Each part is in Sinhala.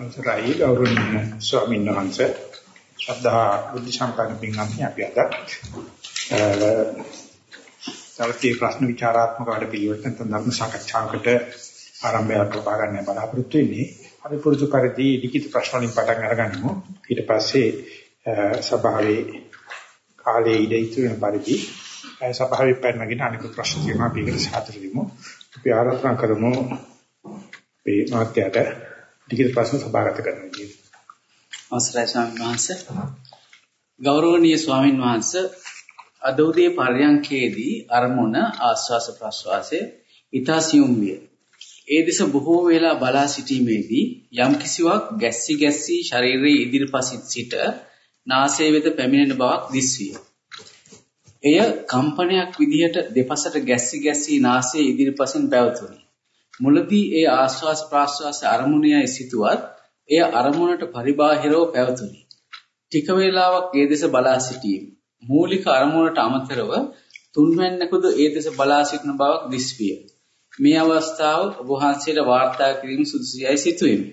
අවසරයි ගෞරවනීය ස්වාමීන් වහන්සේ. ශ්‍රද්ධා බුද්ධ සම්පන්න පින්වත්නි අපි අද තවකී ප්‍රශ්න විචාරාත්මක වැඩ පිළිවෙලට නැත්නම් ධර්ම සාකච්ඡාවකට ආරම්භයක් ලබා ගන්න බලාපොරොත්තු වෙන්නේ. අපි පුරුදු පරිදි ලිඛිත ප්‍රශ්න වලින් පටන් අරගනිමු. ඊට පස්සේ සභාවේ කාලයේ ඉඳ ඉතුරු වෙන පරිදි සභාවේ පැනනගෙන අනිත් ප්‍රශ්න තියෙනවා. අපි ඒකට සාතර දෙමු. අපි ආරාධනා කරමු මේ මාත්‍යට ලිඛිත ප්‍රශ්න සභාගත කරන්න කියලා. අවසරයි ස්වාමීන් වහන්සේ. ගෞරවනීය ස්වාමීන් වහන්සේ අද උදේ පර්යංකේදී අරමුණ ආස්වාස ප්‍රස්වාසයේ ඊතාසියුම් විය. ඒ දෙස බොහෝ වේලා බලා සිටීමේදී යම් කිසිවක් ගැස්සි ගැස්සි ශරීරයේ ඉදිරිපසින් සිට නාසය වෙත පැමිණෙන බවක් දිස්විය. එය කම්පනයක් විදිහට දෙපසට ගැස්සි ගැස්සි නාසයේ ඉදිරිපසින් පැවතුණි. මුලදී ඒ ආස්වාස් ප්‍රාස්වාස අරමුණයයි සිටුවත් එය අරමුණට පරිබාහිරව පැවතුණි. ටික වේලාවක් ඒ දෙස බලා සිටීම. මූලික අරමුණට අමතරව තුන්වැන්නකුද ඒ දෙස බලා සිටින බවක් දිස්විය. මේ අවස්ථාව ඔබ වහන්සේට වාර්තා කිරීම සුදුසුයි සිතුවෙමි.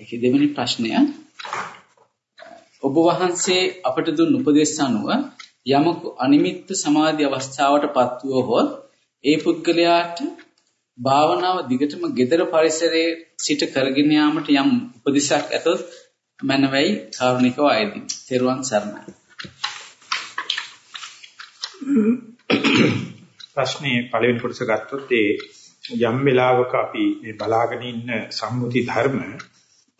ඒකේ දෙවෙනි ප්‍රශ්නය ඔබ වහන්සේ අපට දුන් උපදෙස් අනුව යමකු අනිමිත්ත සමාධි අවස්ථාවට පත් වූවොත් ඒ පුද්ගලයාට භාවනාව දිගටම gedara පරිසරයේ සිට කරගෙන යාමට යම් උපදෙසක් ඇතොත් මනවයි කාරුණිකව ආයදී. තෙරුවන් සරණයි. ප්‍රශ්නේ පළවෙනි කොටස ගත්තොත් ඒ යම් වෙලාවක අපි මේ බලාගෙන ඉන්න සම්මුති ධර්ම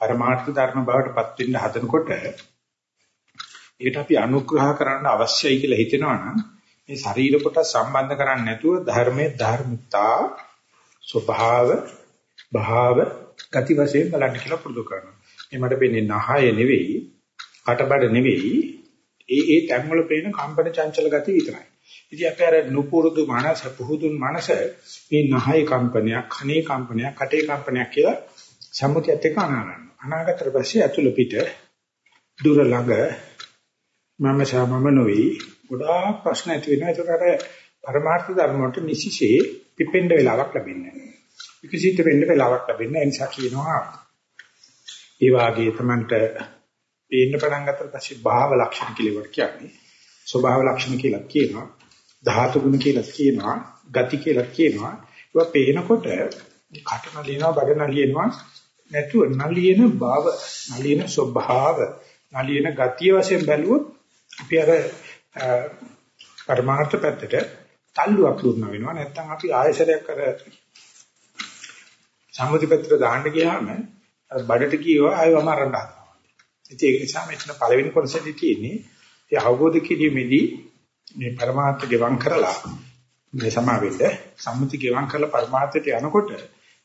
පරමාර්ථ ධර්ම බවට පත් වෙන්න හදනකොට ඒකට අපි අනුග්‍රහ කරන්න අවශ්‍යයි කියලා හිතෙනවා නම් මේ ශරීර කොට සම්බන්ධ කරන්නේ නැතුව ධර්මයේ ධර්මතා ස්වභාව භාව ගති වශයෙන් බලන්න කියලා පුරුදු කරනවා. මේ මට පේන්නේ නහය නෙවෙයි, කටබඩ නෙවෙයි, ඒ ඒ තැන් වල පේන කම්පන චංචල ගති විතරයි. ඉතින් අපි අර නුපුරුදු මනස, පුහුදුන් මනස මේ නහය කම්පනයක්, කනේ කම්පනයක්, කටේ කම්පනයක් කියලා සම්මුතියත් එක්ක අනාගන්න. අනාගතතර පස්සේ අතුල පිට දුර ළඟ මම සාමම නොවේ ගොඩාක් ප්‍රශ්න ඇති වෙනවා. ඒකට අර පරමාර්ථ ධර්ම වලට නිසිසේ පිපෙන්න වෙලාවක් ලැබෙන්නේ නැහැ. විකසිත වෙන්න වෙලාවක් ලැබෙන්නේ නැහැ. නිසා කියනවා ඒ වාගේ තමන්ට පේන්න පටන් ගත්තට පස්සේ භාව ලක්ෂණ කියලා ඒවට කියන්නේ. ස්වභාව ලක්ෂණ කියලා කියනවා. ධාතු ගුණ කියලා කියනවා. ගති කියලා කියනවා. ඒවා පේනකොට කට නලියනවා, බඩ නලියනවා නැතුව නලියන භාව, නලියන ස්වභාව, නලියන ගතිය වශයෙන් බැලුවොත් අපි අර පරමාර්ථ පැත්තට තල්ලුවක් දුන්න වෙනවා. නැත්තම් අපි ආයසරයක් අර සම්මුති පත්‍ර දාන්න ගියාම අර බඩට කියව ආයෙම අරන්න හදනවා. ඉතින් ඒක නිසා මෙතන පළවෙනි කොටසදී තියෙන්නේ ඒ අවබෝධ කිරීමේදී මේ પરමාර්ථ ගෙවම් කරලා මේ සමාවෙන්න සම්මුති ගෙවම් කරලා પરමාර්ථයට යනකොට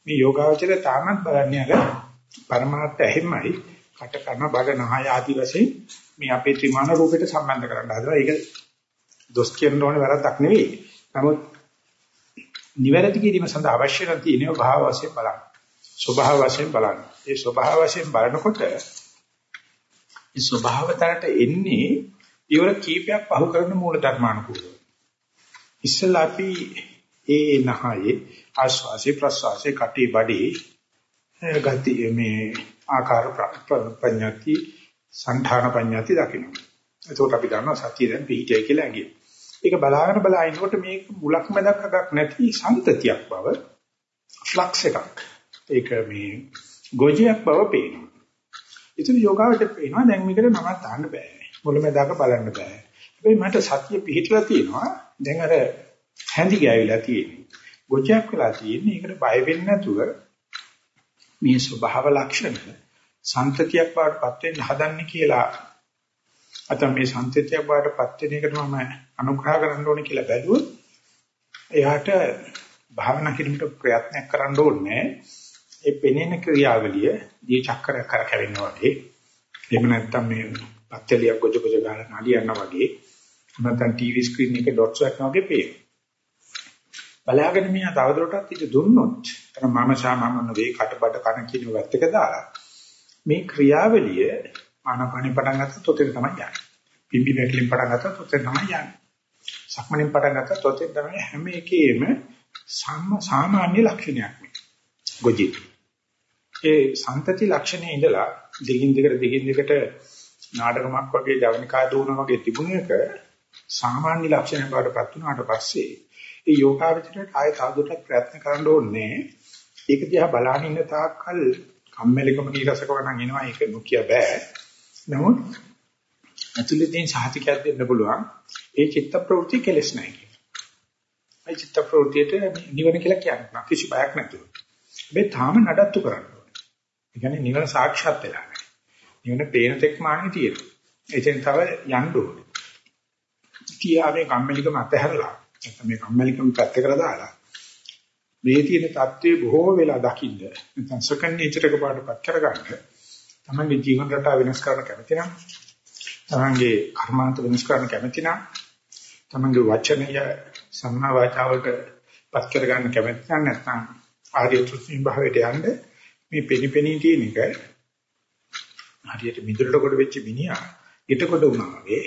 මේ යෝගාවචරය තාමත් බලන්නේ අර પરමාර්ථ එහෙමයි කට කරන බග නහය ආදි වශයෙන් මේ අපේ ත්‍රිමාන රූපයට සම්බන්ධ කරන්න හදලා ඒක දොස් කියන ඕනේ වැරද්දක් නෙවෙයි නමුත් නිවැරදි කිරීම සඳහා අවශ්‍ය නම් තියෙනවා භාව වශයෙන් බලන්න. ස්වභාව වශයෙන් බලන්න. ඒ ස්වභාව වශයෙන් බලනකොට මේ ස්වභාවතරට එන්නේ ඉවර කීපයක් පහු කරන මූල ධර්මානුකූලව. ඉස්සලා අපි ඒ නහයේ ආස්වාසේ ප්‍රස්වාසේ කටි බඩේ ගති මේ ආකාර ප්‍රඥාති සංඨාන පඤ්ඤාති දකින්න. එතකොට අපි දන්නවා සතිය දැන් පිහිටයි කියලා ඇඟේ. ඒක බලාගෙන බලාගෙනකොට මේක මුලක් මැදක් අගක් නැති සම්තතියක් බව ෆ්ලක්ස් එකක්. ඒක මේ ගොජයක් බව පේනවා. ඉතින් යෝගාවට පේනවා දැන් මේකට නමක් දාන්න බෑ. මුලමෙදාක බලන්න බෑ. හැබැයි මට සතිය පිහිටලා තියෙනවා. දැන් අර හැඳි ගෑවිලා තියෙන්නේ. ගොජයක් වෙලා තියෙන්නේ. ඒකට බය වෙන්නේ නැතුව මේ ස්වභාව ලක්ෂණ සම්තතියක් බවටපත් වෙන්න හදන්නේ කියලා අත මේ සම්තතියක් බවටපත් වෙන එකට මම අනුග්‍රහ කරන්න ඕනේ කියලා බැලුවොත් එයාට භාවනා කිරීමට ප්‍රයත්නයක් කරන්න ඕනේ ඒ පෙනෙන ක්‍රියාවලිය දී චක්‍රයක් කරකැවෙනවා වගේ එහෙම නැත්නම් මේ පත්තලියක් ගොජ ගොජ ගන්න නඩියනවා වගේ නැත්නම් ටීවී ස්ක්‍රීන් එකේ ඩොට්ස් වටනවා වගේ පේනවා බලාගෙන මෙයා තවදුරටත් ඉත දුන්නොත් අර මම සා මම නෙවෙයි කටබඩ කන කියන වැත් එක දාලා මේ ක්‍රියාවලිය ආනපනි පටන් ගත්තොත් ඔතෙන් තමයි යන්නේ. පිම්බි වැකිලින් පටන් ගත්තොත් ඔතෙන් තමයි යන්නේ. සක්මණෙන් පටන් ගත්තොත් ඔතෙන් තමයි හැම එකේම සාමාන්‍ය ලක්ෂණයක් මේ. ගොජි. ඒ සන්තති ලක්ෂණේ ඉඳලා දිගින් දිගට දිගින් දිගට නාටකමක් වගේ ජවනිකා දුවන වගේ තිබුණ එක සාමාන්‍ය ලක්ෂණ බවටපත් වුණාට පස්සේ ඒ යෝගාවචරයට ආයෙ තවදුරටත් ප්‍රයත්න කරන්න ඕනේ. ඒක දිහා බලන ඉන්න තාක්කල් කම්මැලිකම නීරසකම නම් එනවා ඒක නොකිය බෑ. නමුත් ඇතුළතින් සාහිතිකයක් දෙන්න පුළුවන්. ඒ චිත්ත ප්‍රවෘත්ති කෙලස් නැහැ කියන. ඒ චිත්ත ප්‍රවෘත්තියට නිවන කියලා කියන්නේ කිසි බයක් නැතුව. මේ තාම නඩත්තු කරන්න ඕනේ. ඒ කියන්නේ නිවන සාක්ෂාත් වෙලා නැහැ. නිවන පේන තෙක් මානෙ තියෙනවා. එතෙන් තව යන්න ඕනේ. කියාවේ කම්මැලිකම අතහැරලා නැත්නම් මේ කම්මැලිකම පැත්තකට දාලා මේ තියෙන தત્ත්වය බොහෝ වෙලා දකින්න නැත්නම් සකන් නේචර් එක පාඩපත් කරගන්න තමන්ගේ ජීවන රටාව වෙනස් කරන්න කැමති නම් තමන්ගේ කර්මාන්ත වෙනස් කරන්න කැමති නම් තමන්ගේ වචනය සම්මා වාචාවට පත් කරගන්න කැමති නම් නැත්නම් ආර්ය තුසින් භාවයට යන්න මේ පෙනිපෙනී තියෙන එක හරියට මිදුලට කොට වෙච්ච මිනිහා ඊට කොට වුණා වගේ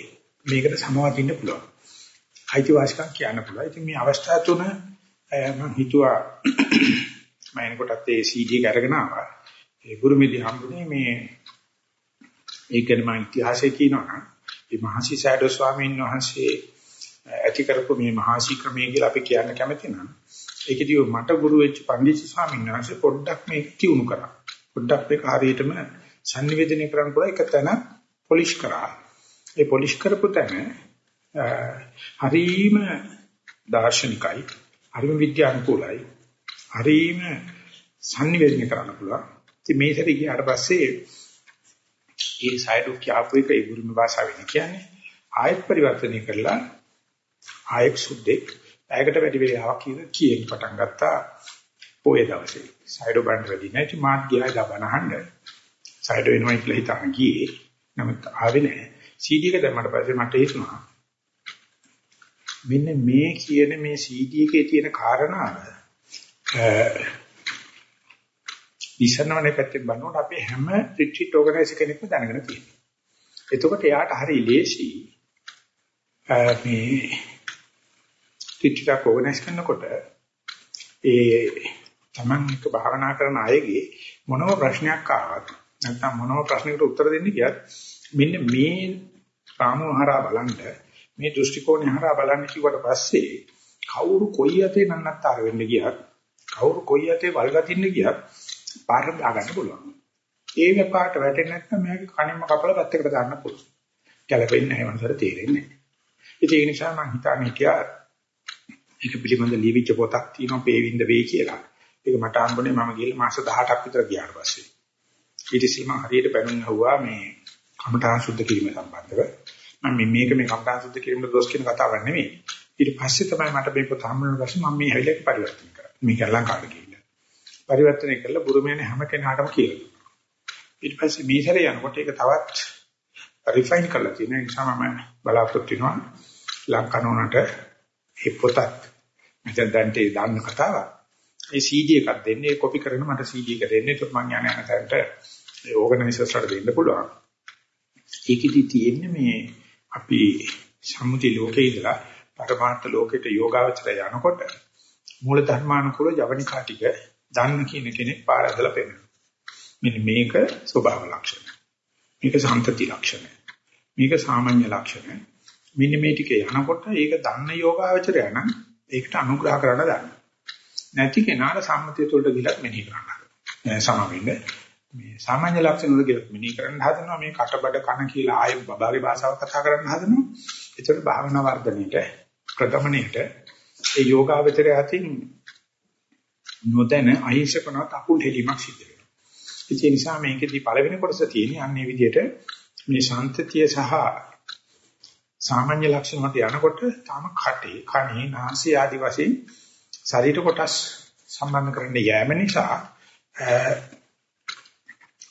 මේකට සමවදින්න පුළුවන්. අයිතිවාසිකම් කියන්න පුළුවන්. ඉතින් මේ අවස්ථා තුන මම හිතුවා මම එනකොටත් ඒ CD එක අරගෙන ආවා. ඒ ගුරුමෙදි හම්බුනේ මේ ඒක ගැන මම ඉතිහාසය කියනවා නම් මේ මහසි සෑඩෝ ස්වාමීන් වහන්සේ ඇති කරපු මේ මහසි ක්‍රමයේ කියලා අපි කියන්න කැමති නම් ඒකදී මට ගුරු වෙච්ච පණ්ඩිත ස්වාමීන් වහන්සේ පොඩ්ඩක් මේක තියුණු කරා. පොඩ්ඩක් මේක හරියටම sannivedanaya කරන්න පුළුවන් එක තැන පොලිෂ් කරා. ඒ පොලිෂ් කරපු තැන හරීම දාර්ශනිකයි හරිම විද්‍යානුකූලයි. හරිම sannivedana කරන්න පුළුවන්. ඉතින් මේ සැරේ ගියාට පස්සේ ඒ සයිඩෝ කියපු එක ඒ ගුරුම භාෂාවෙන් කියන්නේ ආයත් පරිවර්තනය කරලා ආයත් සුද්ධෙක් පැයකට වැඩි වෙලාවක් කියන පටන් ගත්තා පොයේ දවසේ. සයිඩෝ බණ්ඩ වැඩි නැති මාත් ගියා ගබනහන්න. සයිඩෝ එනවා කියලා හිතාන ගියේ. නමුත් ආවේ නැහැ. CD එක දැම්මට පස්සේ මට හිතුණා මෙන්න මේ කියන මේ CD එකේ තියෙන කාරණාව ඉස්සනවනේ පැත්තෙන් බලනකොට අපි හැම රිට්‍රීට් ඕගනයිසර් කෙනෙක්ම දැනගෙන තියෙනවා. එතකොට එයාට හරි ලේසි මේ රිට්‍රීට් ඕගනයිස් කරනකොට ඒ Taman එක භාවනා කරන අයගේ මොනම ප්‍රශ්නයක් ආවත් නැත්නම් මොනම ප්‍රශ්නයකට උත්තර දෙන්න ගියත් මෙන්න මේ කාමෝහරා බලන්න මේ දෘෂ්ටි කෝණය හරහා බලන්න කිව්වට පස්සේ කවුරු කොයි යතේ නන්නත්තර වෙන්න ගියත් කවුරු කොයි යතේ වල්ගතින්න ගියත් පාර දාගන්න පුළුවන්. ඒ වෙපාරට වැටෙන්නේ නැත්නම් මෙයාගේ කණින්ම කපලා පැත්තකට දාන්න පුළුවන්. ගැලපෙන්නේ නැහැ මනසට තේරෙන්නේ නැහැ. ඒ නිසා මම හිතන්නේ කියා ඒක පිළිබඳ ලියවිච්ච පොතක් තියෙනවා පේවින්ද වේ කියලා. ඒක මට හම්බුනේ මම ගිහලා මාස 18ක් විතර ගියාට පස්සේ. ඊට ඉස්සෙල්ම හරියට බැනුම් අහුවා මේ කමඨාන් සුද්ධ කිරීම සම්බන්ධව. මම මේක මේ කම්පා සුද්ධ කිරීමේ දොස් කියන කතාවක් නෙමෙයි. ඊට පස්සේ තමයි මට මේ පොත හම්බුන පස්සේ මම මේ හැවිලක පරිවර්තන කරා. මේක ලංකාවට ගිහිල්ලා. පරිවර්තනය කළා බුරුමේන හැම කෙනාටම කියලා. ඊට පස්සේ මේ සැරේ යනකොට ඒක තවත් රිෆයින් කරලා තියෙන නිසා මම බලාපොරොත්තු වෙනවා ලංකනෝනට මේ පොතත් මචං දැන්ට දාන්න කතාවක්. ඒ CD එකක් දෙන්නේ කොපි කරන මට CD එක දෙන්නේ ඒක මම යන යන තැනට ඒ ඕගනයිසර්ස්ලාට දෙන්න පුළුවන්. ඒකෙදි තියෙන්නේ මේ අපි සම්මුති ලෝකේ ඉඳලා පරමාර්ථ ලෝකයට යෝගාවචරය යනකොට මූල ධර්මානුකූල ජවනිකා ටික දන්න කියන කෙනෙක් පාර ඇදලා පෙන්නනවා. මෙන්න මේක ස්වභාව ලක්ෂණ. මේක සම්පති ලක්ෂණ. මේක සාමාන්‍ය ලක්ෂණ. මෙන්න මේ ටික යනකොට ඒක දන්න යෝගාවචරය නම් ඒකට අනුග්‍රහ කරන්න ගන්න. නැති කෙනාට සම්මතිය තුළට ගිලක් මෙනෙහි කරන්න. සමවෙන්නේ මේ සාමාන්‍ය ලක්ෂණ වල කියලා මෙනෙහි කරන්න හදනවා මේ කටබඩ කන කියලා ආයෙ බබාගේ භාෂාව කතා කරන්න හදනවා. ඒතර භාවනා වර්ධනයේට ප්‍රගමණයට ඒ යෝගාවචරය අතින් නොදැන අහිංසකනවත් අකුල් හෙලීමක් සිද්ධ වෙනවා. ඒ නිසා මේකෙදි පළවෙනි කොටස තියෙන්නේ අන්නේ විදිහට මේ ශාන්තතිය සහ සාමාන්‍ය ලක්ෂණ මත යනකොට තාම කටේ කනේ නාසය ආදි වශයෙන් ශරීර කොටස් සම්බන්ධ කරන්න යෑම නිසා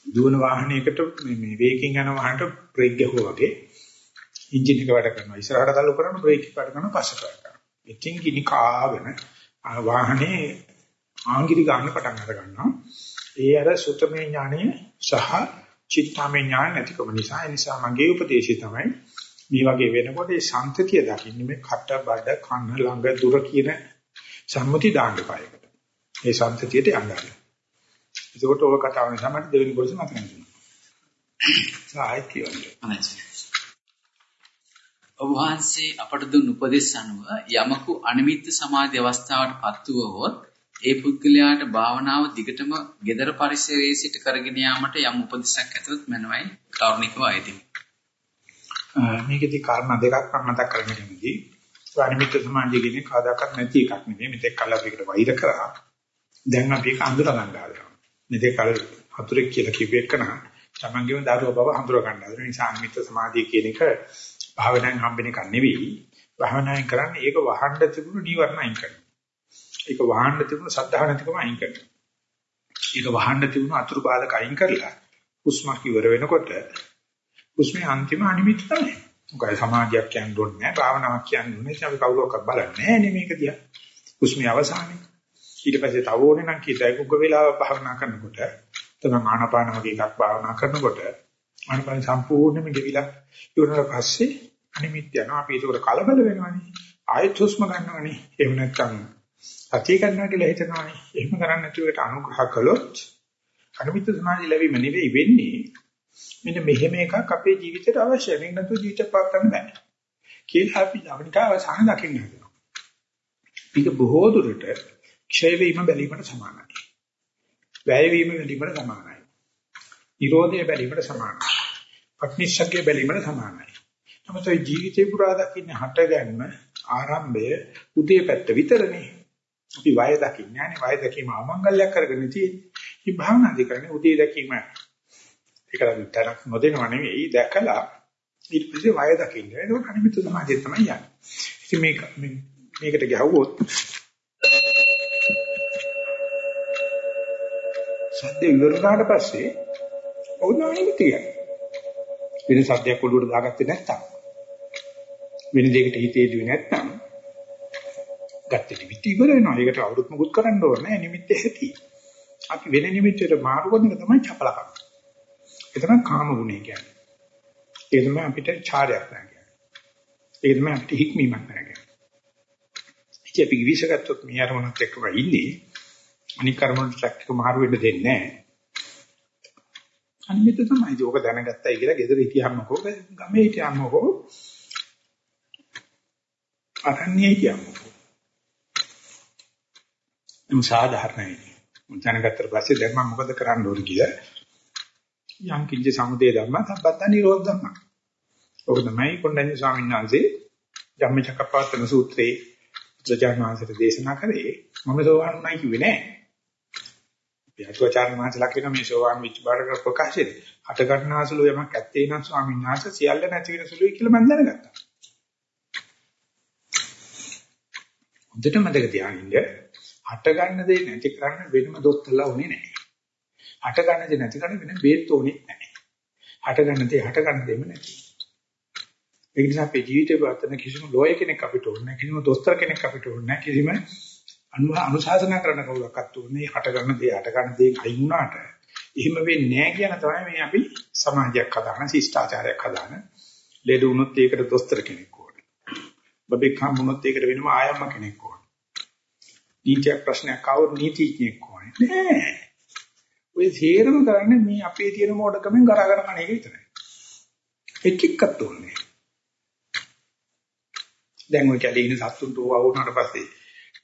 දුවන වාහනයකට මේ වේගින් යන වාහනට බ්‍රේක් ගැහුවා වගේ එන්ජින් එක වැඩ කරනවා. ඉස්සරහට තල්ලු කරන බ්‍රේක් එක වැඩ කරනවා පස්සට වැඩ කරනවා. ඉතින් ගිනි කාගෙන වාහනේ ආංගිරි ගන්න පටන් අර ගන්නවා. ඒ අර සුතමේ ඥානය සහ චිත්තාමේ ඥාන නැතිකම නිසා ඒ නිසා මගේ උපදේශය තමයි මේ වගේ වෙනකොට ඒ සම්තතිය දකින්න මේ කට බඩ කන ළඟ දුර කියන සම්මුති දාන්න පායකට. ඒ සම්තතියට යන්න ඒකට ඔය කතාව නිසා මට දෙවෙනි කොටස මතක නැහැ. සායි කියන්නේ. ඔබ වහන්සේ අපට දුන් උපදෙස් අනුව යමකු අනිමිත්ත සමාධි අවස්ථාවට පත් වුවහොත් ඒ පුද්ගලයාට භාවනාව දිගටම gedara පරිසරයේ සිට කරගෙන යාමට යම් උපදෙසක් ඇතොත් මනවයි කරුණිකව අයදිමි. මේකෙදි කාරණා දෙකක් මම මතක් කරගෙන ඉන්නේ. අනිමිත්ත සමාධිය කියන්නේ කාදාකත් නැති එකක් නෙමෙයි. මෙතෙක් කල් අපි ඒකට වෛර කරා. දැන් අපි ඒක අඳුර ගන්න හදනවා. මෙතෙක් කල් හතුරෙක් කියලා කිව්වෙකන තමන්ගේම දරුව බව හඳුර ගන්න. ඒ නිසා අනිමිත්ත සමාධිය කියන එක භාවනාවෙන් හම්බෙන එකක් නෙවෙයි. භාවනාවෙන් කරන්නේ ඒක වහන්න තිබුණු නීවරණ අයින් කරනවා. ඒක වහන්න තිබුණු සද්ධා නැතිකම අයින් කරනවා. ඒක වහන්න තිබුණු අතුරු බාධක අයින් කරලා හුස්මක් ඉවර වෙනකොට හුස්මේ අන්තිම අනිමිත් තමයි. මොකද සමාධියක් කියන්නේ ඕනේ නැහැ. භාවනාවක් කියන්නේ නැහැ. අපි කවුරක්වත් බලන්නේ නැහැ නේ මේක දිහා. හුස්මේ අවසානයේ. ඊට පස්සේ තව ඕනේ නම් කීතයි කුග්ග වේලාව භාවනා කරනකොට තමයි ආනාපාන වගේ එකක් භාවනා කරනකොට ආනාපාන සම්පූර්ණයෙන්ම ගෙවිලා ඉවරනට පස්සේ අනිමිත් යනවා. අපි ඒක කලබල වෙනවානේ. ආයෙත් හුස්ම ගන්නවානේ. එහෙම නැත්නම් සතිය කරනවා කියලා හිතනවානේ. එහෙම කරන්නේ නැතුව ඒකට අනුග්‍රහ කළොත් අනිමිත් සමාධිය ලැබීම නෙවෙයි වෙන්නේ. මෙන්න මෙහෙම එකක් අපේ ජීවිතේට අවශ්‍යයි. මේක නැතුව ජීවිත පාත්තන්න බෑ. කියලා අපි අපිට අවසාන දකින්න හදනවා. මේක බොහෝ දුරට ක්ෂය වීම බැලීමට සමානයි. වැය වීම බැලීමට සමානයි. නිරෝධය බැලීමට සමානයි. පටිච්චසමුප්පාදය බැලීමට සමානයි. නමුත් ජීවිතේ පුරා දකින්න හටගන්න ආරම්භය උදේ පැත්ත විතරනේ. අපි වය දකින්නේ නැහැ නේ. වය දැකීම අමංගල්‍යයක් කරගෙන තියෙන්නේ. මේ භාවනාදී කරන්නේ උදේ දැකීම ඒකට තනක් නොදෙනව නෙවෙයි දැකලා ඊට පස්සේ වය දකින්න. ඒක අනිමිත් සමාධිය තමයි යන්නේ. ඉතින් මේක මේකට ගැහුවොත් සද්ද ඉවරුනාට පස්සේ ඔවුනානිමිත් කියන්නේ. වෙන සද්දයක් ඔළුවට දාගත්තේ නැත්තම් වෙන දෙයකට හිතේ දුවේ නැත්තම් ගත්තේ නිමිති ඉවර වෙනවා. ඒකට අවුරුත් මුකුත් කරන්න ඕනේ නිමිත්ත ඇති. අපි වෙන නිමිත්තට මාරු කරන එක තමයි චපලකම. ඒ තමයි කාම ගුණය කියන්නේ. ඒ තමයි අපිට චාරයක් නැහැ කියන්නේ. ඒ තමයි අපිට හික්මීමක් නැහැ කියන්නේ. ඉතින් අපි විශ්සගතොත් මේ අරමුණත් එක්කම ඉන්නේ. අනික් අරමුණට ට්‍රැක් එක මාරු වෙන්න දෙන්නේ නැහැ. අනිත් තමයි ඒක දැනගත්තයි කියලා ගෙදර හිටියම්මකෝ ගමේ හිටියම්මකෝ අරන්නේ හිටියම්මකෝ එම් සාධාරණයි දැනගත්තට පස්සේ දැන් මම මොකද කරන්න ඕන කියලා යම් කිංච සමුදේ ධර්ම සම්බත්ත නිරෝධ ධර්ම. ඔක තමයි කොණ්ඩඤ්ඤ ස්වාමීන් වහන්සේ ධම්මචක්කපවත්තන සූත්‍රයේ ජජානවාසයට දේශනා කරේ මම සෝවාන් නැහැ කිව්වේ නෑ. පිටුචාරණ මහන්සලා කියන මේ සෝවාන් වෙච්ච බාරක ප්‍රකාශයේ හට ගන්නාසලු යමක් ඇත්තේ නම් ස්වාමීන් වහන්සේ සියල්ල නැති වෙන සුළුයි කියලා මම දැනගත්තා. හොඳට මතක තියාගන්න හට ගන්න දේ නැති කරන්න වෙනම දොස්තරලා උනේ නැහැ. හට ගන්න දේ නැති කරන්න වෙන බේත් ඕනේ නැහැ. හට ගන්න දේ හට ගන්න දෙම නැති. ඒ නිසා අපේ ජීවිතේ පවත්වන කිසිම ලෝය කෙනෙක් අපිට ඕනේ නැහැ. කිසිම දොස්තර කෙනෙක් අපිට ඕනේ නැහැ. කිසිම අනුශාසනා කරන කවුරක්වත් ඕනේ හට ගන්න දේ හට ගන්න දේ අයින් වුණාට එහෙම වෙන්නේ නැහැ කියන තමයි මේ අපි සමාජයක් හදාන ශිෂ්ටාචාරයක් හදාන ලෙඩ වුණොත් ඒකට දොස්තර කෙනෙක් ඕනේ. බබෙක් හම්බුනොත් ඒකට වෙනම ආයම්ම කෙනෙක් ඕනේ. නීතියක් ප්‍රශ්නයක් ආවොත් නීතිඥයෙක් ඕනේ. නෑ. ඔය තේරම කරන්නේ මේ අපේ තියෙන මොඩකමෙන් කරගෙන යන එක විතරයි. එක් එක්කත් ඕනේ. දැන් ඔය කැලේ ඉන්න සත්තුන්ට ඕවා වුණාට පස්සේ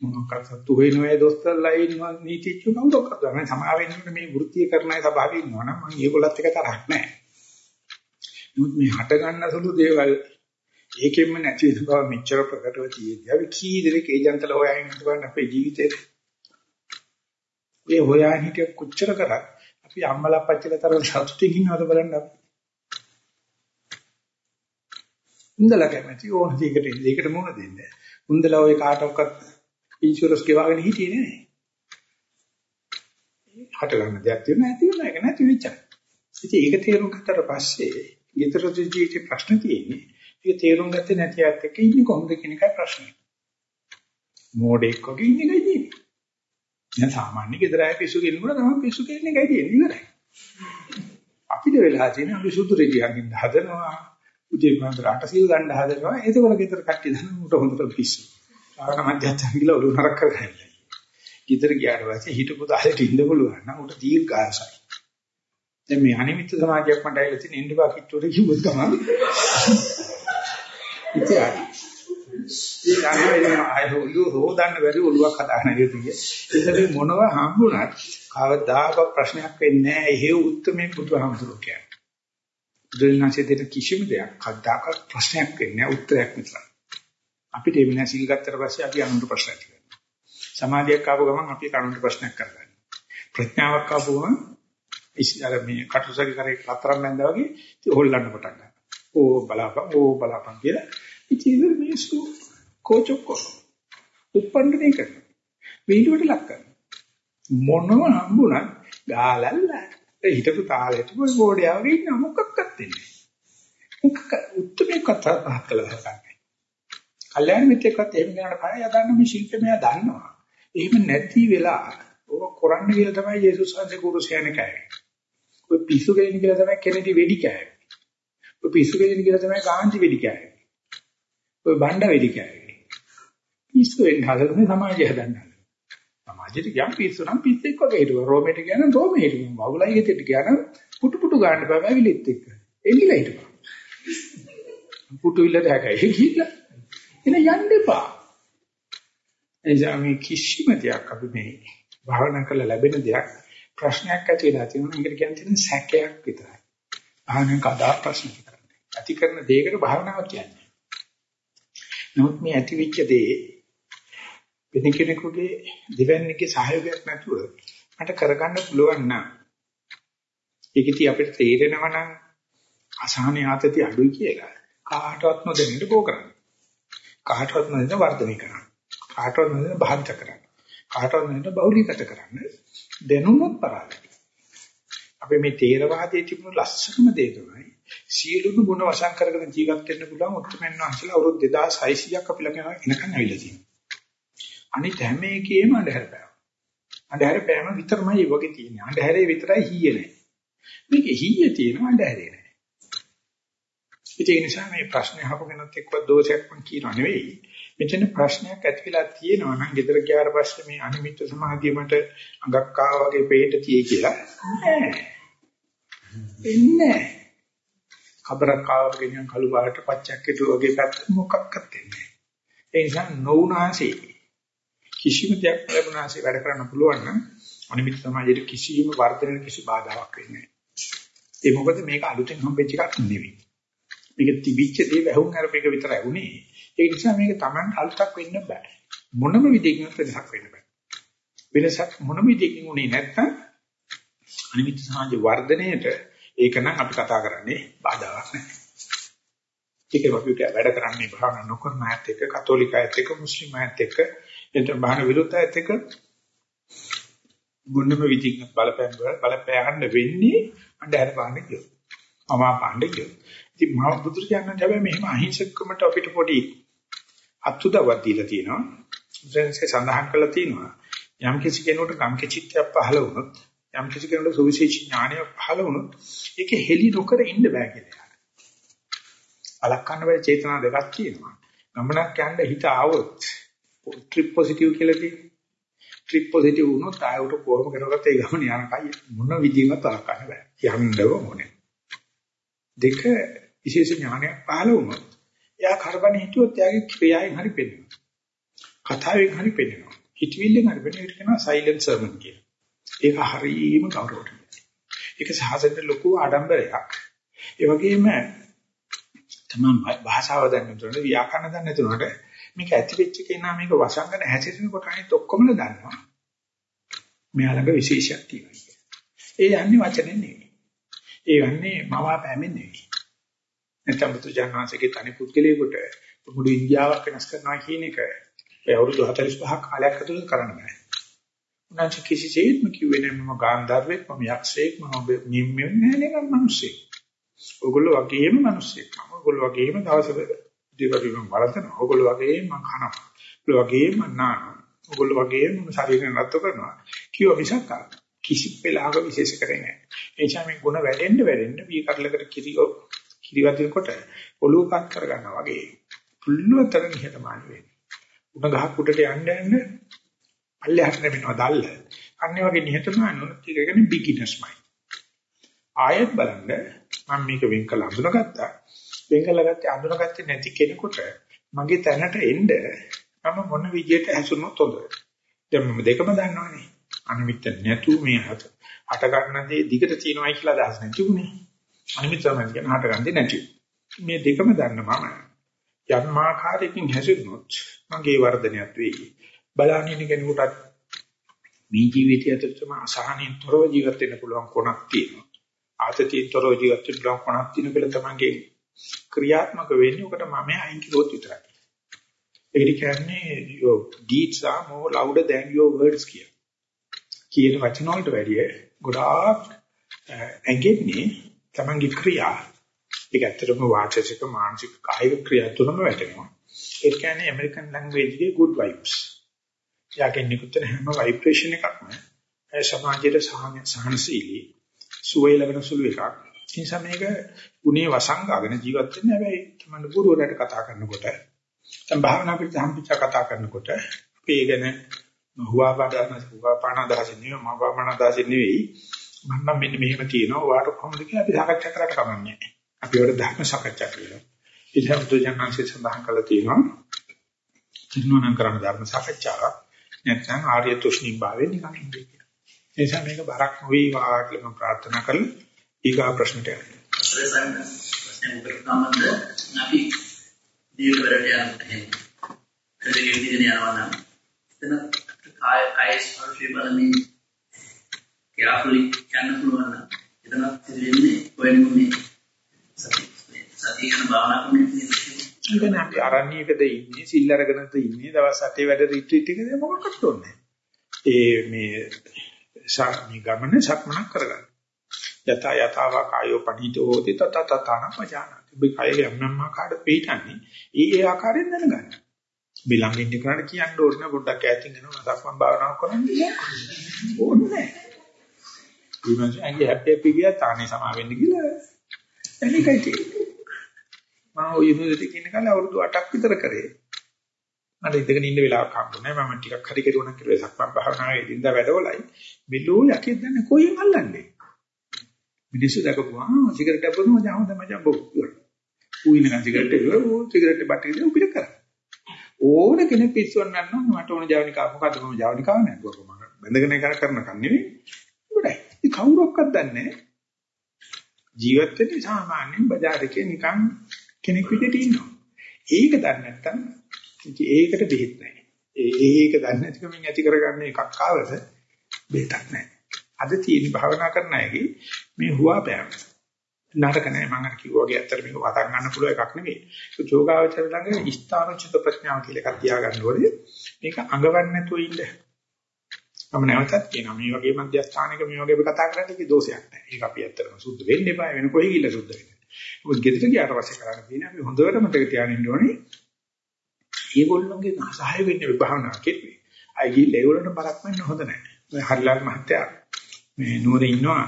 මොනක්වත් සත්තු වෙනවයි දොස්තරලා ඉන්නවා නීතිඥ කවුදක්වත් නැහැ. සමාවෙන්න මේ වෘත්තිය කරන අය සභාවේ ඉන්නවා නම් මම ඒගොල්ලත් එක තරහක් නැහැ. නමුත් මේ හට ගන්න සුළු දේවල් ඒකෙන්ම නැති වෙන බව මෙච්චර ප්‍රකටව තියෙද්දී අපි කී දෙනෙක් ඒජන්තල හොයාගෙන ඉඳපන් අපේ ජීවිතේ. ඒ හොයා හිටිය කොච්චර කරත් අපි අම්මලා පච්චිලා තරම් සතුටින් ඉන්නවද බලන්න අපි. උන්දලා කැමති ඕන දෙයකට දෙයකට මුණ දෙන්නේ. උන්දලා ඔය කාටවත් ඉන්ෂුරන්ස් ගෙවාගෙන හිටියේ නෑ. හට ගන්න දෙයක් තියෙන නැති වෙන එක නැති වෙච්චා. ඉතින් ඒක තේරුම් ගත්තට පස්සේ ඊතර ජීවිතේ ප්‍රශ්න තියෙන්නේ. ඒක තේරුම් ගත්තේ නැති අයත් එක්ක ඉන්නේ කොහොමද කියන එකයි ප්‍රශ්නේ. මෝඩෙක් වගේ ඉන්න එකයි තියෙන්නේ. දැන් සාමාන්‍ය ගෙදර අය පිස්සු කෙනෙකුට තමයි පිස්සු කියන එකයි තියෙන්නේ ඉවරයි. අපිට වෙලා තියෙන අපි සුදු රෙදියකින් හදනවා. උදේ පාන්දර අට සිල් ගන්න හදනවා. ඒකවල ගෙදර කට්ටිය දන්න උට හොඳට පිස්සු. ආවන මැදයන් ගිහලා ඔළුව නරක කරගන්න. ගෙදර ගියාට පස්සේ හිටපු තාලෙට ඉන්න පුළුවන් නම් උට දීර්ඝාසයි. දැන් මේ අනිමිත් සමාජයක් මට ඇවිල්ලා තියෙන ඉන්දියා කිට්ටුවට කිව්වොත් තමයි. ඉතින් ඒ අනේ අයෝ රෝදන්න බැරි ඔළුවක් හදාගෙන ඉන්නේ. ඒකේ මොනව හම්බුණත් කවදාක ප්‍රශ්නයක් වෙන්නේ නැහැ. එහෙ උත්තරමේ බුදුහාමුදුරුවෝ කියන්නේ. බුදුරජාණන්සේ දෙන කිසිම දෙයක් කවදාක ප්‍රශ්නයක් වෙන්නේ නැහැ උත්තරයක් විතරයි. අපිට ඒ වෙන සිල් ගත්තට පස්සේ අපි අනුන්ට ප්‍රශ්නයක් කරනවා. සමාධියක් ආපු ගමන් අපි අනුන්ට ප්‍රශ්නයක් කරගන්නවා. ප්‍රඥාවක් ආපු ගමන් ඉස්සර මේ කටුසරි කරේ කතරම් බැඳා වගේ ඉතින් හොල්ලන්න පටන් ගන්නවා. ඕ බලාපන් ඕ බලාපන් කියලා ඉතින් මිනිස්සු කෝචොක්කො උප්පණ්ඩනේ කරනවා. වීඩියෝට ලක් කරනවා. මොනව හම්බුණත් ගාලල්ල හිටපු තාලෙට පොයි බෝඩියාවගේ ඉන්න මොකක්වත් දෙන්නේ. මොකක් උත්තරේ කතා පහ කළා හරන්නේ. කල්යාණ මිත්‍රෙක්වත් එහෙම කරන්න බෑ. යා දන්න මේ ශිල්පය මෙයා දන්නවා. එහෙම නැති වෙලා ඕක කරන්න කියලා තමයි යේසුස් වහන්සේ කුරුසයනේ කෑවේ. ඔය පිස්සු කෙලින් කියලා තමයි කෙනෙක්ගේ වෙඩි කෑවේ. ඔය පිස්සු කෙලින් කියලා තමයි ගාන්ධි වෙඩි කෑවේ. ඔය බණ්ඩ වෙඩි කෑවේ. පිස්සු වෙන්න හදන්නේ සමාජය හදන්න. සමාජයට ගියම් පිස්සු නම් පිස්සෙක් වගේ හිටුවා. රෝමෙට ගියා නම් රෝමෙ හිටුවා. වගුලයි ගෙදරට ගියා නම් පුටු පුටු ගන්න බෑ ඇවිලිත් එක්ක. එළිලා හිටපන්. පුටු ඉල්ලට හැකයි ගිහිල්ලා. එන යන්න එපා. එනිසා මේ කිසිම දෙයක් අපි මේ භාවනා කරලා ලැබෙන දෙයක් ප්‍රශ්නයක් ඇති වෙලා තියෙනවා. ඒකට කියන්නේ සැකයක් විතරයි. භාවනාවෙන් කදා ප්‍රශ්න කරන්නේ. ඇති කරන දෙයකට භාවනාවක් කියන්නේ. නමුත් මේ ඇති වෙච්ච දේ වෙන කෙනෙකුගේ දෙවන්නේගේ සහයෝගයක් නැතුව මට කරගන්න පුළුවන් නම් ඒකෙති අපිට තේරෙනවා නම් අසහන ආතති අඩුයි කියලා කාටවත් නොදෙන්න බෝ කරන්න. කාටවත් නොදෙන්න වර්ධනය කරන්න. කාටවත් නොදෙන්න භාවිත කරන්න. කාටවත් නොදෙන්න බෞලිකත කරන්න. දැනුමත් පරාදයි. අපි මේ තේරවාදයේ තිබුණු ලස්සනම දේ තමයි සියලුම ගුණ වශයෙන් කරගෙන ජීවත් වෙන්න පුළුවන් උත්තරමන් වහන්සේලා අවුරුදු 2600ක් අපි ළඟ එනකන් ඇවිල්ලා තියෙනවා. අනිත් හැම එකේම අඳුර පෑම. අඳුර පෑම විතරමයි වගේ තියෙන්නේ. අඳුරේ විතරයි හීයේ නැහැ. මේක හීයේ තියෙනවා අඳුරේ නැහැ. ඒ නිසා මේ ප්‍රශ්නේ අහපගෙනත් එක්ක දෝෂයක් මම කියනවා නෙවෙයි. මෙතන ප්‍රශ්නයක් ඇති වෙලා තියෙනවා නම් ගෙදර ගියාට පස්සේ මේ අනිමිත්ත සමාධිය මට අඟක් ආවා වගේ පේට තියෙයි කියලා නෑ. එන්නේ කබරක් ආවා වගේ කළු පාට පච්චක් හිටු වගේ පැත්ත මොකක්වත් දෙන්නේ ඒ නිසා නොඋනාසේ කිසිම දෙයක් ලැබුණාසේ වැඩ කරන්න පුළුවන් නම් අනිමිත් සමාජයේ කිසිම වර්ධනයක කිසි බාධාවක් වෙන්නේ නැහැ. ඒ මොකද මේක අලුතෙන් හම්බෙච්ච එකක් නෙවෙයි. මේක තිබිච්ච දේ වැහුම් අරපේක විතරයි උනේ. ඒ නිසා මේක Taman අලුතක් වෙන්න බෑ. මොනම විදිහකින් වෙනසක් වෙන්න බෑ. වෙනසක් මොනම විදිහකින් උනේ නැත්නම් අනිමිත් සමාජ වර්ධනයේට ඒක නම් අපි කතා කරන්නේ බාධාවක් නැහැ. ඒකේ අපි වැඩ කරන්නේ භාවනා නොකරන අයත් එක්ක, කතෝලික අයත් එක්ක, මුස්ලිම් අයත් එක්ක, එතන භාවනා විරුද්ධ අයත් එක්ක මොනම විදිහකින් බලපෑම් බලපෑහන්න වෙන්නේ අnder පාන්නේ කියෝ. මම පාන්නේ කියෝ. ඉතින් මහ බුදුරජාණන් හැබැයි මෙහෙම අහිංසකකමට අපිට පොඩි අත්උදවක් දීලා තියෙනවා. බුදුරජාණන්සේ සඳහන් කළා තියෙනවා. යම් කිසි කෙනෙකුට ගම් කිචිත්තයක් පහළ වුණොත් යම් කිසි කෙනෙකුට සුවිශේෂී ඥානය පහළ වුණොත් ඒක හෙලි නොකර ඉන්න බෑ කියලා. අලක් ගන්න බැරි චේතනා දෙකක් තියෙනවා. ගමනක් යන්න හිත ආවොත් ට්‍රිප් පොසිටිව් කියලා තියෙනවා. ට්‍රිප් පොසිටිව් වුණොත් ආයෙත් කොහොම කරනවත් ඒ ගමන යන කයි මොන විදිහකට අලක් ගන්න බෑ. යන්නව ඕනේ. දෙක විශේෂ ඥානයක් පහළ වුණොත් එයා කරබන හිතුවොත් එයාගේ ක්‍රියාවෙන් හරි පෙන්නනවා. කතාවෙන් හරි පෙන්නනවා. හිතවිල්ලෙන් හරි පෙන්නන එක කියනවා සයිලන්ට් සර්මන් කියලා. ඒක හරීම ගෞරවණීයයි. ඒක සාසනෙට ලොකු ආඩම්බරයක්. ඒ වගේම තමන් භාෂාව දන්නේ නැතුනට ව්‍යාකරණ දන්නේ නැතුනට මේක ඇති වෙච්ච කෙනා මේක වසංගන හැසිරෙනකොට අනිත් ඔක්කොම දන්නවා. මෙයා ළඟ විශේෂයක් තියෙනවා කියලා. ඒ යන්නේ වචනෙන් නෙවෙයි. ඒ යන්නේ මවාපෑමෙන් නෙවෙයි. නැත්නම් බුදුජානනාංශගේ තනි පුද්ගලයෙකුට මුළු ඉන්දියාවක් වෙනස් කරනවා කියන එක ඒ අවුරුදු 45ක් කාලයක් ඇතුළත කරන්න බෑ. උනාචි කිසිසේත්ම කිව්වේ නෑ මම ගාන්ධාරෙක් මම යක්ෂයෙක් මම නිම්මෙන් නෑ නේ මම මිනිස්සෙක්. ඔයගොල්ලෝ වගේම මිනිස්සෙක්. මම ඔයගොල්ලෝ වගේම දවසක දේවල් මම වරතනවා. ඔයගොල්ලෝ වගේම මම කනවා. ඔයගොල්ලෝ වගේම මම නානවා. ඔයගොල්ලෝ වගේම මම ශරීරය නඩත්තු කරනවා. කිව්ව මිසක් කිසි වෙලාවක විශේෂ කරේ නෑ. ඒ නිසා මේ ಗುಣ වැඩෙන්න වැඩෙන්න වී කරලකට කිරි කිරිවදිනකොට ඔලුව පත් කරගන්නවා වගේ පුළුවන්තර නිහතමානී වෙන්න. උණ ගහ කුඩට යන්න යන්න පල්ලෙහාට නෙමෙනවා දැල්ල. අන්නේ වගේ නිහතමානී වුණත් ඒක කියන්නේ බිග්ිනර්ස් මයින්ඩ්. ආයෙත් බලන්න මම මේක වෙන් කළ අඳුනගත්තා. වෙන් කළා ගත්තේ අඳුනගත්තේ නැති කෙනෙකුට මගේ තැනට එන්න මම මොන විදියට හැසුනොත් හොඳද? දැන් මම දෙකම දන්නවනේ. අනිමිත්ත නැතු මේ හත අට ගන්න දේ දිගට තියනවායි කියලා අදහස් නැතිුනේ. අනිමිත්ත තමයි කියන හට ගන්න දේ නැති. මේ දෙකම දන්න මම යම් ආකාරයකින් හැසිරුණොත් මගේ වර්ධනයක් වෙයි. බලාගෙන කෙනෙකුට මේ ජීවිතය ඇතුළතම අසහනින් තොරව ජීවත් වෙන්න පුළුවන් කොනක් තියෙනවා. ආතතියෙන් තොරව ජීවත් වෙන්න පුළුවන් කොනක් තියෙන කියලා තමයි ක්‍රියාත්මක වෙන්නේ. උකට මම අයින් කිව්වොත් විතරයි. ඒකට කියන්නේ your deeds are more louder than your words කිය. කියන වචන වලට වැඩිය ගොඩාක් ඇඟෙන්නේ තමන්ගේ ක්‍රියා. ඒක ඇත්තටම වාචික මානසික කායික ක්‍රියා තුනම වැටෙනවා. ඒ කියන්නේ ඇමරිකන් ලැන්ග්වේජ් එකේ good vibes. යකින් නිකුත්න හැම ভাইබ්‍රේෂන් එකක්ම ඒ සමාජයේ සහනශීලී සුවය ලබන සුළු එකක්. ඒ නිසා මේක ගුණේ වසංගාගෙන ජීවත් වෙන්න හැබැයි තමයි ගුරුවරයාට කතා කරනකොට දැන් භාවනා පිට සම්පිච්ච කතා කරනකොට අපි ඒගෙන හුවා බඩන හුවා පාන දාසින් නෙවෙයි මම පාන දාසින් නෙවෙයි. මම නම් මෙන්න මෙහෙම තියෙනවා. ඔයාට කොහොමද කියලා අපි සාකච්ඡා කරලා කමන්නේ අපි වල ධර්ම සාකච්ඡා කරනවා. ඉතින් බුදුජානන්සේ සඳහන් කළා තියෙනවා තිරුණම් කරන ධර්ම සාකච්ඡාවක්. නැත්නම් ආර්ය තුෂ්ණි භාවයෙන් නිකන් ඉන්නේ කියලා. ඒ නිසා මේක බරක් නොවේවා කියලා මම ප්‍රාර්ථනා කරලා ඊගා ප්‍රශ්නට යනවා. ප්‍රශ්නේ උත්තර තමයි අපි දීර්ඝවලට යන්නේ. කඩේ විදිහට යනවා නම් එතන කාය කාය ස්පර්ශය බලන්නේ carefully යන්න පුළුවන් නම් එතන වෙන්නේ කොහෙන්ද සතිය සතිය යන භාවනා කරන්නේ ඉතින් අපි අරණියකද ඉන්නේ සිල් අරගෙනද ඉන්නේ දවස් 8 වැඩ රිට්‍රීට් එකද මොකක්වත් ඕනේ ඒ මේ මේ ගමන සක්මනක් කරගන්න යත යතාව කායෝ පණිතෝ තත තතන පජාන ඔබ කය යම්නම් ආකාරයට පිටන්නේ ඒ ඒ ආකාරයෙන් දැනගන්න. ඔබ ළඟ ඉන්න කෙනාට කියන්න ඕනේ නෑ පොඩ්ඩක් ඈතින් යනවා සක්මන් භාවනාවක් කරන්න ඕනේ නෑ. ඊමණට ඇඟේ හැප්පි හැප්පි ගියා තානේ සමා වෙන්න කියලා එනිකයි තියෙන්නේ. මම ඔය යුනිවර්සිටි කින්න කාලේ අවුරුදු 8ක් විතර කරේ. මට ඉඳගෙන ඉන්න වෙලාවක් හම්බුනේ මම ටිකක් හරි කෙරුණා කියලා සක්මන් භාවනාවේ ඉඳලා වැඩවලයි මෙලෝ යකෙක් දැන්නේ කොහෙන් අල්ලන්නේ. මිනිස්සු දැකපුවා සිගරට් එකක් බොනවා මචං හොඳ මචං බොක්. ඌ ඉන්න සිගරට් එක ඌ සිගරට් බට්ටි දෙන උපිට කරා. ඕන කෙනෙක් පිස්සුවක් නන්නම් මට ඕන ජවනිකා මොකද්ද මම ජවනිකාව නෑ දුක මම බඳගෙන කර කරන කන් නෙවෙයි. උඩයි. ඉතින් කවුරක්වත් දන්නේ ජීවත් වෙන්නේ සාමාන්‍යයෙන් බજાર එකේ නිකන් කෙනෙක් විදිහට ඉන්නවා. ඒක දන්නේ නැත්තම් ඒකට බෙහෙත් නැහැ. ඒ ඒක දන්නේ නැතිකමින් ඇති කරගන්න එකක් ආවද බෙහෙතක් නැහැ. අද තියෙන භාවනා කරන අයගේ මේ හුවාපෑම නරක නෑ මම අර කිව්වා වගේ ඇත්තට මේක වතක් ගන්න පුළුවන් එකක් නෙවෙයි. ඒක යෝගාවචර ළඟ ස්ථානචිත ප්‍රඥාව කියලා එකක් තියාගන්න ඕනේ. මේක අඟවන්නේ නැතුව ඉන්න. මම නැවතත් කියනවා මේ වගේ මධ්‍යස්ථානික මේ වගේ කතා කරන්න කි දෝෂයක් නෑ. ඒක අපි ඇත්තටම සුද්ධ වෙන්න එපා වෙන කොහේ ගිහලා සුද්ධ වෙන්නේ. මොකද ගෙදර ගියාට පස්සේ කරන්න තියෙන්නේ අපි හොඳට මතක තියාගන්න ඕනේ. ඒගොල්ලෝගේ සහාය වෙන්නේ විභාවනා කෙරුවේ. අය ගිහලා ඒගොල්ලන්ට බරක් වෙන්න හොඳ නෑ. හරිලාල් මහත්තයා මේ නුවර ඉන්නවා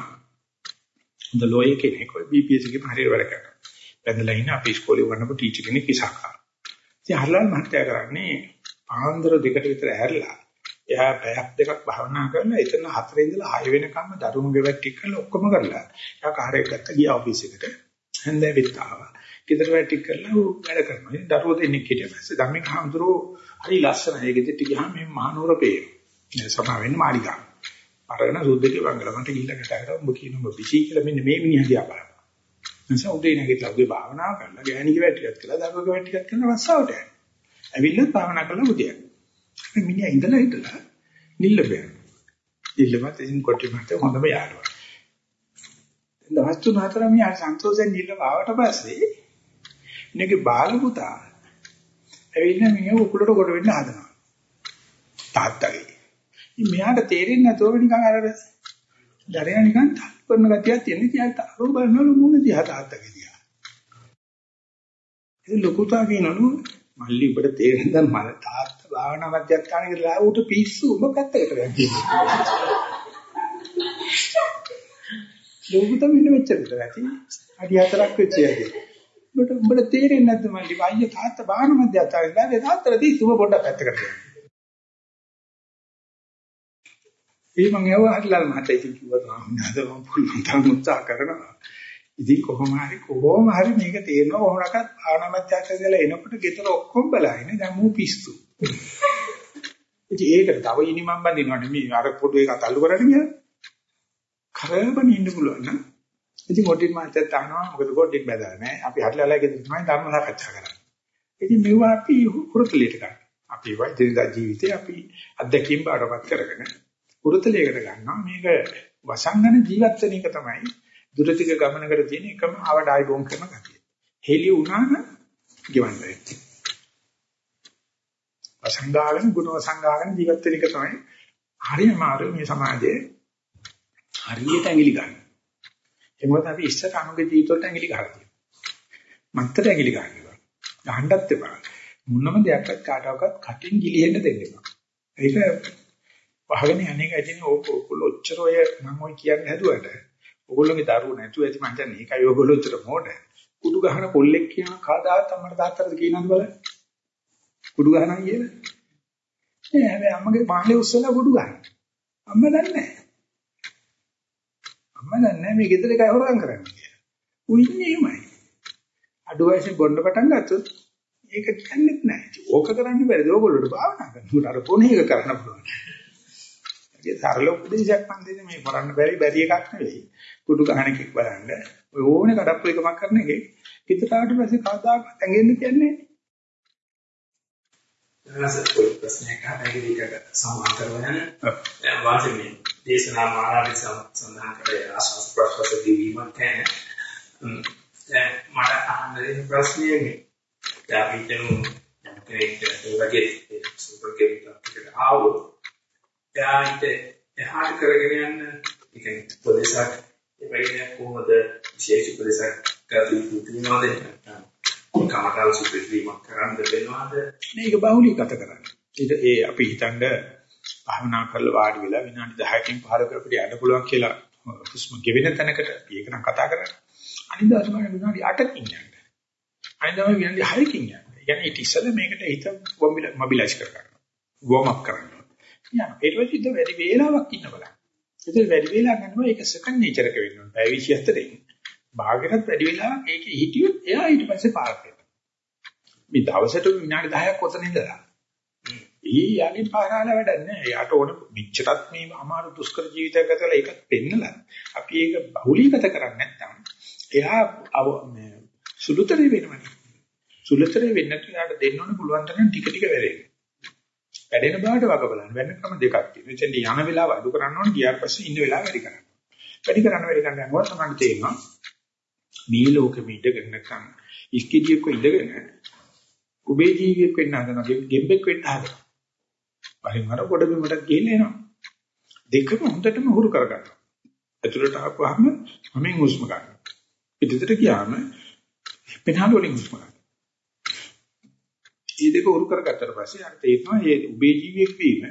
හොඳ ලෝයර් කෙනෙක් ඔය BPS එකේ හරියට වැඩ කරනවා. වැඳලා ඉන්න අපි ඉස්කෝලේ වන්නකො ටීචර් කෙනෙක් ඉසක්කා. ඉතින් හරලල් මහත්තයා කරන්නේ ආන්දර දෙකට විතර ඇරලා එයා පැයක් දෙකක් භාවනා කරලා එතන හතරේ ඉඳලා හය වෙනකම්ම දරුණු ගෙවැට් ටික කරලා ඔක්කොම කරලා එයා කාර්යයක් ගත්ත ගියා ඔෆිස් එකට. හැන්දෑවෙත් ආවා. ගෙදර වැඩ ටික කරලා ඌ වැඩ කරනවා. ඉතින් දරුවෝ දෙන්නෙක් හිටියා පස්සේ ධම්මික හඳුරෝ හරි ලස්සනයි. ඒ ගෙදරට ගියාම මේ මහනුවර පේනවා. සමා වෙන්න මාලිගා. අරගෙන සුද්දගේ වංගල මට ගිහිල්ලා කතා කරා උඹ කියන උඹ බිසි කියලා මෙන්න මේ මිනිහ දිහා බලන්න. නිසා උදේ නැගිටලා උදේ භාවනා කරලා ගෑණික වැටියක් කළා දරුවක වැටියක් කරලා රස්සාවට යනවා. ඇවිල්ලා භාවනා කරලා උදේ යනවා. මේ මිනිහා ඉඳලා හිටලා නිල්ල බෑ. නිල්ලමත් ඉතින් කොටි මත හොඳම යාළුවා. දවස් තුන හතර මිනිහා සන්තෝෂෙන් නිල්ල ආවට පස්සේ මිනිහගේ බාල පුතා ඇවිල්ලා මිනිහ උකුලට කොට වෙන්න හදනවා. තාත්තගේ මෙයාට තේරෙන්නේ නැතුව නිකන් අර දරේ නිකන් කරන ගතියක් තියෙන ඉතින් අර බලනවලු මොන දිහා තාත්තගේ දිහා. ඒ ලොකුතා කියනලු මල්ලි ඔබට තේරෙන්නේ දැන් මල තාත්තා භාවනා මධ්‍යස්ථානෙ කියලා උට පිස්සු ඔබ පැත්තකට යන්න කියනවා. ලොකුතා මෙන්න මෙච්චර විතර ඇති. අඩි හතරක් වෙච්ච යකි. ඔබට ඔබට තේරෙන්නේ නැද්ද මල්ලි අයියා තාත්තා භාවනා මධ්‍යස්ථානෙ ගානේ තාත්තලා දී තුම පොඩ්ඩක් පැත්තකට යන්න. ඒ මං යවුවා හරිලා මහත්තයා ඉතින් කිව්වා ස්වාමීන් වහන්සේ මම පුළුවන් තරම් උත්සාහ කරනවා. ඉතින් කොහොම හරි කොහොම හරි මේක තේරෙනවා කොහොමඩක්වත් භාවනා මධ්‍යස්ථ කියලා එනකොට ගෙදර ඔක්කොම බලයිනේ දැන් මූ පිස්සු. ඉතින් ඒකට තව ඉනි මම බඳිනවා නෙමෙයි අර පොඩු එක අතල්ලු කරගෙන ගියා. කරබන ඉන්න පුළුවන් නම් ඉතින් මොටින් මාත්‍යත් අහනවා මොකද පොඩ්ඩක් බැලලා නෑ අපි හරිලා ගෙදර තමයි ධර්ම සාකච්ඡා කරන්නේ. ඉතින් මෙවුවා අපි හුරුතලියට ගන්න. අපි වෛද්‍යදා ජීවිතේ අපි අත්දැකීම් බාරපත් කරගෙන හුරුතලියකට ගන්නවා මේක වසංගන ජීවත් වෙන එක තමයි දුරතික ගමනකට තියෙන එකම අවඩායි බොන් කරන ගතිය. හෙලි වුණා නම් ගෙවන්න වෙන්නේ. වසංගාගෙන ගුණ වසංගාගෙන ජීවත් වෙන එක තමයි හරියම මාරු මේ සමාජයේ හරියට ඇඟිලි ගන්න. ඒ මොකද අපි ඉස්සර අනුගේ ජීවිතවලට ඇඟිලි ගහලා තියෙනවා. මත්තර ඇඟිලි ගන්නවා. ගහන්නත් එපා. මොනම දෙයක්වත් කාටවත් කටින් ගිලිහෙන්න දෙන්න එපා. ඒක වහගෙන යන්නේ ඇදින ඕක ඔච්චර ඔය මම ඔය කියන්නේ හැදුවට ඕගොල්ලෝගේ දරුවෝ නැතුව ඇති මං කියන්නේ ඒකයි ඕගොල්ලෝ උතර මොඩ. කුඩු ගහන කොල්ලෙක් කියන කාදාත් අම්මට තාත්තට කියනවද බලන්න. කුඩු ගහනවා කියලා. නෑ හැබැයි අම්මගේ පාළේ උස්සලා කුඩු ගන්න. අම්ම දන්නේ නෑ. අම්ම දන්නේ මේ ගෙදර එකයි හොරගම් කරන්නේ කියලා. උන්නේ එහෙමයි. අඩු වයසේ බොන්න පටන් ගත්තොත් ඒක කියන්නේත් නෑ. ඕක කරන්න බැරිද ඕගොල්ලෝට භාවනා කරන්න. අර පොණේක කරන්න පුළුවන්. ඒ සරල උපදේශයක් මන් දෙන්නේ මේ කරන්න බැරි බැරි එකක් නෙවෙයි. කුඩු ගහන එකක් බලන්න. ඔය ඕනේ කඩප්පු එකමක් කරන එකේ හිතට පස්සේ කවදාකවත් ඇඟෙන්න කියන්නේ නැහැ. ප්‍රශ්නයක් අහන්නේකට සමාන්තරව යන දැන් වාසිය මේ දේශනා මාලාවේ සඳහන් කරේ ආස්වාස් ප්‍රසවාස දිවීමක් ගැන. දැන් මට අහන්න දෙන ප්‍රශ්නේ මේ. දැන් අපි හිතමු කෙනෙක් වගේ සුපර් කෙනෙක් අපිට ආවොත් එයාට එහාට කරගෙන යන්න ඒ කියන්නේ උපදේශක් එපැයි කොහොමද විශේෂ උපදේශක් ගත යුතු වෙනවද? කමඨාන් සුපිරීමක් කරන්න වෙනවද? මේක බහුලීගත කරන්න. ඊට ඒ අපි හිතනද භාවනා කරලා වාඩි වෙලා විනාඩි 10කින් 15ක අපිට යන්න පුළුවන් කියලා හුස්ම ගෙවෙන තැනකට ඒක නම් කතා කරන්නේ. අනිත් දවසේ මම විනාඩි 8කින් යන්න. අනිත් දවසේ විනාඩි 6කින් යන්න. ඒ කියන්නේ ඊට ඉස්සෙල්ලා මේකට හිත මොබිලයිස් කර ගන්නවා. වෝම් අප් කරනවා. යනවා. ඊට පස්සේ ඉත වැඩි වේලාවක් ඉන්න බලන්න. ඒක වැඩි වේලාවක් ගන්නවා ඒක සෙකන්ඩ් නේචර් එක වෙන්න ඕනේ. පැය 24 න්. භාගයටත් වැඩි වෙලාවක් ඒකේ හිටියොත් එයා ඊට පස්සේ පාරක් වෙනවා. මේ දවසට විනාඩි 10ක් ඔතන ඉඳලා. ඊ යන්නේ පාරාල වැඩක් නෑ. යාට ඕන මිච්ඡරත් මේ අමාරු දුෂ්කර ජීවිතයක් ගතලා ඒකත් පෙන්නලා අපි ඒක බහුලීගත කරන්නේ නැත්නම් එයා මේ සුළුතරේ වෙනවනේ. සුළුතරේ වෙන්න යාට දෙන්න ඕන පුළුවන් තරම් ටික ටික වැඩෙන්න. වැඩෙන බවට වග බලන්න. වෙන ක්‍රම දෙකක් තියෙනවා. එතෙන්ට යන වෙලාව අඩු කරන්න ඕනේ. ගියාට පස්සේ ඉන්න වෙලාව වැඩි කරන්න. වැඩි කරන්න වැඩි කරන්න යනවා තමයි තේරෙනවා. මේ ලෝකෙ ඉඳගෙන නැත්නම් ඉස්කිඩියක ඉඳගෙන කුබේ ජීවියෙක් වෙන්න හදනවා. ගෙම්බෙක් වෙන්න හදනවා. වරින් වර කොට බිමට ගිහින් එනවා. දෙකම හොඳටම හුරු කරගන්නවා. ඇතුළට ආපුවාම මමෙන් හුස්ම ගන්නවා. පිටතට ගියාම පෙනාල වලින් හුස්ම ගන්නවා. මේ දෙක උරු කරගත්තට පස්සේ අර තේරෙනවා මේ උබේ ජීවියෙක් වීම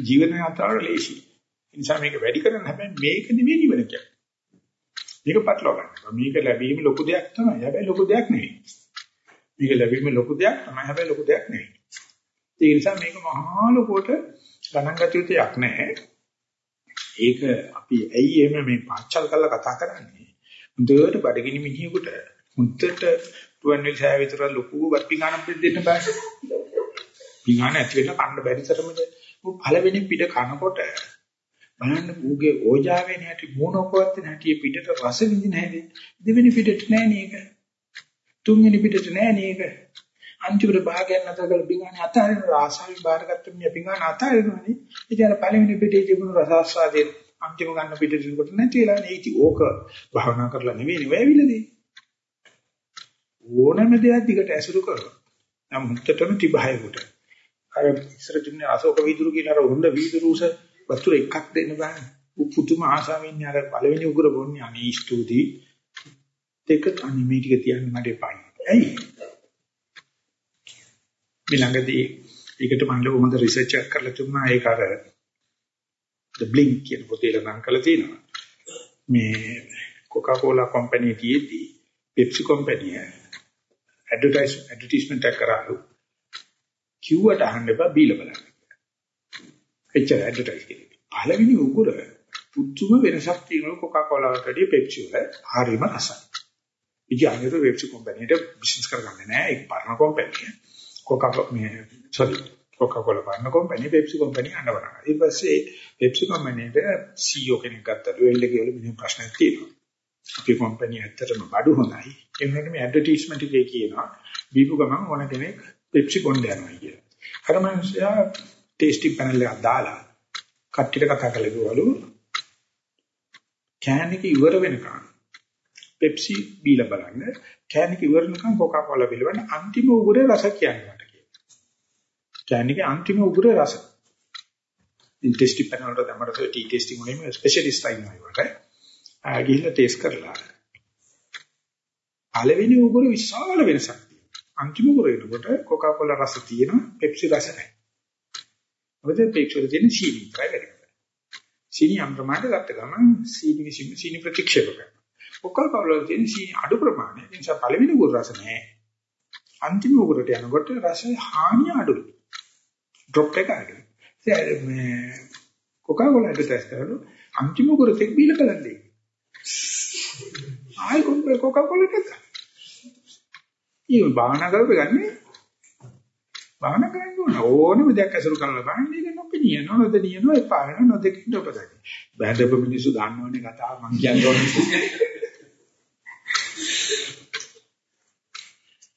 ජීවන යාත්‍රාවට ලේසි. ඒ නිසා මේක වැඩි කරන්න හැබැයි මේක නෙවෙයි නිවන කියන්නේ. මේක පටලවා ගන්න. මේක ලැබීම ලොකු දෙයක් තමයි. හැබැයි ලොකු දෙයක් නෙවෙයි. මේක ලැබීම ලොකු දෙයක් තමයි. හැබැයි ලොකු දෙයක් නෙවෙයි. ඒ නිසා මේක මහා ලොකුවට ගණන් ගත යුතු දෙයක් නැහැ. ඒක අපි ඇයි එහෙම මේ පාච්චල් කරලා කතා කරන්නේ? හොඳට බඩගිනි මිනිහෙකුට හොඳට රුවන් විල් සෑය විතර ලොකු වත් පිඟානක් දෙන්න බෑ. පිඟාන ඇතුලේ කන්න බැරි තරමද ਉਹ පළවෙනි පිට කනකොට බලන්න ඌගේ ඕජාවේ නැටි මොනකවත් නැටි පිටට රස විඳින හැටි දෙවෙනි පිටට නෑ නේක. තුන්වෙනි පිටට නෑ නේක. අන්තිමට භාගයක් නැතර කරලා පිඟාන අතාරින රාසාවි බාරගත්ත මිය පිඟාන අතාරිනවනේ. ඉතින් අර පළවෙනි පිටේ තිබුණු රසාස්වාදයෙන් අන්තිම ගන්න පිටට කොට නැතිලා නේ. ඉතින් ඕක භාවනා කරලා නෙවෙයි වෙවිලදී. ඕනෑම දෙයක් දිගට ඇසුරු කරනවා. නම් මුත්තටම තිබහයකට. අර ඉස්සර තිබුණේ අශෝක වීදුරු කියන අර හොඳ වීදුරුස වතුර එකක් දෙන්න බෑ. පුදුම ආශාවෙන් අර පළවෙනි උගුර බොන්නේ අනේ ස්තුතියි. දෙක අනේ මේ ටික තියන්න මට එපායි. ඇයි? ඊළඟදී ඒකට මම ලොකු හොඳ රිසර්ච් එකක් කරලා තිබුණා ඒක අර the blink කියන පොතේ නම් කරලා තියෙනවා. මේ Coca-Cola company තියේදී Pepsi company ඇඩ්වර්ටයිස් ඇඩ්වර්ටයිස්මන්ට් එක කරාලු. කිව්වට අහන්න එපා බීලා බලන්න. එච්චර ඇඩ්වර්ටයිස් කරේ. පළවෙනි උගුර පුදුම වෙනසක් තියෙනවා කොකාකෝලා වලට වඩා පෙප්සි වල හරිම රසයි. ඉතින් අනිත් පෙප්සි කම්පැනිට බිස්නස් කරගන්නේ නැහැ. ඒක පරණ කම්පැනි. කොකාකෝ මේ සෝරි කොකාකෝලා පරණ කම්පැනි පෙප්සි කම්පැනි අඬවනවා. ඊට පස්සේ පෙප්සි කම්පැනිට CEO කෙනෙක් ගත්තා. ඩුවෙල් එකේ වල මිනිහ ප්‍රශ්නයක් තියෙනවා. අපේ කම්පැනි ඇත්තටම බඩු හොඳයි. ඒ වුණාට මේ ඇඩ්වර්ටයිස්මන්ට් එකේ කියනවා බීපු ගමන් ඕන කෙනෙක් පෙප්සි බොන්න යනවා කියලා. අර මිනිස්සයා ටේස්ටි පැනල් එකක් දාලා කට්ටියට කතා කරලා කිව්වලු කෑන් එක ඉවර වෙනකන් පෙප්සි බීලා බලන්න කෑන් එක ඉවර වෙනකන් කොකා කෝලා බීලා බලන්න අන්තිම උගුරේ රස කියන්නේ මට කියලා. කෑන් එකේ අන්තිම උගුරේ රස. ඉන් ටෙස්ටි පැනල් වල තමයි ටී ටෙස්ටිං වලින් ස්පෙෂලිස්ට් අයින්නවා ඒකට. ආ ගිහිල්ලා ටෙස්ට් කරලා. පළවෙනි උගුර විශාල වෙනසක් අන්තිම උගුරේකට කොකා කෝලා රස තියෙනවා පෙප්සි රස නැහැ. මොකද පෙප්සි වල තියෙන සීනි ප්‍රයිවරි. සීනි යම් ප්‍රමාණයකට ගත්ත ගමන් සීනි විසින් සීනි ප්‍රතික්ෂේප කරනවා. කොකා කෝලා වල තියෙන සීනි අඩු ප්‍රමාණය. ඒ නිසා පළවෙනි උගුර රස නැහැ. අන්තිම උගුරට යනකොට රසයේ හානිය අඩුයි. ඩ්‍රොප් එක අඩුයි. ඒ මේ කොකා කෝලා එක ටෙස්ට් කරලා අන්තිම උගුරට එක් බීලා බලන්නේ. ආයි කොකා කෝලා එක ඊ භාවනා කරපෙන්නේ භාවනා කරන්න ඕන ඕනම දෙයක් ඇසුරු කරලා බලන්න ඒක නොපෙනිය නොදෙනිය නොඑපා වෙන නොදෙකින් ඔබදයි බෑදපු මිනිස්සු දන්නවනේ කතාව මං කියන්නේ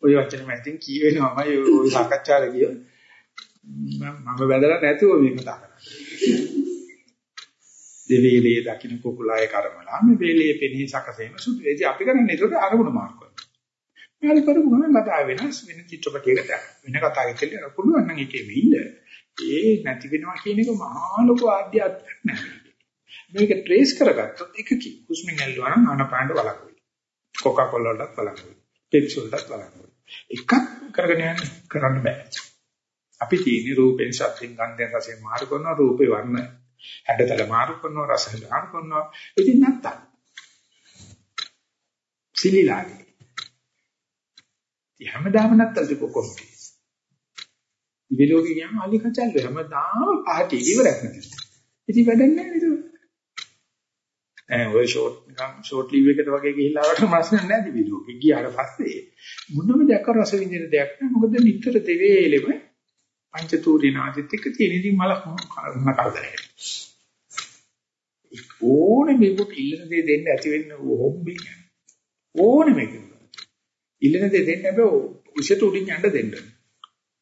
ඔය වචන මැදින් කී වෙනවමයි ඔය සාකච්ඡාවල ගිය මම වැදලා නැතුව මේ කතා කරන්නේ දෙවේලේ දකින්න කුකුලායේ කර්මලා මේ වේලේ පෙනී සකසේම සුදු ඒදී අපි කරන්නේ ඒක අරමුණ මාර්ග හරි කරපු ගමන් කතා වෙනස් වෙන චිත්‍රපටයකට වෙන කතාවකට කියලා පුළුවන් නම් ඒකෙම ඉන්න. ඒ නැති වෙනවා කියන එක මහා ලොකු ආධ්‍යාත්මයක් නෑ. මේක ට්‍රේස් කරගත්තොත් එකකි. හුස්මින් ඇල්ලුවා නම් ආනපානට වලකුයි. කොකා කොලා වලටත් වලකුයි. පෙප්සි වලටත් වලකුයි. එකක් කරගෙන යන්න කරන්න බෑ. අපි තියෙන රූපෙන් ශබ්දෙන් ගන්ධයෙන් රසයෙන් මාරු කරනවා රූපේ වර්ණ හැඩතල මාරු කරනවා රස මාරු කරනවා ඉතින් නැත්තම් සිලිලාගේ ඉතින් හැමදාම නැත්තල් දෙකොකොම්. ඉවිලෝකේ ගියාම අලි කචල්ල හැමදාම පහටි ඉවරක් නැති. ඉතින් වැඩක් නැහැ නේද? ඈ ඔය ෂෝට් නිකන් ෂෝට් ලීව් එකට වගේ ගිහිල්ලා ආවට ප්‍රශ්න නැහැ ඉවිලෝකේ. ගියාට පස්සේ මොනම දෙයක් රස විඳින දෙයක් නැහැ. මොකද නිතර දෙවේලෙම පංචතූරි නාදිත් එක්ක තියෙන ඉතින් මල මොන කරදරයක්. ඕනේ මේකට ඉල්ලන දේ දෙන්න ඇති වෙන්න හොම්බි ඕනේ මේක. ඉල්ලන දේ දෙන්න හැබැයි උසට උඩින් යන්න දෙන්න.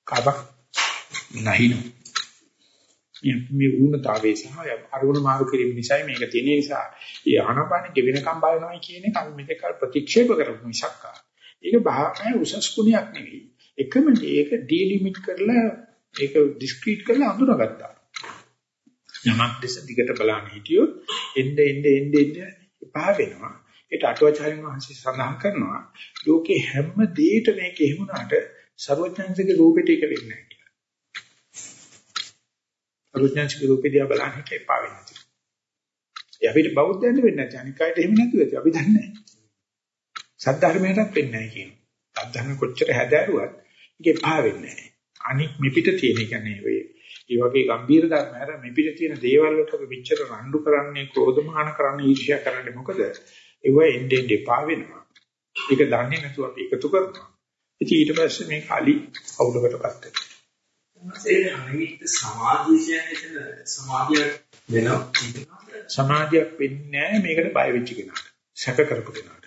කබක් නැහිනු. මේ වුණතාවේ සහ අරමුණ මාරු කිරීම නිසා මේක තියෙන නිසා ඒ ආනපාන ගෙවෙනකම් බලනවා කියන එක අපි මෙතෙක් ප්‍රතික්ෂේප කරපු මිසක් ඒක භාවනාවේ උසස් ගුණයක් නෙවෙයි. එකම මේක ඩීලිමිට් කරලා ඒක ඩිස්ක්‍රීට් කරලා අඳුනගත්තා. යමක් දෙස දිගට බලන්න හිටියොත් එnde එnde එnde එnde එපා වෙනවා. ඒට අටුවාචාර්යන් වහන්සේ සඳහන් කරනවා ලෝකේ හැම දෙයක මේක එහෙමුණාට ਸਰවඥාන්සේගේ රූපෙට ඒක වෙන්නේ නැහැ කියලා. ਸਰවඥාන්සේගේ රූපෙ දිහා බලන්න කේපා වෙන්නේ. ඒ අපිට බෞද්ධයන්ට වෙන්නේ නැහැ. අනික අයට එහෙම නැතුව ඇති. අපි දන්නේ නැහැ. සද්ධර්මයටත් වෙන්නේ නැහැ කියනවා. සද්ධර්ම කොච්චර හැදෑරුවත් ඒකේ පහ වෙන්නේ නැහැ. අනික් මෙපිට තියෙන කියන්නේ ඔය ඒ වගේ ගම්බීර ධර්ම හැර මෙපිට තියෙන දේවල් වලට අපි විචතර රණ්ඩු කරන්නේ ක්‍රෝධමාන කරන්නේ ඊර්ෂ්‍යා කරන්නේ මොකද ඒව එන්නේ එපා වෙනවා. ඒක දන්නේ නැතුව අපි එකතු කරනවා. ඉතින් ඊට පස්සේ මේ කලි අවුලකටපත් වෙනවා. ඒ අනිමිත් සමාධිය කියන්නේ සමාධිය වෙනවා. සමාධියක් වෙන්නේ නැහැ මේකට බය වෙච්ච කෙනාට. සැක කරපු කෙනාට.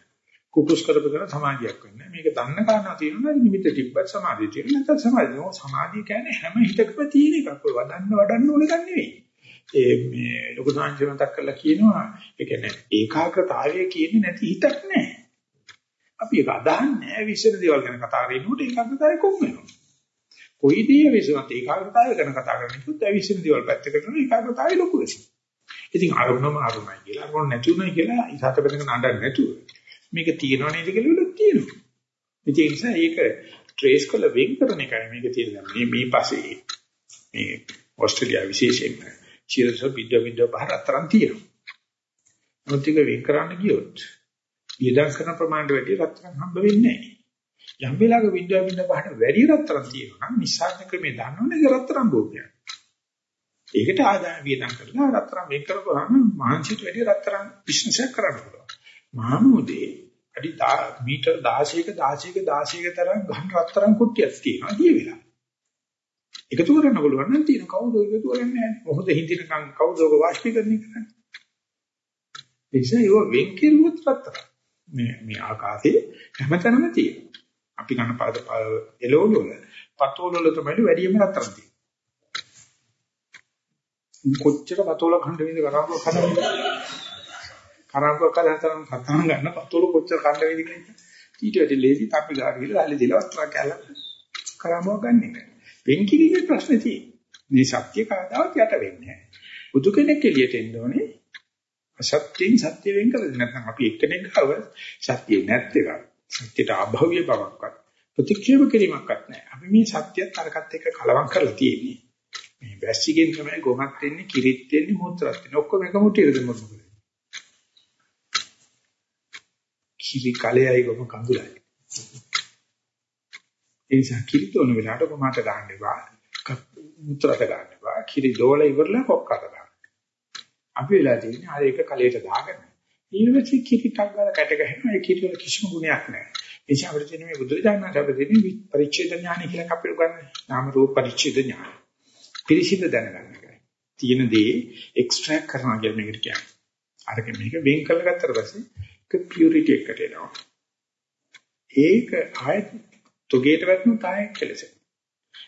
කුකුස් කරපු කෙනා සමාධියක් වෙන්නේ මේක දන්න කාරණා තියෙනවා නිමිත්ත තිබ්බත් සමාධිය තියෙනවා නැත්නම් සමාධිය. සමාධිය කියන්නේ හැම හිතකම තියෙන එකක්. ඔය වඩන්න වඩන්න ඕන එකක් නෙවෙයි. ඒ මේ ලොකු සංජීවනක් කරලා කියනවා ඒ කියන්නේ ඒකාග්‍රතාවය කියන්නේ නැති හිතක් නැහැ. අපි ඒක අදහන්නේ විශ්ව දේවල් ගැන කතා කරනකොට ඒකාග්‍රතාවය කොම් වෙනවා. කොයි දේ විශ්වත් ඒකාග්‍රතාවය ගැන කතා කරනකොට ඒ විශ්ව දේවල් පැත්තකට කරන ඒකාග්‍රතාවය ලොකු වෙනවා. ඉතින් අරුණම අරුණයි කියලා අරුණ නැතුණයි කියලා ඉසත බෙදගෙන නඩන්න නැතුව මේක තියෙනව නේද කියලා විලක් තියෙනවා. ඒ නිසා ඒක ට්‍රේස් කළ වෙන් කරන එකයි මේක තියෙන්නේ. මේ මේ පස්සේ මේ ඕස්ට්‍රේලියාව විශේෂයෙන්ම චිරස බිද්ද බිද්ද බහර අතරන් තියෙනවා. මොකද ඒක වෙන් කරන්න ගියොත් වියදම් කරන ප්‍රමාණයට වැඩි රත්තරන් හම්බ වෙන්නේ නැහැ. යම් වෙලාවක බිද්ද බිද්ද බහර වැඩි රත්තරන් තියෙනවා නම් නිසාන ක්‍රමේ දන්නවනේ ඒක රත්තරන් භෝගයක්. ඒකට ආදාය වියදම් කරලා රත්තරන් මේක කරපුවාම මහන්සියට වැඩි රත්තරන් බිස්නස් එකක් කරන්න පුළුවන්. මහමුදේ අඩි මීටර් 16ක 16ක 16ක තරම් ගහන රත්තරන් කුට්ටියක් තියෙනවා දිය වෙලා. එකතු කරන්න පුළුවන් නම් තියෙන කවුද එකතු කරන්නේ නැහැ. මොහොත හින්දිනකම් කවුද ඔක වාෂ්පීකරණය කරන්නේ? එනිසා ඒව වෙන් කෙරුවොත් රත්තරන්. මේ මේ ආකාශයේ හැමතැනම තියෙනවා. අපි ගන්න පාද එළවලු වල පතෝල වල තමයි වැඩිම රත්තරන් තියෙන්නේ. කොච්චර පතෝල කණ්ඩ වේද කරාම කන කරාම කලතරම් කතාන ගන්න පතෝල කොච්චර කණ්ඩ වේද කියන්නේ. ඊට වැඩි ලේසි අපි ගාන ගිහලා රැලි දිලා වස්ත්‍රා කැල්ල කරාම ගන්න එක. වෙන් කිරීමේ ප්‍රශ්නේ තියෙන්නේ. මේ සත්‍ය කවදාවත් යට වෙන්නේ නැහැ. බුදු කෙනෙක් එළියට එන්න ඕනේ අසත්‍යයෙන් සත්‍ය වෙන් කරලා නැත්නම් අපි එක්කෙනෙක් ගාව සත්‍ය නැත්නම් සත්‍යයට අභව්‍ය බවක්වත් ප්‍රතික්ෂේප කිරීමක්වත් නැහැ. අපි මේ සත්‍යයත් අරකට එක්ක කලවම් කරලා තියෙන්නේ. මේ වැස්සිගෙන් තමයි ගොමක් වෙන්නේ, කිරිත් වෙන්නේ, මුත්‍රාත් වෙන්නේ. ඔක්කොම එක මුටියද මොකද? කිරි කලෙයි ගොම කඳුලයි. ඒ නිසා කිරි තෝන වෙලාවට කොමාට ගන්න එපා. මුත්‍රාට ගන්න එපා. කිරි දෝල ඉවරලා කොක්කට ගන්න. අපි වෙලා තියෙන්නේ ආ ඒක කලයට දාගෙන. ඊළඟට කිරි ටක් ගාලා කැට ගහනවා. ඒ කිරි වල කිසිම ගුණයක් නැහැ. ඒ නිසා අපිට තියෙන මේ බුදුරජාණන් අපිට තියෙන පරිච්ඡේද ඥාන කියලා අපිට උගන්වන්නේ. නාම රූප පරිච්ඡේද ඥාන. පිරිසිදු දැනගන්න එකයි. තියෙන දේ එක්ස්ට්‍රැක්ට් කරනවා කියන මේකට කියන්නේ. අරක මේක වෙන් කරලා ගත්තට පස්සේ ඒක පියුරිටි එකට එනවා. ඒක ආයත තුගේට වැටුණු තායක් කෙලසෙ.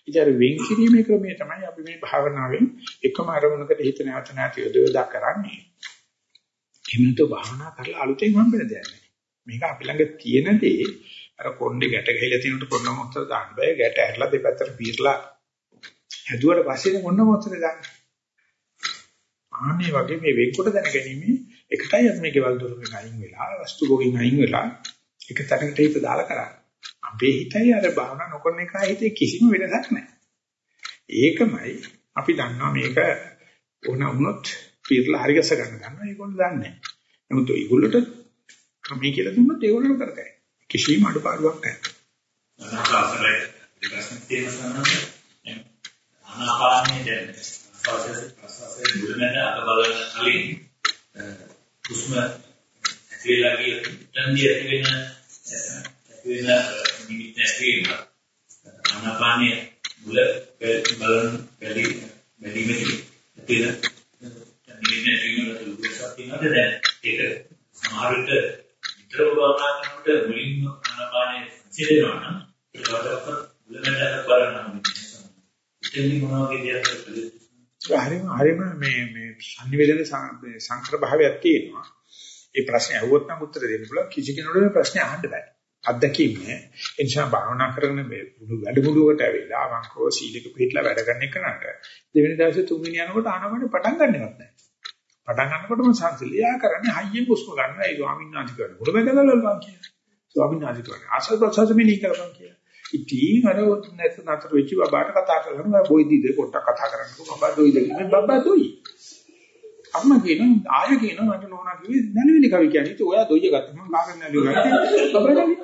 ඉතින් වෙන් කිරීමේ ක්‍රමය තමයි අපි මේ භාවනාවෙන් එකම අරමුණකට හිත නැවත නැවත යොදවලා කරන්නේ. එහෙම භාවනා කරලා අලුතෙන් හම්බෙන දෙයක් නෙවෙයි. මේක අපි ළඟ තියෙන දේ අර කොණ්ඩේ ගැට ගහලා තියෙනකොට කොන්න මොහොතට දාන්න බෑ. ගැට ඇරලා දෙපැත්තට පීරලා හැදුවට පස්සේ කොන්න මොහොතට දාන්න. ආන්නේ වගේ මේ වෙන්කොට දැනගැනීමේ එකටයි අපි මේ ගෙවල් දොරෙන් අයින් වෙලා වස්තු භෝගින් අයින් වෙලා එක තැනකට හිත දාලා කරන්නේ. අපේ හිතයි අර භාවනා නොකරන එකයි හිතේ කිසිම වෙනසක් නැහැ. ඒකමයි අපි දන්නවා මේක ඕන වුණොත් පීරලා හරි ගැස ගන්න ගන්නවා. ඒගොල්ලෝ දන්නේ නැහැ. නමුත් ඒගොල්ලොට ක්‍රමී කියලා දුන්නොත් ඒගොල්ලෝ කරතයි. කිසිම අඩපාඩුවක් නැහැ. ආනාපානයේ දැන් ප්‍රසවාසයේ ප්‍රසවාසයේ මුලමෙද අත බලන කලින් හුස්ම ඇතිලා ගිය තන්දි ඇති වෙන ඇති වෙන නිමිති ඇති වෙන ආනාපානයේ මුල බලන බැලි බැලිමේ ඇති වෙන නිමිති ඇති වෙන ලුකසක් තියෙනවද දැන් ඒක සමහර විට විතර භාවනා කරනකොට මුලින්ම ආනාපානයේ සිදෙනවා නම් ඒකට මුලමෙද බලනවා එතෙන්දි මොනවා වගේ දෙයක් හරිම හරිම මේ මේ සංනිවේදන සංකර භාවයක් තියෙනවා. ඒ ප්‍රශ්නේ අහුවොත් නම් උත්තර දෙන්න පුළුවන් කිසි කෙනෙකුට මේ ප්‍රශ්නේ අහන්න බෑ. අත්දැකීම් නෑ. ඒ නිසා භාවනා කරන මේ වැඩමුළුවට ඇවිල්ලා අවංකව සීලක පිළිట్లా වැඩ කරන එකනට දෙවෙනි දවසේ තුන්වෙනි යනකොට ආනමනේ පටන් ගන්නවත් නෑ. පටන් ගන්නකොටම සංසිලියා කරන්නේ හයියෙන් පුස්ම ගන්නවා. ඒ ස්වාමීන් වහන්සේ කරන. මුල බෙදලා කියන. ස්වාමීන් වහන්සේ කරන්නේ ආසල් ප්‍රසාද මෙනි කරපන් කියලා. ඉතින් අර නැත් නතර වෙච්ච බබාට කතා කරනවා බොයිදිද පොට්ටක් කතා කරන්නකෝ බබා දොයිද? මේ බබා දොයි. අම්මා කියන ආය කියන මට නෝනා කිව්වේ නැලවිලි කවි කියන්නේ. ඉතින් ඔයා දොයිය ගත්තා මම කාගෙන් නැලවිලි ගත්තා. බබා දොයි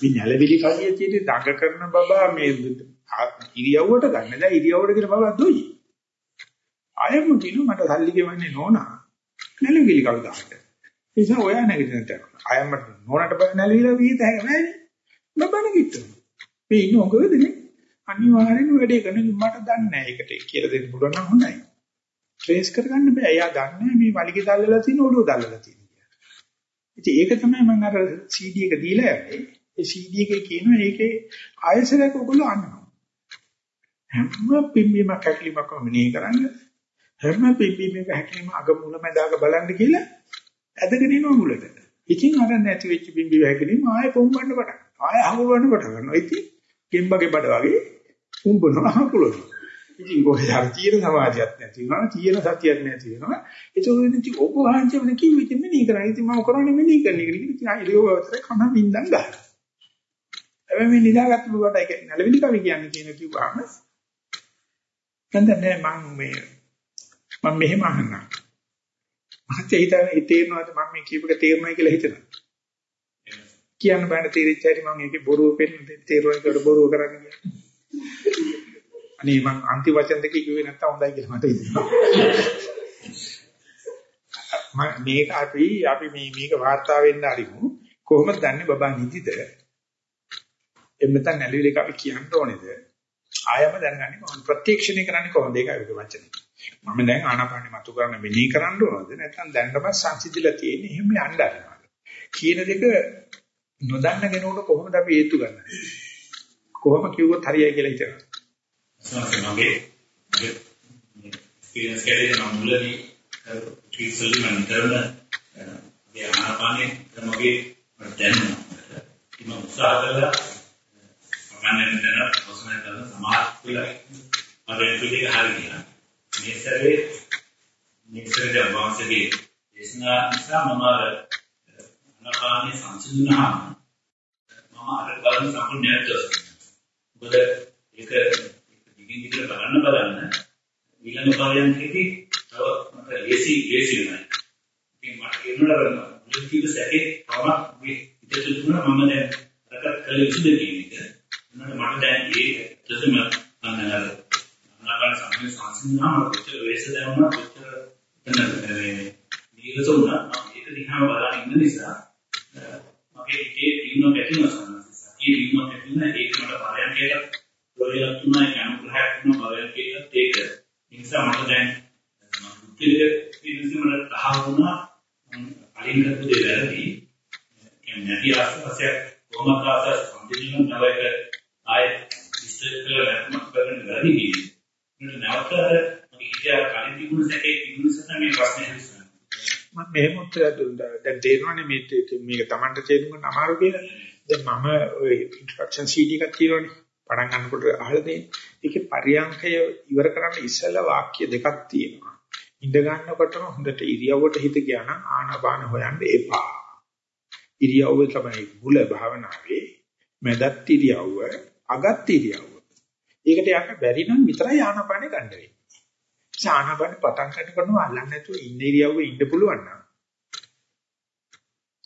මේ නැලවිලි කවිය තියෙන්නේ දඟ කරන බබා මේ ඉරියව්වට ගන්න. දැන් ඉරියව්වට කියන බබා දොයි. ආයෙම කියන මට සල්ලි ගෙවන්නේ නෝනා නැලවිලි කවි දාන්න ඒ නිසා ඔයා නැගිටින තැන ආයෙම නෝනාට බල නැලවිලි විහිද නැහැ බබන කිට්ටු. මේ ඉන්න ඔකවදනේ අනිවාර්යෙන්ම වැඩේ කරන මට දන්නේ නැහැ. ඒකට කියලා දෙන්න පුළුවන් නම් හොඳයි. ට්‍රේස් කරගන්න බෑ. එයා දන්නේ මේ වලිගේ දැල්ලලා තියෙන ඔළුව දැල්ලලා තියෙන කියලා. ඉතින් ඒක තමයි මම අර CD එක දීලා යන්නේ. ඒ CD එකේ කියනවා ඒකේ ආයසරයක් ඔයගොල්ලෝ අන්නවා. හැම පිම්බීමක් හැකිලිමක්ම මෙනෙහි කරන්න. හැම පිම්බීමක හැකිලිම අග මුල මැදාක බලන්න කියලා ඇදගෙන ඉනවා මුලට. ඉතින් අර නැති වෙච්ච පිම්බීම හැකිලිම ආයෙ පොම්බන්න පටන් ආය හඟවන්න පටන් ගන්නවා. ඉතින් ගෙම්බගේ බඩ වගේ උඹනවා හකුලනවා. ඉතින් කොහේ හරි තියෙන සමාජයක් නැති වෙනවා, තියෙන සතියක් නැති වෙනවා. ඒක උදේ ඔබ වහන්සේම කිව්ව ඉතින් මෙනි කරන්නේ. ඉතින් මම කරන්නේ මෙනි කරන එක. ඉතින් ආයෙ අවතර කන බින්දන් ගන්නවා. හැබැයි මේ නිදාගත්ත බුවට ඒක නැලවිලි කවි කියන්නේ කියන කිව්වම නැන්ද නෑ මම මේ මම මෙහෙම අහන්නම්. මහත්තයා හිතන්නේ තේරෙනවද මම මේ කියපක තේරෙනවයි කියලා හිතනවා. කියන්න බෑන තීරිච්ච හැටි මම ඒකේ බොරුව පෙන්න තේරුම් එකට බොරුව කරන්නේ කියලා. අනේ මං අන්තිම වචන දෙක කිව්වේ නැත්තම් හොඳයි කියලා මට හිතෙනවා. මේක අපි අපි මේ මේක වාර්තා වෙන්න අරිමු කොහොමද දන්නේ බබා නිදිද? එම්ම නැත්නම් නැලවිල එක අපි කියන්න ඕනේද? ආයම දැනගන්නේ කොහොමද? ප්‍රත්‍යක්ෂණය කරන්නේ කොහොමද? ඒකයි ඔක වචනේ. මම දැන් ආනාපානෙ මතු කරන්න මෙනෙහි කරන්න ඕනද? නැත්නම් දැන්නම සංසිඳිලා තියෙන්නේ එහෙම යන්න ආරනවා. කියන දෙක නොදන්න කෙනෙකුට කොහොමද අපි හේතු ගන්නේ? කොහොම කිව්වොත් හරියයි කියලා හිතනවා. මගේ මගේ එක්ස්පීරියන්ස් එකේ නම් මුලදී ට්‍රීට්සලි මම කරන මේ ආනාපානේ මගේ මට දැනෙනවා. මම උත්සාහ කළා මම දැන් අවසන් කරන සමාජ වෙලා මම පිළිග හරියට මේ සැරේ මේ සැරේ අවශ්‍යදී දේශනා නිසා මම ආනාපානේ සංසිඳුණාම මම අර බලන සම්පූර්ණ නැද්ද මොකද ඒක දිගින් දිගට බලන්න බලන්න ඊළඟ පරයන්කදී තව මට ලේසි ලේසි වෙනවා. ඉතින් මට කියනවා මුලින් කිව්ව සැකේ තවම මේ ඉතින් තුන මම දැන් රකත් කළ යුතුද කියන එක. එන්නට මට දැන් ඒක තසම අන්නර අනාගත සම්මත සංසිඳනවා කොච්චර වේස දැනුණා කොච්චර මේ නිරත වුණා මම ඒක දිහා බලන ඉන්න නිසා මගේ හිතේ දිනුන ගැටෙනවා සතිය දිනුන ගැටෙන ඒක මට පරයන්කයට ප්‍රයෝජන තුනයි අනුග්‍රහයක් තුන පරයන්කයට ඒක නිසා මට දැන් මුත්‍තිලක පිළිසිමකට තහ වුණා අලින් කරපු දේ වැරදි කියන්නේ නැති ආස්වාසයක් කොහොමද ආස්වාස සම්පූර්ණ නවයක ආය ඉස්තර කරලා වැටුමක් කරන්න වැරදි කියන්නේ. මට නැවත මගේ හිතේ කලින් තිබුණ සැකේ තිබුණ නිසා මේ ප්‍රශ්නේ හසුනා. මම මෙහෙම උත්තර දුන්නා. දැන් තේරෙනවනේ මේ මේක Tamanට තේරුම් ගන්න අමාරු කියලා. දැන් මම ওই ඉන්ස්ට්‍රක්ෂන් CD එකක් තියෙනවනේ. පටන් ගන්නකොට අහලා දෙන්නේ. ඒකේ පරියන්කය ඉවර කරන්න ඉස්සෙල්ලා වාක්‍ය දෙකක් තියෙනවා. ඉඳ ගන්නකොටම හොඳට ඉරියව්වට හිත ගියා නම් ආනාපාන හොයන්න එපා. ඉරියව්ව තමයි මුල භාවනාවේ මැදත් ඉරියව්ව අගත් ඉරියව්ව. ඒකට යන්න බැරි නම් විතරයි ආනාපානෙ ගන්න වෙන්නේ. ආනාපානෙ පටන් ගන්නකොටම අල්ලන්නේ නැතුව ඉන්න ඉරියව්වේ ඉන්න පුළුවන් නම්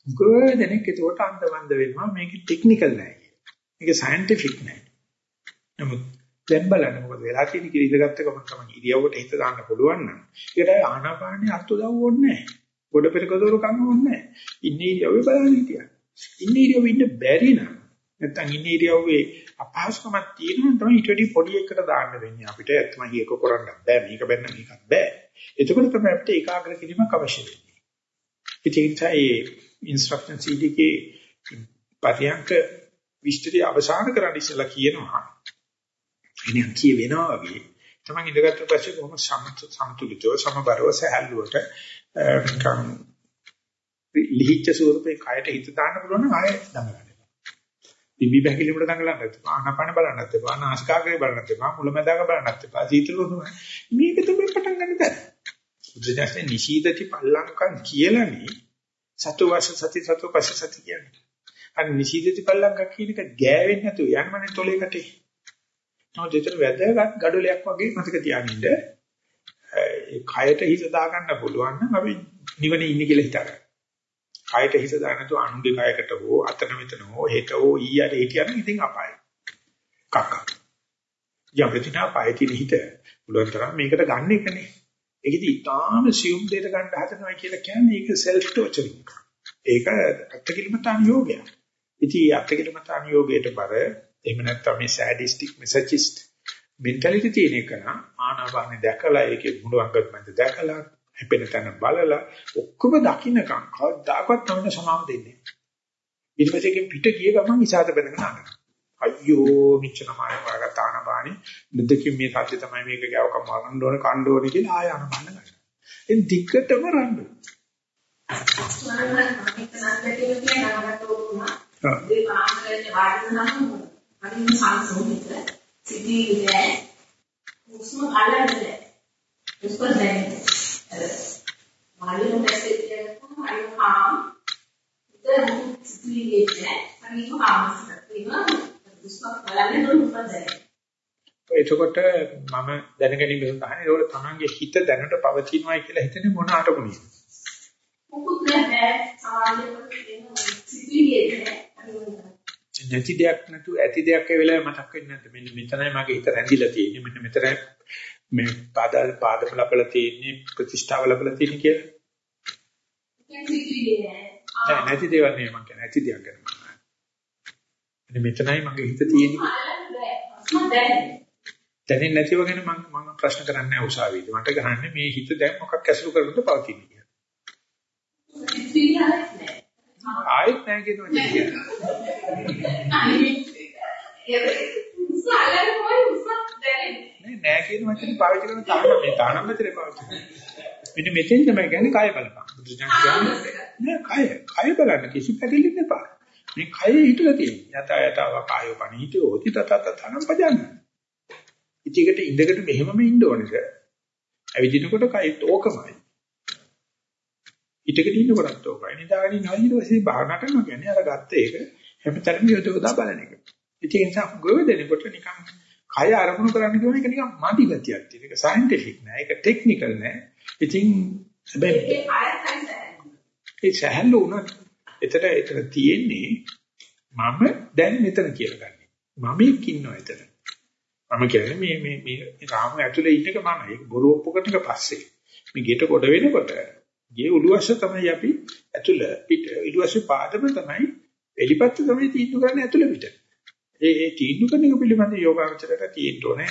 ගොඩනෙක් ඒකට අන්දවන්ද වෙනවා මේක ටෙක්නිකල් නෑ. මේක සයන්ටිෆික් නෑ. නමුත් දැන් බලන්න මොකද වෙලා තියෙන්නේ කියලා ඉඳගත්ත ගමන් තමයි ඉරියව්වට හිත දාන්න පුළුවන් නම් ඒකට ආනාපානිය අර්ථ දව් ඕනේ නැහැ. ගොඩ පෙරක දොර කන්න ඕනේ නැහැ. ඉන්නේ ඉරියව්වේ බලන්න හිටියා. ඉන්නේ ඉරියව්වේ ඉන්න බැරි නම් නැත්තම් ඉන්නේ ඉරියව්වේ අපහසුකමක් තියෙනවා තමයි ඊට වැඩි පොඩි එකකට දාන්න වෙන්නේ. අපිට ඇත්තම හියක කරන්න බෑ. මේක බැන්න මේකත් බෑ. එතකොට තමයි අපිට ඒකාග්‍ර කිරීමක් අවශ්‍ය වෙන්නේ. ඉතින් ඒ ඉන්ස්ට්‍රක්ෂන් CD එකේ පරියන්ක විස්තරي අවසන් කරන්න ඉස්සලා කියනවා එනින් කිය වෙනවා වගේ තමයි ඉඳගත්තු පස්සේ කොහොම සමතුලිතව සමබරව සහැල්ලුවට නිකන් ලිහිච්ඡ ස්වරූපේ කයට හිත දාන්න පුළුවන් නම් ආයෙ දඟලන්න. දිවි බැකිලිමට දඟලන්න එපා. ආනපන බලන්නත් එපා. නාසිකාග්‍රේ බලන්නත් එපා. මුලමඳාක බලන්නත් එපා. සීතල මේක තමයි පටන් ගන්න දැන්. බුදුදහමේ නිශීදති පල්ලංකම් කියලානේ සතු වාස සති සතු පස්ස සති කියන්නේ. අර නිශීදති පල්ලංකම් කියන එක ගෑවෙන්නේ නැතුව යන්නමනේ තොලේකට. නමුත් ඒතර වැදගත් gadolයක් වගේ මතක තියාගන්න. ඒ කයට හිත දාගන්න පුළුවන් නම් අපි නිවනේ ඉන්නේ කියලා හිතගන්න. කයට හිත දාන්න තු අනුගේ කයකට හෝ අතන මෙතන හෝ හෙට හෝ ඊයට හිටියනම් ඉතින් අපායයි. කක්ක. යම්පතිනා පායතින හිත පුළුවන් තරම් මේකට ගන්න එකනේ. ඒකෙදි ඊටාම සියුම් දෙයට ගන්න හදනවා කියලා කියන්නේ ඒක සෙල්ෆ් ටෝචරින්. ඒක අත්කිලමතාන් යෝගය. ඉතින් අත්කිලමතාන් යෝගයට බර එහෙම නැත්නම් මේ සෑඩිස්ටික් මෙසචිස්ට් මෙන්ටැලිටි තියෙන එක නම් ආනාපානෙ දැකලා ඒකේ මුළු අංගත් දැකලා හැපෙන තැන බලලා ඔක්කොම දකින්නකම් කවදාකවත් තමයි සමාව දෙන්නේ. ඊට පස්සේ ඒකෙන් පිට ගිය ගමන් ඉසాత බඳගෙන අඬනවා. අයියෝ මිච්ඡන මාය වාගත ආනපානි දෙදකින් මේ සත්‍ය තමයි මේක ගාවක මරන්න ඕන කණ්ඩ ඕන කියලා ආය අනපන්න ගන්නවා. එන් දිග්ගටම රණ්ඩු. මම නම් හිතනත් දෙයක් කියනවා නමකට උනා. ඒ පාන්දරේ වාඩි වුණාම අනිත් සංසෝනිත සිටී නෑ හුස්ම ගන්නද හුස්ම මාළිම පැත්තේ කියනකොට අනිත් කාම්. ඉතින් සිටී නෑ අනිත් කාම්ස් ඒක හුස්ම බලන්නේ නෝ හුස්ම දැනෙන්නේ එතකොට මම දැනගැනීම සඳහා ඒක තමන්ගේ හිත දැනට පවතිනවායි කියලා හිතන්නේ මොන අටකුණියද? මොකුත් නැහැ. සිතුවිලි නැති දෙයක් නැතු ඇති දෙයක් ඒ වෙලාවේ මතක් වෙන්නේ නැද්ද? මෙන්න මෙතනයි මගේ හිත රැඳිලා තියෙන්නේ. මෙන්න මෙතන මේ පාද පාදම ලැබලා තියෙන්නේ ප්‍රතිෂ්ඨාව ලැබලා තියෙන්නේ කියලා. නෑ නැති දේවල් නෙවෙයි මම කියන්නේ නැති දෙයක් ගැන. මෙන්න මෙතනයි මගේ හිත තියෙන්නේ. දැනෙන්නේ නැතිව ගැන මම මම ප්‍රශ්න කරන්නේ නැහැ උසාවියේදී. මට ගහන්නේ මේ හිත දැන් මොකක් ඇසුරු කරනද පවතින්නේ කියලා. ආයෙත් නැහැ කියනවා කියන්නේ. නෑ නෑ කියන වචනේ පාවිච්චි කරන තාම මේ තානම් මෙතන පාවිච්චි කරනවා. මෙන්න මෙතෙන් තමයි කියන්නේ කය බලපං. බුදුසසුන කියන්නේ කය. කය බලන්න කිසි පැකිලෙන්න එපා. මේ කය හිටලා තියෙන්නේ. යත යතව කායෝ පණීතෝ ති තත තනම් පජන්න. ඉතිකට ඉඳකට මෙහෙමම ඉන්න ඕනේ. ඇවිදිනකොට කයත් ඕකමයි. හිටගෙන ඉන්නකොටත් ඕකයි. නිදාගෙන ඉන්න ඊට පස්සේ භාවනා කරනවා කියන්නේ අර ගත්ත එක හැමතැනම යොදවලා බලන එක. ඉතින් ඒ නිසා ගොඩදෙනකොට නිකන් කය අරමුණු කරන්න කියන එක නිකන් මදි ගතියක් තියෙන. ඒක සයන්ටිෆික් නෑ. ඒක ටෙක්නිකල් නෑ. ඉතින් හැබැයි ඒ සහැල්ලු උනත් එතන එතන තියෙන්නේ මම දැන් මෙතන කියලා ගන්න. මම එක්ක ඉන්නවා එතන. මම කියන්නේ මේ මේ මේ රාම ඇතුලේ ඉන්න එක මම. ඒක බොරු ඔප්පකට පස්සේ. මේ ගෙට කොට වෙනකොට ගේ උළුවස්ස තමයි අපි ඇතුළ පිට ඊළුවස්ස පාදම තමයි එලිපත්ත තමයි තීන්දුව කරන්නේ ඇතුළ පිට. ඒ ඒ තීන්දුව කරන එක පිළිබඳ යෝගාවචරයට තියෙන්න ඕනේ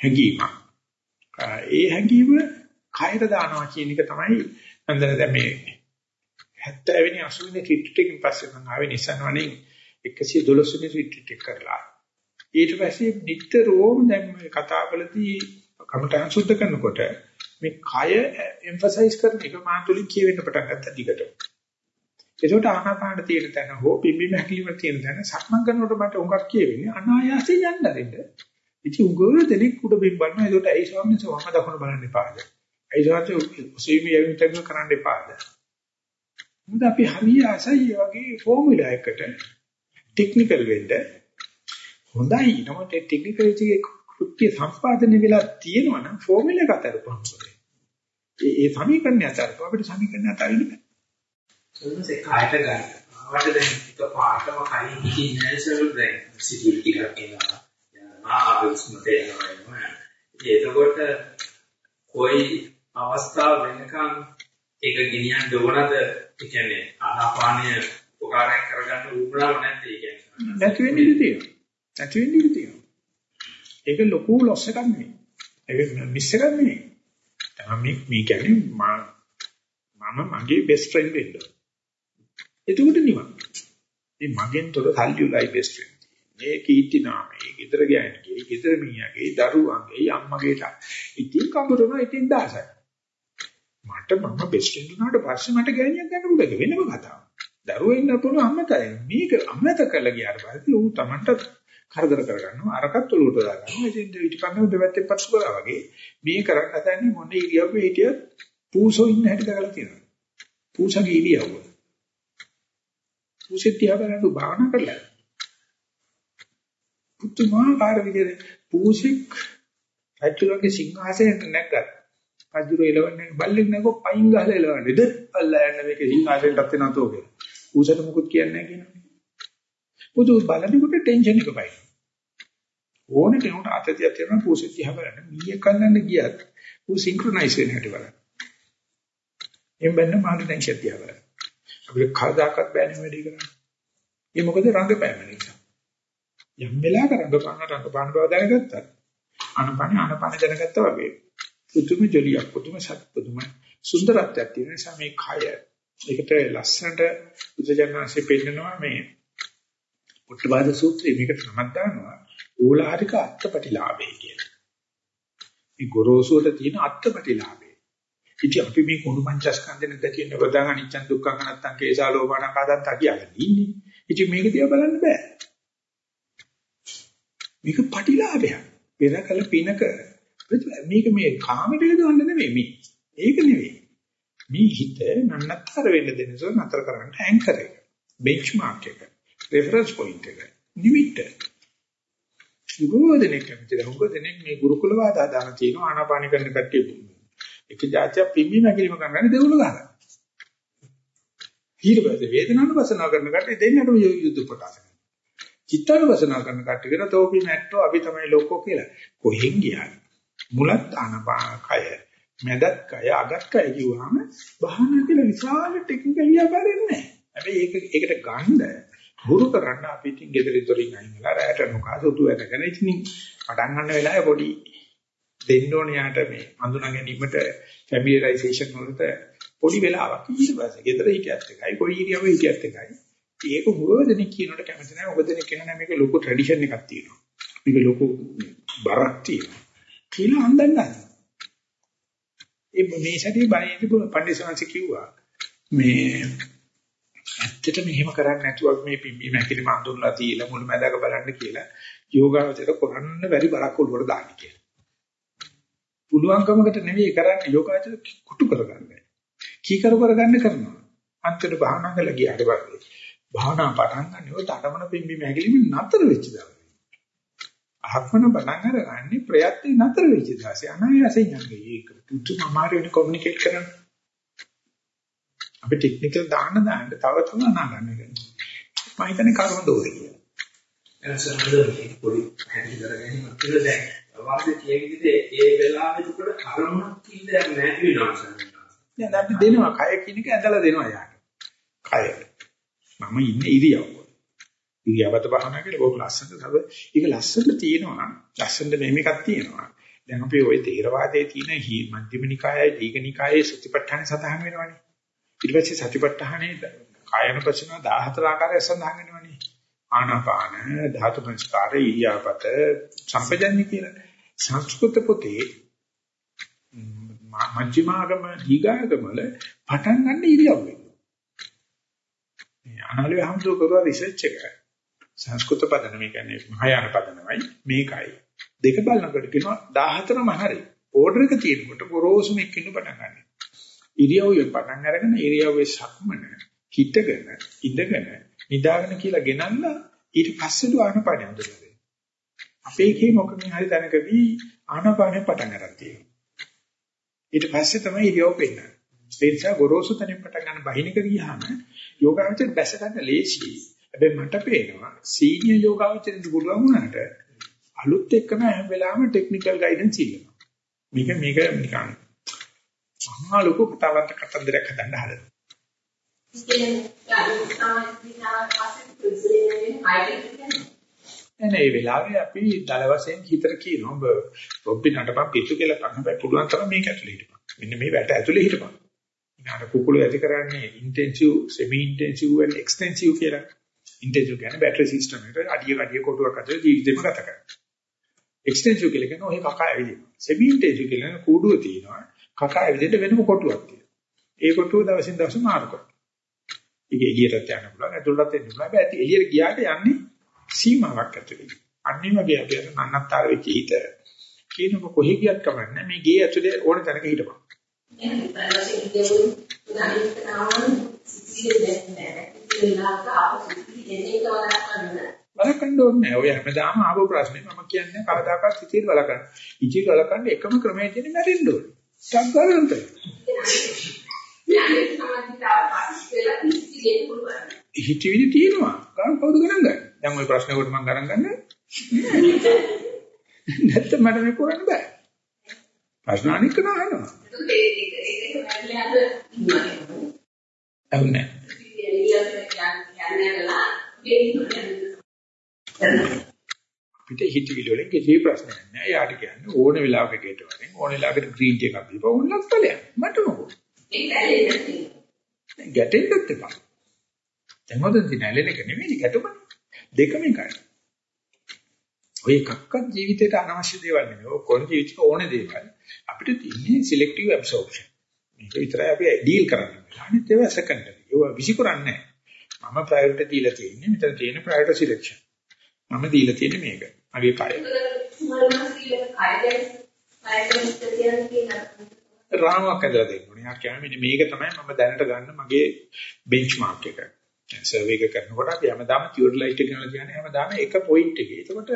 හැඟීමක්. ඒ හැඟීම කයර දානවා කියන එක තමයි නන්දන දැන් මේ 70 වෙනි 80 වෙනි රිට්‍රීට් එකකින් පස්සේ මම ආවේ Nissan වනේ 112 වෙනි රිට්‍රීට් එක කරලා. ඊට පස්සේ නිතරම දැන් මේ කතාවලදී කමටහන් සුද්ධ කරනකොට මේ කය එම්ෆසයිස් කරන එක මාතුලින් කියවෙන්න පටන් ගත්තා දිගට. ඒකට ආනාපාන තියෙන තැන හෝ පිම්බීම හැකිලිම තියෙන තැන සක්මන් කරනකොට මට උඟක් කියවෙන්නේ අනායාසයෙන් යන්න දෙන්න. ඉතින් උගොර දෙනෙක් උඩ බිම්බන්න ඒකට ඇයි ස්වාමීන් වහන්සේ වම දකුණ බලන්න එපාද? ඇයි ස්වාමීන් උසීමි යවින් තක කරන්න එපාද? මොකද අපි හරිය ආසයි වගේ ෆෝමියුලා එකට ටෙක්නිකල් වෙන්න හොඳයි. නමුත් ඒ ටෙක්නිකල් එකේ කෘත්‍ය සම්පාදනය වෙලා තියෙනවා නම් ෆෝමියුලා එක අතරපහම. ඒ ඒ සමීකරණය අතරපහ අපිට සමීකරණය අතරින් බෑ. සෝනසේ කායට ගන්න. ආවට දැන් එක පාටම කලින් හිතින් නැසල් දැන් සිටිවිටි ටිකක් එනවා. ආවිස්මත එනවා. එතකොට કોઈ අවස්ථාව වෙනකන් ඒක ගෙනියන්න ඕනද? ඒ කියන්නේ ආනාපානය උපකාරයක් කරගන්න උවමනාවක් නැද්ද? ඒ කියන්නේ නැති වෙන්නේ ඉඳී තියෙනවා. නැති වෙන්නේ ඉඳී තියෙනවා. ඒක ලොකු ලොස් එකක් නෙමෙයි. ඒක මිස් එකක් නෙමෙයි. තමයි මේ කියන්නේ මම මගේ බෙස්ට් ෆ්‍රෙන්ඩ් වෙන්න. එතකොට නිවන්. මේ මගෙන් තොර සල්ලි උලයි බෙස්ට් ෆ්‍රෙන්ඩ්. මේ කීර්ති නාමයේ ගෙදර ගෑණිගේ ගෙදර මිනිහාගේ දරුවන්ගේ අම්මගේට ඉතින් කඹරන ඉතින් දාසයි. මට මම බෙස්ට් ෆ්‍රෙන්ඩ් වුණාට පස්සේ මට ගෑණියක් ගන්න පුළුවන් වෙනම කතාවක්. දරුවෝ ඉන්න පුළුවන් අම්මතයි. මේක අම්මත කළා ගියාට පස්සේ ඌ Tamanට කරදර කරගන්නවා අරකට ඔලුවට දාගන්නවා ඉතින් ඊටපස්සේ දෙවැත්තේ පස්සු කරා වගේ මේ කරන්න හදන්නේ මොන ඉරියව්වේ හිටියත් පූසෝ ඉන්න හැටි දකලා තියෙනවා පූසගේ ඉරියව්ව පූසෙත් තියා බලන්න භාවනා කරලා පුතුමාකාර විදිහට පූසික් රජුලගේ සිංහාසනයට නැග්ගත් රජුර එලවන්නේ බල්ලෙක් නැගෝ පයින් ගහලා එලවන්නේ දෙත් අල්ලා යන්න මේක සිංහාසනයටත් වෙනවා තෝගේ පූසට මුකුත් කියන්නේ නැහැ කියනවා බුදු බලනකොට ටෙන්ෂන් එක පයි. ඕන කෙනෙකුට අතතියක් තියෙනවා පූසෙත් දිහා බලන්න. මීය කන්නන්න ගියත් ඌ සින්ක්‍රොනයිස් වෙන හැටි බලන්න. එම් බන්න මාළු ටෙන්ෂන් දිහා බලන්න. අපිට කවදාකවත් බෑනේ වැඩි කරන්න. ඒ මොකද රංගපෑම නිසා. යම් වෙලාවක රංගපාන රංගපාන බව දැනගත්තා. අනපන අනපන දැනගත්තා වගේ. පුදුම ජොලියක් පුදුම සත් පුදුම සුන්දරත්වයක් තියෙන නිසා මේ කය ඒකට ලස්සනට බුදුජානනාංශයෙන් පෙන්නනවා මේ පුට්ටපාද සූත්‍රයේ මේකට නමක් දානවා ඕලාරික අත්පටිලාභය කියලා. මේ ගොරෝසුවට තියෙන අත්පටිලාභය. ඉතින් අපි මේ කුණු පංචස්කන්ධ නැද්ද කියන ප්‍රධාන අනිච්ච දුක්ඛ නැත්තම් කේසා ලෝභණ කාදත් අකියාගෙන ඉන්නේ. ඉතින් මේක දිහා බලන්න බෑ. මේක පටිලාභයක්. පෙරකල පිනක මේක මේ කාමයට යොදවන්න නෙවෙයි මේ. ඒක නෙවෙයි. මේ හිත නන්නතර වෙන්න දෙන සෝ නතර කරන්න ඇන්කර් එක. බෙන්ච්මාර්ක් එක. රෙෆරන්ස් පොයින්ට් එක නිමිත්ත උගෝදෙනෙක් කැමතිද උගෝදෙනෙක් මේ ගුරුකුල වාද ආදාන තියෙන ආනාපාන කරන කට්ටිය එක જાතිය පිම්බි මැකිලිම කරන්නේ දෙවුල ගන්න ඊට පස්සේ වේදනානුපසනාව කරන කට්ටිය දෙන්නටම යුද්ධ ප්‍රකාශ කරනවා චිත්තානුපසනාව කරන කට්ටියට තෝපි මැට්ටෝ අපි තමයි ලෝකෝ කියලා. කොහෙන් ගියාද? මුලත් ආනපාන කය, මැදත් කය, අගත් කය කිව්වහම භාවනා කියලා විශාල ටෙක්නිකල් ව්‍යාපාරයක් නැහැ. හැබැයි ඒක ඒකට ගන්න හුරු කරන්න අපි ඉතින් ගෙදරින් දොරින් අයින්ලා රැට නොකා සුදු වැඩගෙන ඉතින් පටන් ගන්න වෙලාවේ පොඩි දෙන්න ඕනේ යාට මේ හඳුනා ගැනීමට ෆැමිලියරයිසේෂන් වලට පොඩි වෙලාවක්. ඊට පස්සේ ගෙදර හිටියත් එකයි කොයි ඉරියව්ව හිටියත් එකයි. ඒක හුවදෙනෙක් කියනකට කැමති නැහැ. ඔබ දෙනෙක් කියනවා මේක ලොකු ට්‍රැඩිෂන් එකක් තියෙනවා. මේක ලොකු බරක් තියෙනවා. කියලා හඳන්න ඒ මේ සැදී බණේදී පඬිස්සන්සි කිව්වා මේ ඇත්තට මෙහෙම කරන්නේ නැතුව මේ පිම්බි මැකිලි මඳුන්ලා තියලා මුළු මැදක බලන්න කියලා යෝගාවචර කරන්න බැරි බරක් ඔළුවට දාන්න කියලා. පුළුවන්කමකට නෙවෙයි කරන්නේ යෝගාවචර කුටු කරගන්න. කීකරු කරගන්න කරනවා. අන්තිමට භාවනා කරලා ගියාට පස්සේ භාවනා පටන් ගන්න ඔය තඩමන පිම්බි මැකිලි නතර වෙච්ච දවසේ. ආත්මන පටන් අරගන්නේ ප්‍රයත්නේ නතර වෙච්ච දවසේ අනායාසයෙන් යන්නේ. ඒක තුතු අමාරු වෙන කොමියුනිකේට් කරන්න. අපි ටෙක්නිකල් දාන්න දාන්න තව තව අනාගන්න වෙනවා. මම හිතන්නේ කර්ම දෝෂය කියලා. එනසනද පොඩි හැටි කරගැනීම කියලා දැන් වාසේ කියන විදිහට ඒ වෙලාවෙත් උඩ කර්මයක් කියලා නැති වෙනවා සර්. දැන් අපි දෙනවා කය කියන එක ඇදලා දෙනවා යාට. කය. මම ඉන්නේ ඉරියව්ව. ඉරියව්වට බහනා කියලා බොහොම ලස්සනට තව ඒක ලස්සනට තියෙනවා. ලස්සනට මෙහෙම එකක් තියෙනවා. දැන් අපි ওই තේරවාදයේ තියෙන මධ්‍යම නිකායයි දීඝ නිකායේ සතිපට්ඨාන සඳහන් වෙනවනේ. ඊට පස්සේ සතිපට්ඨානේ කායන ප්‍රශ්න 14 ආකාරය සඳහන් වෙනවනේ. ආනාපාන ධාතු සංස්කාර ඉරියාපත සම්පජන්‍ය කියලා. සංස්කෘත පොතේ මජ්ක්‍ධිමාගම දීඝාගම වල පටන් ගන්න ඉරියව් වෙනවා. මේ අනාලේ හම්දෝ කරුවා රිසර්ච් එක. සංස්කෘත පදනම කියන්නේ මහායාන පදනමයි මේකයි. දෙක බලනකොට කියනවා 14ම හරි. ඕඩර් එක තියෙනකොට ගොරෝසුම එක්කිනු පටන් ගන්නවා. ඉරියව්වෙන් පටන් අරගෙන ඉරියව්වේ සක්මන හිටගෙන ඉඳගෙන නිදාගෙන කියලා ගෙනල්ලා ඊට පස්සේ ආනපානෙ හඳුනගන්න. අපේ කේ මොකකින් හරි දැනකදී ආනපානෙ පටන් ගන්න තියෙනවා. ඊට පස්සේ තමයි ඉරියව් පෙන්නන්නේ. ඒ නිසා ගොරෝසු තැනින් පටන් ගන්න බහිනක ගියාම යෝගාවචර බැස ගන්න ලේසියි. හැබැයි මට පේනවා සීනියර් යෝගාවචරෙන් පුළුවන් වුණාට අලුත් එක්කම හැම වෙලාවෙම ටෙක්නිකල් ගයිඩන්ස් ඉල්ලනවා. මේක මේක නිකන් මහා ලොකු කතාවක් කතන්දරයක් හදන්න හදනවා. එනේ මේ වෙලාවේ අපි දල වශයෙන් හිතර කියනවා ඔබ ඔබ්බි නටපන් පිටු කියලා පන්න බෑ පුළුවන් තරම් මේක ඇතුලේ හිටපන්. මෙන්න මේ වැට ඇතුලේ හිටපන්. ඊට කුකුළු ඇති කරන්නේ intensive, semi intensive and extensive කියලා. ඉන්ටෙන්සිව් කියන්නේ බැටරි සිස්ටම් එකට අඩිය අඩිය කොටුවක් අතර ජීවිතේම ගත කරනවා. එක්ස්ටෙන්සිව් කියලා කියන්නේ ඔය කකා ඇවිදිනවා. සෙමි ඉන්ටෙන්සිව් කියලා කූඩුව තියෙනවා. කකා ඇවිදින්න වෙනම කොටුවක් තියෙනවා. ඒ කොටුව දවසින් දවස මාරු කරනවා. ඒක එළියටත් යන්න පුළුවන්, ඇතුළටත් එන්න පුළුවන්. හැබැයි එළියට ගියාට යන්නේ සීමාවක් ඇතුළේ. අනිත් වගේ අපි අර නන්නත්තර වෙච්ච හිත කියනකො කොහෙ ගියත් කමන්නේ මේ ගේ ඇතුලේ ඕන තැනක හිටපන්. බලකන්න ඕනේ. ඔය හැමදාම ආපු ප්‍රශ්නේ මම කියන්නේ කවදාකවත් ඉතිරි බලකන්න. ඉතිරි බලකන්න එකම ක්‍රමය තියෙන මැරෙන්න ඕනේ. සම්බරන්ත. හිතවිලි තියෙනවා. ගන්න කවුද ගණන් ගන්නේ? දැන් ওই ප්‍රශ්නේ කොට මම ගණන් ගන්නේ. නැත්නම් මට මේ කරන්න බෑ. ප්‍රශ්න අනික නහනවා. අවුනේ. අපිට හිතවිලි වලින් කිසි ප්‍රශ්නයක් නෑ. යාට කියන්නේ ඕන වෙලාවක ගේට වරෙන් ඕන වෙලාවකට ග්‍රීන් ටී එකක් දීපුවා ඕනක් ඵලයක්. මට මොකෝ. ගැටෙන්නත් එපා. දැන් මොකද දිනැලෙන එක නෙමෙයි ගැටුමනේ. දෙකම එකයි. ඔය එකක්වත් ජීවිතේට අනවශ්‍ය දේවල් නෙමෙයි. ඔය කොන ජීවිතේ ඕනේ දේවල්. අපිට තියෙන්නේ සිලෙක්ටිව් ඇබ්සෝප්ෂන්. මේක විතරයි අපි ඩීල් කරන්නේ. අනිත් ඒවා සෙකන්ඩරි. ඒවා විසිකරන්නේ නැහැ. මම ප්‍රයොරිටි දීලා තියෙන්නේ මෙතන තියෙන ප්‍රයොරිටි සිලෙක්ෂන්. මම දීලා තියෙන්නේ මේක. මගේ කය. රාමයක් ඇදලා දෙන්න ඕනේ. යා කියන්නේ මෙන්න මේක තමයි මම දැනට ගන්න මගේ බෙන්ච්මාර්ක් එක. සර්වේ එක කරනකොට අපි හැමදාම තියොරිලයිට් එක කරනවා කියන්නේ හැමදාම එක පොයින්ට් එකේ. එතකොට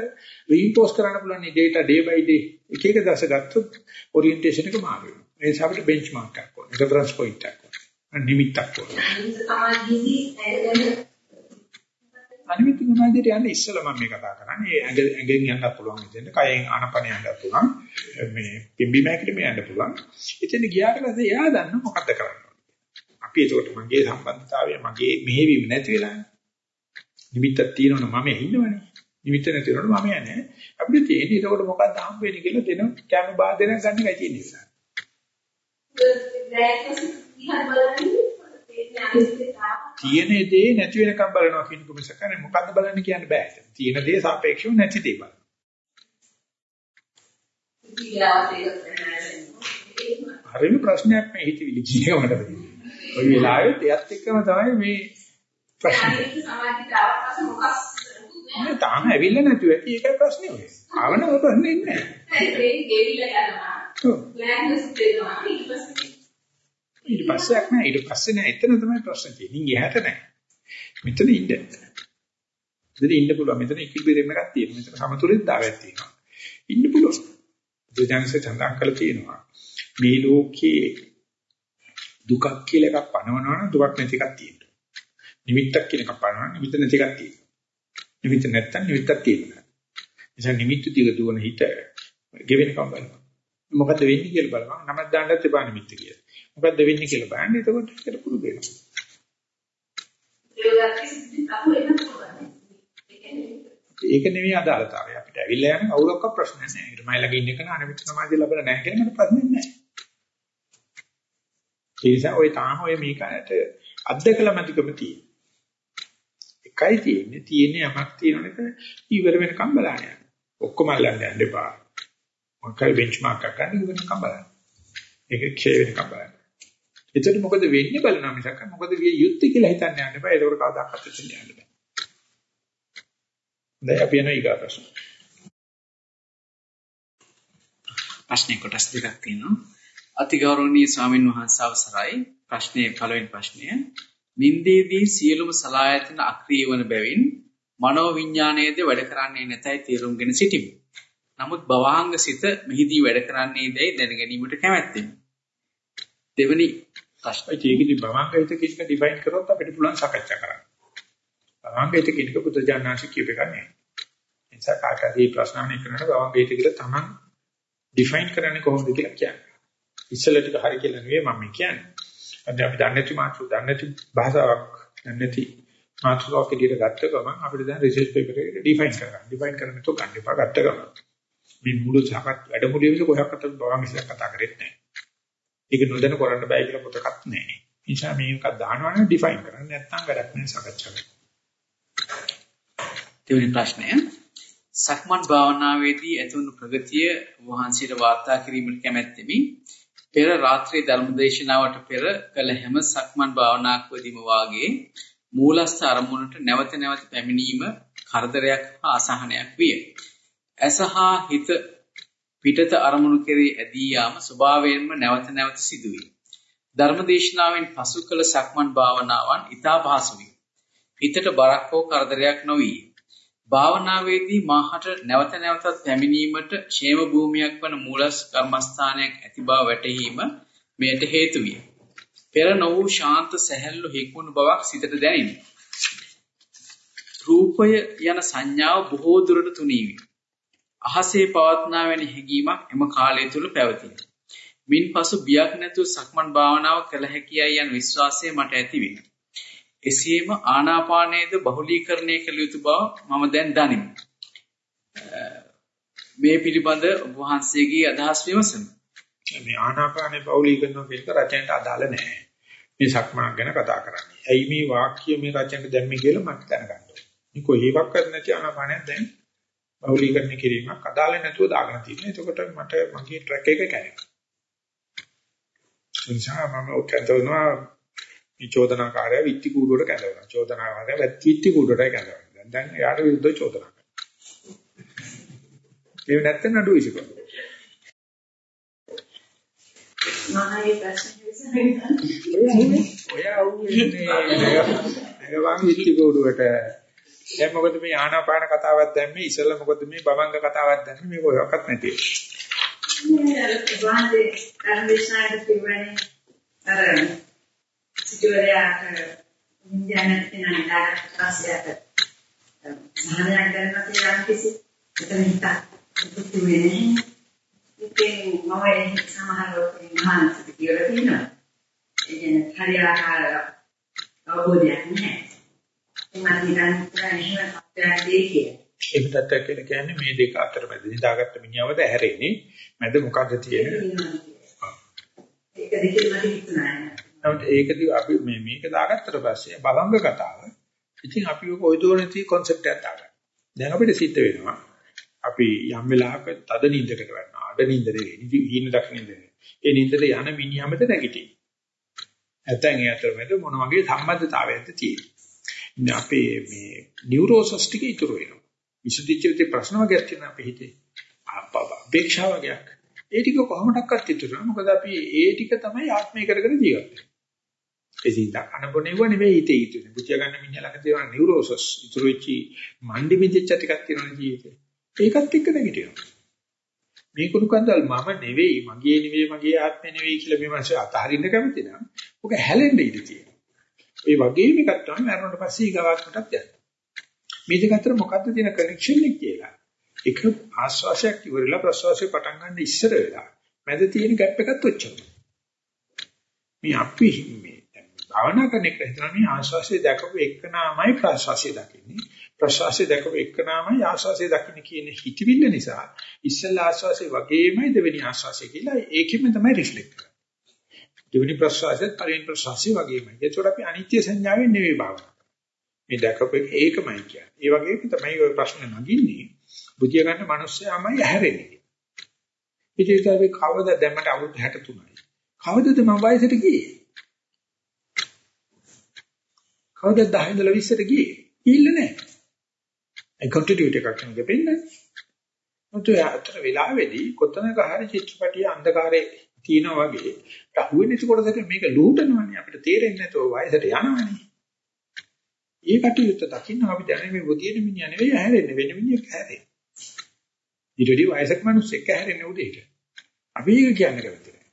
රීපෝස් කරන්න පුළුවන් මේ data day by day එක එක දවස ගත්තොත් ඔරියන්ටේෂන් එක මාරු වෙනවා. ඒ නිසා අපිට බෙන්ච්මාර්ක් එකක් ඕනේ. රෙෆරන්ස් පොයින්ට් එකක් ඕනේ. නිමිත්තක් ඕනේ. අනිමිත්ත සමාධියට යන්න ඉස්සෙල්ලා මම මේ කතා කරන්නේ. ඇඟ ඇඟෙන් යන්නත් පුළුවන් ඉතින්. කයෙන් ආනපන යන්නත් පුළුවන්. මේ පිම්බීමකට මේ යන්න පුළුවන්. ඉතින් ගියාට පස්සේ එයා දන්න මොකද්ද කරන්නේ. අපි ඒකට මගේ සම්බන්ධතාවය මගේ මෙහෙවීම නැති වෙලානේ. නිමිත්තක් තියෙනවනේ මම ඉන්නවනේ. නිමිත්ත නැති වෙනකොට මම යන්නේ. අපිට තියෙන්නේ ඒකට මොකක්ද හම්බ වෙන්නේ කියලා දෙන කැම බාදනක් ගන්න එකයි තියෙන්නේ. තියෙන දේ නැති වෙනකම් බලනවා කියන එක මිසක නේ මොකද්ද බලන්න කියන්න බෑ. තියෙන දේ සාපේක්ෂව නැති දේ බලන්න. හරිම ප්‍රශ්නයක් මේ හිතවිලි කියන එක මට තියෙන්නේ. ওই වෙලාවෙත් එයත් එක්කම තමයි මේ ප්‍රශ්නේ. නේ තාම ඇවිල්ලා නැතුව ඇති ඒකයි ප්‍රශ්නේ ඔය. ආවන ප්‍රශ්නේ ඉන්නේ නැහැ. ඒ ගෙවිලා යනවා. ප්ලෑන්ස් දෙනවා ඊට පස්සේ ඊට පස්සේක් නෑ ඊට පස්සේ නෑ එතන තමයි ප්‍රශ්න තියෙන්නේ. ඉංගහට නෑ. මෙතන ඉන්න. මෙතන ඉන්න පුළුවන්. මෙතන ඉක්විබිරියම් එකක් තියෙනවා. මෙතන සමතුලිතතාවයක් තියෙනවා. ඉන්න පුළුවන්. බුදුජානක සඳහන් කළා තියෙනවා. මේ ලෝකයේ දුකක් කියලා එකක් පනවනවා නම් දුකක් නැති එකක් තියෙනවා. නිමිත්තක් කියලා එකක් පනවනවා නිමිත්ත නැති එකක් තියෙනවා. නිමිත්ත නැත්තම් නිමිත්තක් තියෙනවා. නිසා නිමිත්ත දිග දුවන හිත ගෙවෙනකම් බලනවා. මොකද වෙන්නේ කියලා බලනවා. නමක් දාන්නත් එපා නිමිත්ත කියලා. මොකද්ද වෙන්නේ කියලා බලන්න. එතකොට ඒකට පුරුදු වෙනවා. ඒක නෙවෙයි අදාළතාවය. අපිට ඇවිල්ලා යන කවුරක්වත් ප්‍රශ්න නැහැ. ඊට මයිලක ඉන්න කෙනා අනිමිත් සමාධිය ලැබලා නැහැ කියන මට ප්‍රශ්නේ නැහැ. ඒ නිසා ඔය තාම ඔය මේකට අද්දකලා මැදිකම තියෙන. එකයි තියෙන්නේ තියෙන්නේ යමක් තියෙනවනක ඉවර වෙනකම් බලන්න යන්න. ඔක්කොම අල්ලන්න යන්න එපා. මොකයි බෙන්ච්මාර්ක් එකක් ගන්න ඉවර වෙනකම් බලන්න. ඒක ක්ෂය වෙනකම් බලන්න. එතකොට මොකද වෙන්නේ බලනවා මිසක් මොකද විය යුත්තේ කියලා හිතන්න යන්න එපා. ඒක කවදාකවත් හිතන්න යන්න බෑ. දැන් අපි යන ඊගා ප්‍රශ්න. ප්‍රශ්නේ කොටස් දෙකක් තියෙනවා. අතිගෞරවනීය ස්වාමින් වහන්සේ අවසරයි. ප්‍රශ්නේ පළවෙනි ප්‍රශ්නය. නින්දේදී සියලුම සලායතන අක්‍රීය වන බැවින් මනෝ විඥාණයද වැඩ කරන්නේ නැතයි තේරුම්ගෙන සිටිමි. නමුත් භවාංග සිත මෙහිදී වැඩ කරන්නේ දැයි දැන ගැනීමට කැමැත්තෙමි. දෙවනි ප්‍රශ්නේ ඒකෙදි භවංගයිත කියන එක ඩිෆයින් කරොත් අපිට පුළුවන් සාකච්ඡා කරන්න. භවංගයිත කියන එක පුදුජානනාශි කියප එක නෑ. ඒ නිසා කාටදී ප්‍රශ්න අහන්නේ කරනකොට භවංගයිත කියලා තමන් ඩිෆයින් කරන්නේ කොහොමද කියලා කියන්නේ. ඉස්සෙල්ලා ටික හරි කියලා නෙවෙයි මම කියන්නේ. අද අපි දන්නේ නැති මාතෘ දන්නේ නැති භාෂාවක් දන්නේ නැති මාතෘකාවක් විදිහට ගත්ත ගමන් අපිට දැන් රිසර්ච් පේපර් එක ඩිෆයින් කරගන්න. ඩිෆයින් කරන්න તો ගන්න එපා ගත්ත ගමන්. මේ මුළු සාකච්ඡා වැඩමුළුවේ විතර කොහොක්වත් භවංග ඉස්සෙල්ලා කතා කරෙත් නැහැ. ඒක නොදැන කරන්න බෑ කියලා පොතකත් නැහැ. ඒ නිසා මේක දානවනේ ඩිෆයින් කරන්න නැත්නම් වැඩක් නැහැ සාකච්ඡා කරන්න. දෙවෙනි ප්‍රශ්නය සක්මන් භාවනාවේදී ඇතිවුණු ප්‍රගතිය වහන්සේට වාර්තා කිරීමට කැමැත්තෙමි. පෙර රාත්‍රී ධර්මදේශනාවට පෙර කළ හැම සක්මන් භාවනාවකදීම වාගේ මූලස්ථ අරමුණට නැවත නැවත පැමිණීම කරදරයක් හා අසහනයක් විය. ඇසහා හිත පිටත අරමුණු කෙරෙහි ඇදී යාම ස්වභාවයෙන්ම නැවත නැවත සිදුවේ. ධර්මදේශනාවෙන් පසු කළ සක්මන් භාවනාවන් ඊටා පහසු විය. හිතට බරක් හෝ කරදරයක් නොවිය. භාවනාවේදී මාහට නැවත නැවතත් පැමිණීමට ക്ഷേම භූමියක් වන මූලස් කර්මස්ථානයක් ඇති බව වැටහීම මෙයට හේතු විය. පෙර නො වූ ශාන්ත සැහැල්ලු හික්මුණු බවක් සිතට දැනිනි. රූපය යන සංඥාව බොහෝ දුරට තුනී විය. අහසේ පවත්නා වැනි හැඟීමක් එම කාලය තුල පැවතින. මින්පසු බියක් නැතුව සක්මන් භාවනාව කළ හැකියයි යන විශ්වාසය මට ඇති විය. එසේම ආනාපානයේද බහුලීකරණය කළ යුතු බව මම දැන් දනිමි. මේ පිළිබඳ ඔබ වහන්සේගේ අදහස් විමසමි. මේ ආනාපානේ බහුලීකරණ කියන රචනයට අදාළ නැහැ. මේ සක්මන් ගැන කතා කරන්නේ. ඇයි මේ වාක්‍ය මේ රචනයට දැම්මේ කියලා මට දැනගන්න ඕනේ. මේ කොහේවත් කරන්නේ නැති ආනාපානයක් දැන් බහුලීකරණය කිරීමක් අදාළ නැතුව දාගෙන තියෙනවා. එතකොට මට මගේ ට්‍රැක් එක කැරෙනවා. නිසා මම ඔකෙන්දනවා මේ චෝදනාකාරය විත්ති කූඩුවට කැඳවනවා. චෝදනාකාරය විත්ති කූඩුවටයි කැඳවනවා. දැන් දැන් එයාට විරුද්ධව චෝදනා කරනවා. ඒ නැත්තම් නඩු විසිකරනවා. මහේ ප්‍රශ්න විසඳන්න. ඔය අවුන්නේ නේද? විත්ති කූඩුවට දැන් මොකද මේ ආනාපාන කතාවක් දැම්මේ ඉස්සෙල්ලා මොකද මේ බවංග කතාවක් දැම්මේ මේක ඔයක්වත් නැති. අර වාදේ කර්මේශනාට පිළිවෙන්නේ අර සිටුවරයාට විඥාන තියෙන දායක ප්‍රශ්නයට සහනයක් ගන්නවා කියලා යම් කිසි එතන හිතක් පුතු වෙන්නේ. ඉතින් මම සමහර ලෝකෙ මහන්සිත කියලා තියෙනවා. ඒ කියන්නේ හරියාකාර අවබෝධයක් නැහැ. මම හිතන්නේ එහෙම තත්ත්වයක් දෙයි කියලා. ඒක තත්ත්වයක් කියන්නේ මේ දෙක අතර මැද නිදාගත්ත මිනිහවද හැරෙන්නේ මැද මොකද්ද තියෙන්නේ ඒක දෙකෙන් මට හිතුණා නමුත් ඒකදී අපි මේ මේක දාගත්තට පස්සේ බලංග කතාව ඉතින් අපි ඔය කොයි දෝනති concept එකක් දාගන්න. දැන් අපිට සිද්ධ වෙනවා අපි යම් වෙලාවක තද නින්දකට වැටෙනවා. අඩ නින්ද නෙවෙයි. හීන දක් නින්ද නෙවෙයි. ඒ නින්දට යන මිනිහමද නැගිටින්නේ. නැත්නම් ඒ අතරමැද මොන වගේ සම්බන්ධතාවයක්ද තියෙන්නේ. අපේ මේ නියුරෝසස් ටික ඉතුරු වෙනවා. විසුද්ධිච්ච ප්‍රශ්න වර්ගයක් තියෙනවා අපේ හිතේ. අපේක්ෂා වර්ගයක්. ඒ ටික කොහොමඩක්වත් ඉතුරු වෙනවා. මොකද අපි ඒ ටික තමයි ආත්මය කරගෙන ජීවත් වෙන්නේ. ඒ සින්දා අනබොනේව නෙවෙයි හිතේ ඉතුරු. බුද්ධ ගන්න මිනිහ ළඟ තියෙන නියුරෝසස් ඉතුරු වෙච්චි මණ්ඩි මිදිච්ච ටිකක් තියෙනවා ජීවිතේ. ඒකත් එක්ක නැගිටිනවා. මේ කුණු කන්දල් මම නෙවෙයි, මගේ නෙවෙයි, මගේ ආත්මය නෙවෙයි කියලා මේ මාසේ අතහරින්න කැමති නම් ඔක හැලෙන්න ඉඩ තියෙනවා. ඒ වගේම එකක් තමයි මරණයට පස්සේ ඊගාවාත්මටත් යන්නේ. මේ දෙක අතර මොකද්ද තියෙන කනෙක්ෂන් එක කියලා. එක ආශ්වාසයක් ඉවරලා ප්‍රශ්වාසය පටන් ගන්න ඉස්සර වෙලා මැද තියෙන ગેප් එකත් ඔච්චරයි. මේ අපි මේ භාවනා කරන එක හිතන මේ ආශ්වාසය දැකපු එකනාමයි ප්‍රශ්වාසය දකින්නේ. ප්‍රශ්වාසය දැකපු එකනාමයි ආශ්වාසය දකින්නේ කියන හිතවිල්ල නිසා ඉස්සෙල්ලා ආශ්වාසය වගේමයි දෙවෙනි ආශ්වාසය කියලා ඒකෙම තමයි රිෆ්ලෙක්ට් කරන්නේ. දෙවෙනි ප්‍රශ්වාසයත් පළවෙනි ප්‍රශ්වාසය වගේමයි. ඒකට අපි අනිත්‍ය සංඥාවෙන් නෙවෙයි භාවනා. මේ දැකපු එක ඒකමයි කියන්නේ. ඒ වගේම තමයි ඔය ප්‍රශ්නේ නගින්නේ. බුදිය ගන්න මිනිස්සයාමයි ඇහැරෙන්නේ. ඉතින් අපි කවද දැම්මට අවුරුදු 63යි. කවදද මම වයසට ගියේ? කවදද 10 ඉඳලා 20ට ගියේ? ඉල්ල නැහැ. ඒ කන්ටිනියුටි එකක් නෙවෙයි පෙන්නන්නේ. මොකද අතර වෙලාවේදී කොතනක හරි චිත්‍රපටිය අන්ධකාරයේ තියෙනා වගේ අහුවෙන්නේ කොටසට මේක ලූටනවනේ අපිට තේරෙන්නේ නැතුව වයසට යනවනේ. ඒ කටයුත්ත දකින්න අපි දැනෙන්නේ මේ බුදියන මිනිහා නෙවෙයි ඇහැරෙන්නේ වෙන මිනිහෙක් ඇහැරෙන්නේ. ඊට වඩා වයසක මිනිස්සෙක් ඇහැරෙන්නේ උදේට. අපි ඒක කියන්නේ කැමති නැහැ.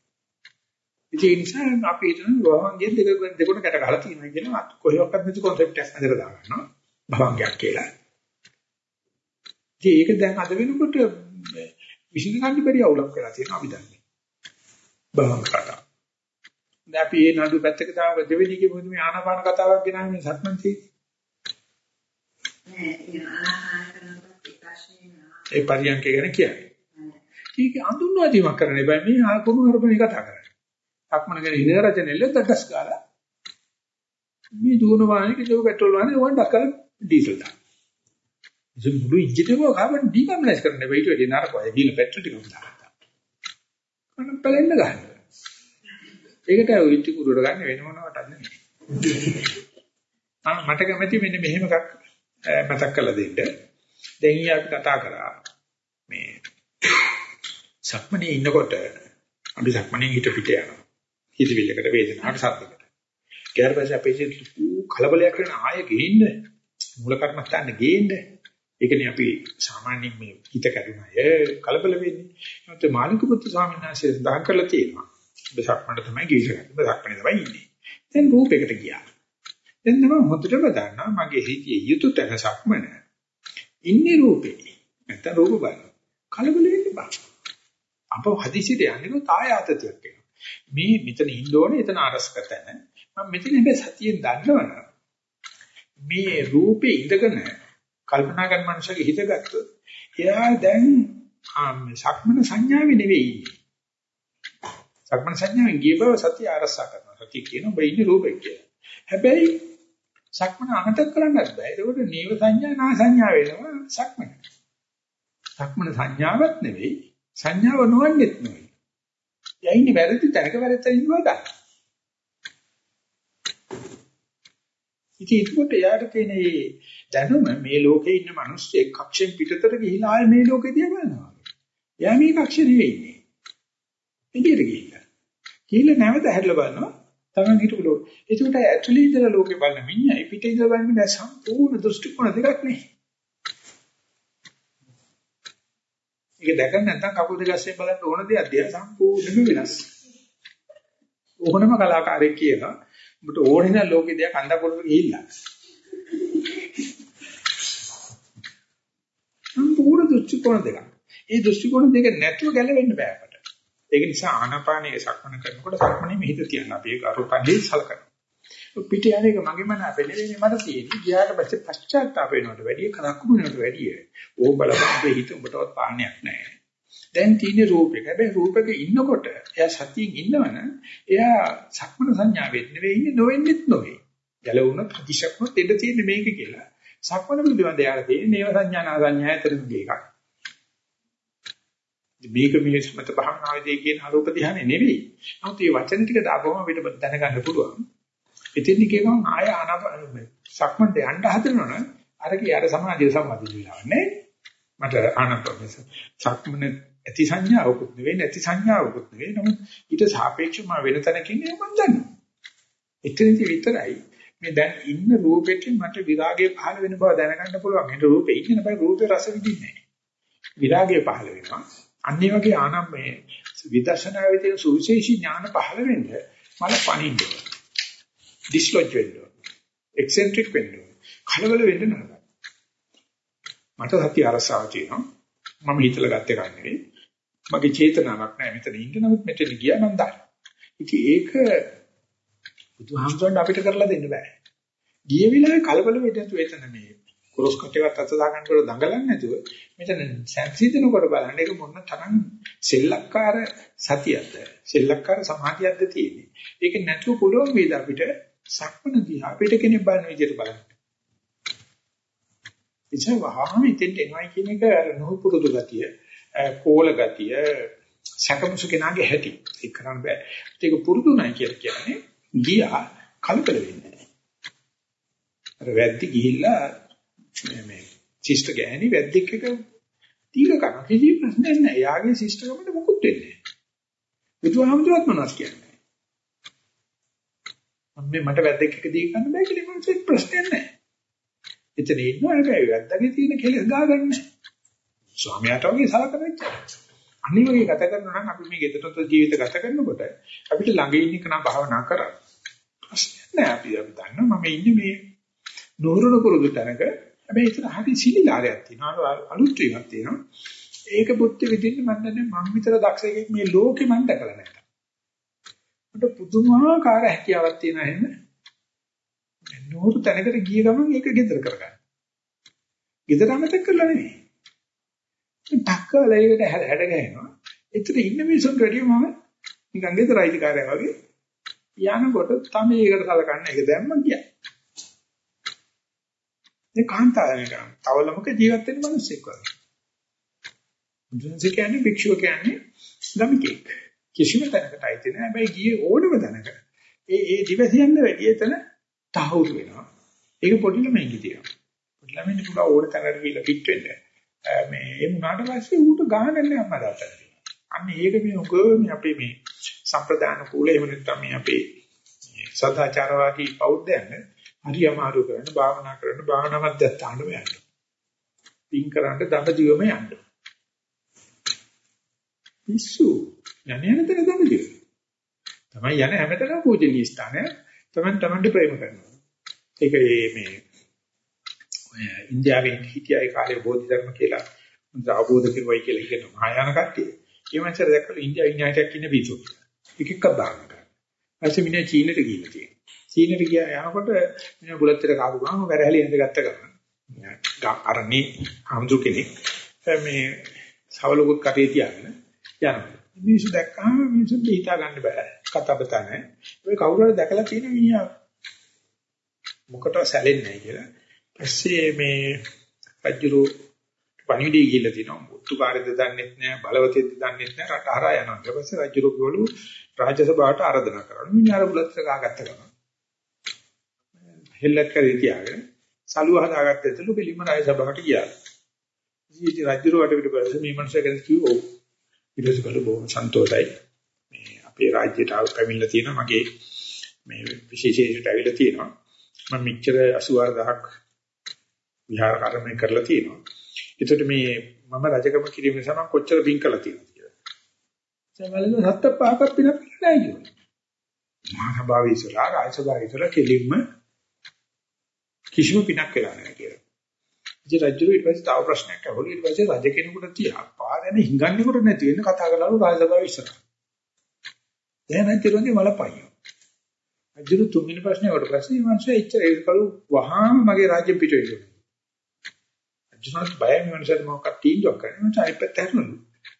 ඒ නිසා අපි හිතන වහංගෙන් දෙක දෙකොණ කැට ගහලා තියෙනවා කියන කොහොමවත් නැති concept එකක් හදලා දාගන්නවා. භවංගයක් කියලා. ඉතින් ඒක දැන් අද වෙනකොට විශ්ින ගන්න බැරි අවුලක් වෙලා තියෙනවා අපි දන්නේ. භවංග කතාව. දැන් අපි මේ නඩු පැත්තක තාම දෙවෙනි එකේ මොකද මේ ආනාපාන කතාවක් ගෙනාවේ මේ සක්මන් තියෙන්නේ. ඒ පරියන්ක ගැන කියන්නේ. ඒක අඳුන්වාදීමක් කරන්න බෑ මේ ආකුණු හරපනේ කතා කරන්නේ. සක්මන ගැන ඉන රචනෙල්ල දඩස් ගාලා මේ දුවන වාහනේ කිලෝ පෙට්‍රල් වාහනේ වණ්ඩක් කරලා ඩීසල් දාන. ඉතින් මුළු ඉජිතේම කාබන් ඩිකම්ලයිස් කරන්න ඊට වැඩි නරකයි. දීලා පෙට්‍රල් ටිකක් දාගත්තා. කන පෙලෙන්න ගන්න. ඒකට ඔය ඉටි කුරුර ගන්න වෙන මොනවටද නෙමෙයි. මම මට කැමති මෙන්න මෙහෙම එකක් මතක් කරලා දෙන්න. දැන් ඊ අපි කතා කරා මේ සක්මණේ ඉන්නකොට අපි සක්මණේ හිට පිට යනවා. හිතවිල්ලකට වේදනාවට සද්දකට. ඊට පස්සේ අපේ කලබලයක් වෙන ආයෙ ගේන්න මූල කර්මස්ථාන ගේන්න. ඒකනේ අපි සාමාන්‍යයෙන් මේ හිත කැඩුනාය කලබල වෙන්නේ. ඒත් මාළික පුත්තු ස්වාමීන් වහන්සේ සඳහන් කරලා තියෙනවා. ඔබ සක්මණට තමයි ගිහිල්ලා. ඔබ සක්මණේ තමයි ඉන්නේ. දැන් රූපයකට ගියා. දැන් මම හොඳටම දන්නවා මගේ හිතේ යුතු තැන සක්මන. ඉන්නේ රූපේ. නැත්නම් රූප බලන. කලබල වෙන්න බෑ. අප හදිසියට යන්නේ තායාතතියක් වෙනවා. මේ මෙතන ඉන්න ඕනේ එතන අරසක තැන. මම මෙතන හැබැයි සතියෙන් දන්නවනේ. මේ රූපේ ඉඳගෙන කල්පනා කරන මනුස්සගේ හිත ගත්තොත් එයා දැන් සක්මන සංඥාවේ නෙවෙයි ඉන්නේ. සක්මන සංඥාවෙන් ගිය බව සතිය ආරසා කරනවා. සතිය කියන ඔබ ඉන්නේ රූපේ කියලා. හැබැයි සක්මන අමතක කරන්නත් බෑ. ඒකට නීව සංඥා නා සංඥා වෙනවා සක්මන. සක්මන සංඥාවක් නෙවෙයි සංඥාව නොවන්නේත් නෙවෙයි. යයිනේ වැරදි තැනක වැරද්ද ඉන්නවා ගන්න. ඉතින් ඒකට යාට තියෙන මේ දැනුම මේ ලෝකේ ඉන්න මිනිස්සෙක් කක්ෂෙන් පිටතට ගිහිලා ආයේ මේ ලෝකේ දිහා බලනවා. එයා මේ කක්ෂේ නෙවෙයි ඉන්නේ. එළියට ගිහිල්ලා. ගිහිල්ලා නැවත හැරිලා බලනවා. තමන් හිටපු ලෝකෙ. ඒකට ඇක්චුලි ඉඳලා ලෝකේ බලන මිනිහයි පිටේ ඉඳලා බලන මිනිහා සම්පූර්ණ දෘෂ්ටි කෝණ දෙකක් නේ. ඒක දැක නැත්නම් කකුල් දෙක අස්සේ බලන්න ඕන දෙයක් දිහා සම්පූර්ණයෙන්ම වෙනස්. ඕනම කලාකාරයෙක් කියනවා ඔබට ඕනේ නම් ලෝකේ දෙයක් අඳපොරට ගිහිල්ලා. දෘෂ්ටි කෝණ දෙකක්. ඒ දෘෂ්ටි කෝණ දෙක නැතුව ගැලවෙන්න බෑ අපට. ඒක නිසා ආනාපානයේ සක්මන කරනකොට සක්මනේ මෙහිද තියන්න අපි ඒක අරුපණ්ඩේ සලකනවා. පිට යන එක මගේ මන අපෙන්නේ මට තියෙන්නේ. ගියාට පස්සේ පශ්චාත්තාප වෙනවට වැඩිය කරක්කු වෙනවට වැඩිය. ඕ බලපෑම් හිත උඹටවත් පාන්නයක් නැහැ. දැන් තියෙන රූපෙක. හැබැයි රූපෙක ඉන්නකොට එයා සතියෙන් ඉන්නවනම් එයා සක්මන සංඥාවෙත් නෙවෙයි ඉන්නේ නොවෙන්නෙත් නොවේ. ගැලවුණොත් අතිශක්මොත් දෙන්න තියෙන්නේ මේක කියලා. සක්මන පිළිබඳ යාලා තියෙන්නේ නේව සංඥා නා සංඥා ඇතරින්ගේ එකක්. මේක මේ සමත භාවනාවේදී කියන අරූප ධ්‍යානෙ නෙවෙයි. නමුත් මේ වචන ටික දාපුවම අපිට දැනගන්න පුළුවන්. එතෙන් කියනවා ආය ආනපන සක්මන්ට යන්න හදනවනම් අර කියාර සමාධිය සම්බන්ධ වෙලා නේ. මට ආනපන සක්මන ඇති සංඥාවකුත් නෙවෙයි නැති සංඥාවකුත් නෙවෙයි. නමුත් ඊට සාපේක්ෂව මම වෙන තැනකින් ඉන්නේ මම දන්නවා. එතනදි විතරයි මේ දැන් ඉන්න රූපෙට මට විරාගය පහළ වෙන බව දැනගන්න පුළුවන්. ඒ රූපේ ඉන්න බෑ රූපේ රස විඳින්නේ නැහැ. විරාගය පහළ වෙනවා. අනිත් වගේ ආනම්මේ විදර්ශනාවේ තියෙන සුවිශේෂී ඥාන පහළ වෙන්න මල පණින්න. ඩිස්ලොජ් වෙන්න. එක්සෙන්ට්‍රික් වෙන්න. කලබල වෙන්න නරකයි. මට සත්‍ය අරසාව තියෙනවා. මම හිතලා ගත්ත එකක් නෙවෙයි. මගේ චේතනාවක් නැහැ මෙතන ඉන්න නමුත් මෙතන ගියා මම දන්නවා. ඉතින් ඒක බුදුහාමුදුරන් අපිට කරලා දෙන්න බෑ. ගිය වෙලාවේ කලබල වෙන්න නැතුව එතන මේ ක්‍රොස් කටේවත් අත දාගන්න කර දඟලන්නේ නැතුව මෙතන සංසිඳනකොට බලන්න ඒක මොන තරම් සෙල්ලක්කාර සතියක්ද සෙල්ලක්කාර සමාධියක්ද තියෙන්නේ. ඒක නැතුව පුළුවන් වේද අපිට සක්මන දිහා අපිට කෙනෙක් බලන විදිහට බලන්න. ඉතින් වහාම ඉතින් එනවා කියන එක අර නොහුපුරුදු ගතිය, කෝල ගතිය, සැකමුසු කෙනාගේ හැටි. ඒක කරන්න බෑ. ඒක පුරුදු නැහැ කියලා කියන්නේ ගියා කලබල වෙන්නේ නැහැ. අර වැද්දි ගිහිල්ලා මේ මේ සිස්ටර් ගෑණි වැද්දෙක් එක තීර කරන කිසි ප්‍රශ්නයක් නැහැ. යාගේ සිස්ටර් කමට මොකුත් වෙන්නේ නැහැ. බුදුහාමුදුරුවෝ මොනවද කියන්නේ? අම්මේ මට වැද්දෙක් එක දී ගන්න බෑ කියලා මම ප්‍රශ්නයක් නැහැ. එතන ඉන්නවා හැබැයි වැද්දාගේ තියෙන කෙලෙස් දාගන්න. ස්වාමියාට වගේ සලකන ඉච්චා. අනිත් වගේ ගත කරනවා නම් අපි මේ ගෙදරට ජීවිත ගත කරනකොට අපිට ළඟ ඉන්න කෙනා භාවනා කරා. ප්‍රශ්නයක් නෑ අපි අපි දන්නවා මම ඉන්නේ මේ නෝරුණ පුරුදු තැනක. හැබැයි ඒතර හරි සිලිලාරයක් තියෙනවා අලුත් වීමක් තියෙනවා. ඒක බුද්ධ විදින්න මම දන්නේ මම විතර දක්ෂ එකෙක් මේ ලෝකෙ මම දැකලා නැහැ. මට පුදුමාකාර හැකියාවක් තියෙනවා එහෙම. නෝරු තැනකට ගිය ගමන් ඒක ගෙදර කරගන්න. ගෙදර අමතක කරලා නෙමෙයි. ටක්කල ඒකට හැඩ ගහනවා. එතන ඉන්න මිනිස්සුන්ට වැඩිය මම නිකන් ගෙදර අයිතිකාරයා වගේ යනකොට තමයි ඒකට සලකන්නේ ඒක දැම්ම කියන්නේ. මේ කාන්තාවනික තවලමක ජීවත් වෙන මිනිස්සෙක් වගේ. මුද්‍රන්සේ කියන්නේ භික්ෂුව කියන්නේ ගමිකෙක්. කිසිම තැනකට අයිති නෑ. හැබැයි ගියේ ඕනම තැනක. ඒ ඒ දිවසියන්න වැඩි එතන තහවුරු වෙනවා. ඒක පොඩි ළමයින්ගේ තියෙනවා. පොඩි ළමයින්ට පුළුවන් ඕන තැනකට ගිහිල්ලා පිට වෙන්න. මේ ඒ වුණාට පස්සේ ඌට ගහන්න නෑ අම්මා තාත්තා. අන්න ඒක මේ උගෝ මේ අපේ මේ සම්ප්‍රදාන කූල එහෙම නැත්නම් මේ අපේ සදාචාරවාදී බෞද්ධයන් හරි අමාරු කරන භාවනා කරන භාවනා මධ්‍යස්ථානෙම යන්න. පින් කරන්න දඹදිවම යන්න. පිස්සු යන්නේ නැතන දඹදිව. තමයි යන්නේ හැමතැනම පූජනීය ස්ථානය. තමයි තමන්ට ප්‍රේම කරනවා. ඒක මේ ඔය ඉන්දියාවේ හිටියයි කාලේ බෝධිධර්ම කියලා මුද අවබෝධ කරුවයි කියලා කියන මහායාන කට්ටිය. ඒ මනසට දැක්කලු ඉන්දියාවේ ඉන්හිටක් ඉන්න පිටු. එක එකක් දාන්න. ඊපස්සේ මිනිහා චීනෙට ගිහිල්ලා තියෙනවා. චීනෙට ගියා යනකොට මිනිහා බුලත්තර කාපු ගමන් වැරහැලි ඇඳගත්ත ගමන්. අරණි හම්දු කෙනෙක් මේ සවලුකුත් කටේ තියාගෙන යනවා. මිනිස්සු දැක්කම මිනිස්සුන්ට හිතා ගන්න බෑ. කතා බත නැහැ. ඔය කවුරු හරි දැකලා තියෙන මිනිහා මොකටද සැලෙන්නේ නැහැ කියලා. පස්සේ මේ රජුරු පණිවිඩය ගිහිල්ලා තිනවා. මුතුකාරයද දන්නෙත් නැහැ, බලවතෙක්ද දන්නෙත් නැහැ. රට හරහා යනවා. ඊට පස්සේ රජුරු ගෝලු රාජසභාවට ආරාධනා කරනවා. මිනිහා අර බුලත් ගාගත්ත ගමන්. හෙල්ලක් කරේ තියාගෙන සලුව හදාගත්තෙතලු පිළිම රාජසභාවට ගියා. ඉතින් රජුරු වට පිට පස්සේ මේ මනුස්සයා ගැන කිව්වෝ ඊට පස්සේ කළු බොහොම සන්තෝෂයි. මේ අපේ රාජ්‍යයට ආව පැමිණලා තියෙනවා මගේ මේ විශේෂයට ඇවිල්ලා තියෙනවා. මම මෙච්චර 84000ක් විහාර කර්මය කරලා තියෙනවා. ඒකට මේ මම රජකම කිරීම නිසා මම කොච්චර බින් කළා තියෙනවද කියලා. සමහරවිට හත්ත පහක් පිනක් නැහැ කියනවා. මහා සභාවේ ඉස්සලා රාජ සභාවේ ඉස්සලා කෙලින්ම කිසිම පිනක් වෙලා නැහැ කියලා. ඉතින් රජු ඊට පස්සේ තව ප්‍රශ්නයක් අහුවලු ඊට පස්සේ රජ කෙනෙකුට තියා පාරෙන් හිඟන්නේකොට නැති වෙන කතා කරලා රාජසභාව ඉස්සරහ. දැන් නම් තිරුවන්ගේ මලපයියෝ. රජු තුන්වෙනි ප්‍රශ්නේ වලට පස්සේ මංසය ඉච්චර ඒකලු වහාම මගේ රාජ්‍ය පිට වෙනවා. රජුනත් බයම වෙනසට මොකක්ද තීන්දුවක් කරන්නේ මං අයිපත් හැරුණලු.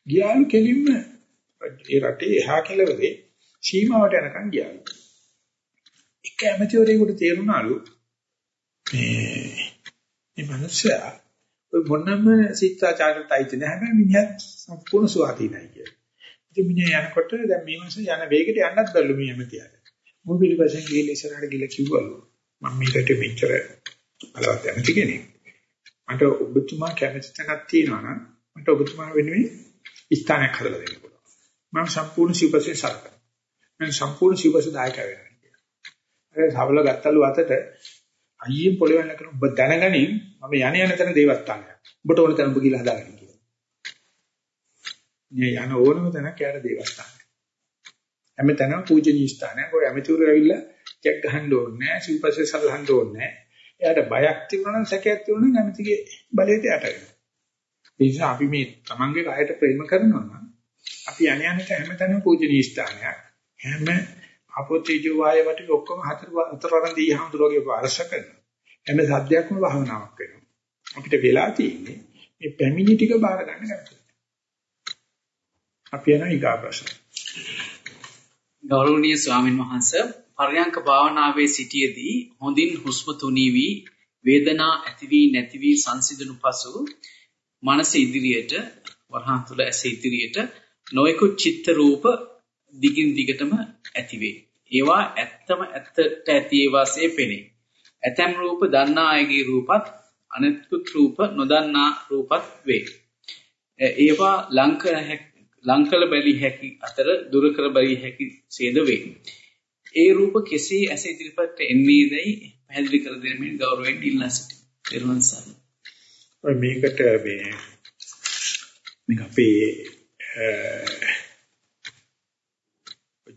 ගියාලු කෙලින්ම ඒ රටේ එහා කෙළවරේ සීමාවට යනකම් ගියාලු. එක ඇමතිවරයෙකුට තේරුණාලු මේ මේ මිනිස්සයා ඔය මොනම සිතාචාරයට අයිති නැහැ හැබැයි මිනිහා සම්පූර්ණ ස්වාධීනයි කියලා. ඉතින් මිනිහා යනකොට දැන් මේ මිනිස්සු යන වේගෙට යන්නත් බැලු මේ ඇමතියාට. මුල් පිළිපැසෙන් ගිහලා ඉස්සරහට ගිහලා කිව්වලු මම මේකට මෙච්චර බලවත් ඇමති කෙනෙක්. මට ඔබතුමා කැමති තැනක් තියෙනවා නම් මට ඔබතුමා වෙනුවෙන් ස්ථානයක් හදලා දෙන්න පුළුවන්. මම සම්පූර්ණ සිව්පස්සේ සලකනවා. මම සම්පූර්ණ සිව්පස්ස දායක වෙනවා කියලා. ඒ සවල ගත්තලු අතට අයියෙන් පොළවෙන් ලකන ඔබ දැනගනින් මම යණ යන තැන දේවස්ථානයක්. ඔබට ඕන තැන ඔබ ගිහලා හදාගන්න කියලා. මේ යන ඕනම තැනක් යාට දේවස්ථානයක්. හැම තැනම පූජනීය ස්ථානයක්. ඔය ඇමතිවරු ඇවිල්ලා චෙක් ගහන්න ඕනේ නැහැ. සිව්පස්සේ සලහන්න ඕනේ නැහැ. එයාට බයක් තිබුණා නම් සැකයක් තිබුණා නම් ඇමතිගේ බලයට යට වෙනවා. ඒ නිසා අපි මේ තමන්ගේ කායට ප්‍රේම කරනවා නම් අපි යණ යන හැමතැනම පූජනීය ස්ථානයක්. හැම අපෝතේජෝ වාය වටේ ඔක්කොම හතර හතරවරන් දී හඳුරෝගේ වාරස කරනවා. හැම සද්දයක්ම භාවනාවක් වෙනවා. අපිට වෙලා තියෙන්නේ මේ පැමිණි ටික බාර ගන්න කැමති. අපි යන ඊගා ප්‍රශ්න. ගෞරවනීය ස්වාමින් වහන්සේ පර්යංක භාවනාවේ සිටියේදී හොඳින් හුස්ම තුනී වී වේදනා ඇති වී නැති වී සංසිඳුණු පසු මනස ඉදිරියට වරහන් තුල ඇස ඉදිරියට නොයෙකුත් චිත්ත රූප දිගින් දිගටම ඇති වේ. ඒවා ඇත්තම ඇත්තට ඇති ඒවාසේ පෙනේ. ඇතැම් රූප දන්නා අයගේ රූපත් අනිත්කුත් රූප නොදන්නා රූපත් වේ. ඒවා ලංකර ලංකල බැලි හැකි අතර දුර කර බැලි හැකි සේද වේ. ඒ රූප කෙසේ ඇස ඉදිරිපත් එන්නේදයි පැහැදිලි කර දෙමින් ගෞරවයෙන් ඉල්ලා සිටිනවා. ත්වන් සරණයි. ඔය මේකට මේ මේක අපේ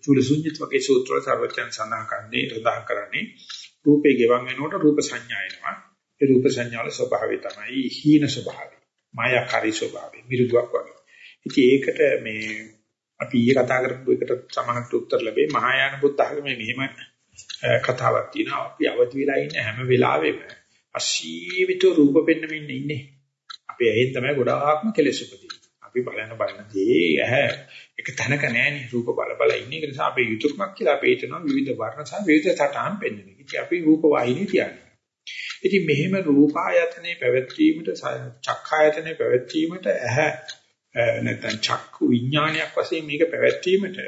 චුලසුඤ්ඤත් වගේ සූත්‍ර සර්වචන් සඳහන් කරන්නේ උදාහ කරන්නේ රූපේ ගෙවන් වෙනකොට රූප සංඥා එනවා. ඒ රූප සංඥාවල ස්වභාවය තමයි හීන ස්වභාවය. මායාකාරී ස්වභාවය. මිරුදුවක් වගේ. ඉතින් ඒකට මේ අපි ඊයේ කතා කරපු එකට සමානට උත්තර ලැබේ මහායාන බුද්ධ ආගමේ මෙහෙම කතාවක් තියෙනවා. අපි අවදි වෙලා ඉන්න හැම වෙලාවෙම අසීමිත රූප පෙන්වමින් ඉන්නේ. අපේ ඇහෙන් තමයි ගොඩාක්ම කෙලෙස් උපදින්නේ. අපි බලන බලන දේ ඇහැ එක තැනක නෑනේ රූප බල බල ඉන්නේ. ඒ නිසා අපේ යුතුයකමක් කියලා අපි හිතනවා විවිධ වර්ණ සහ විවිධ සටහන් පෙන්වන එක. ඉතින් අපි රූප වාහිනිය තියන්නේ. ඉතින් මෙහෙම රූපායතනේ පැවැත්වීමට චක්ඛායතනේ පැවැත්වීමට ඇහැ නැත්නම් චක්කු විඥානයක් වශයෙන් මේක පැවැත්වීමට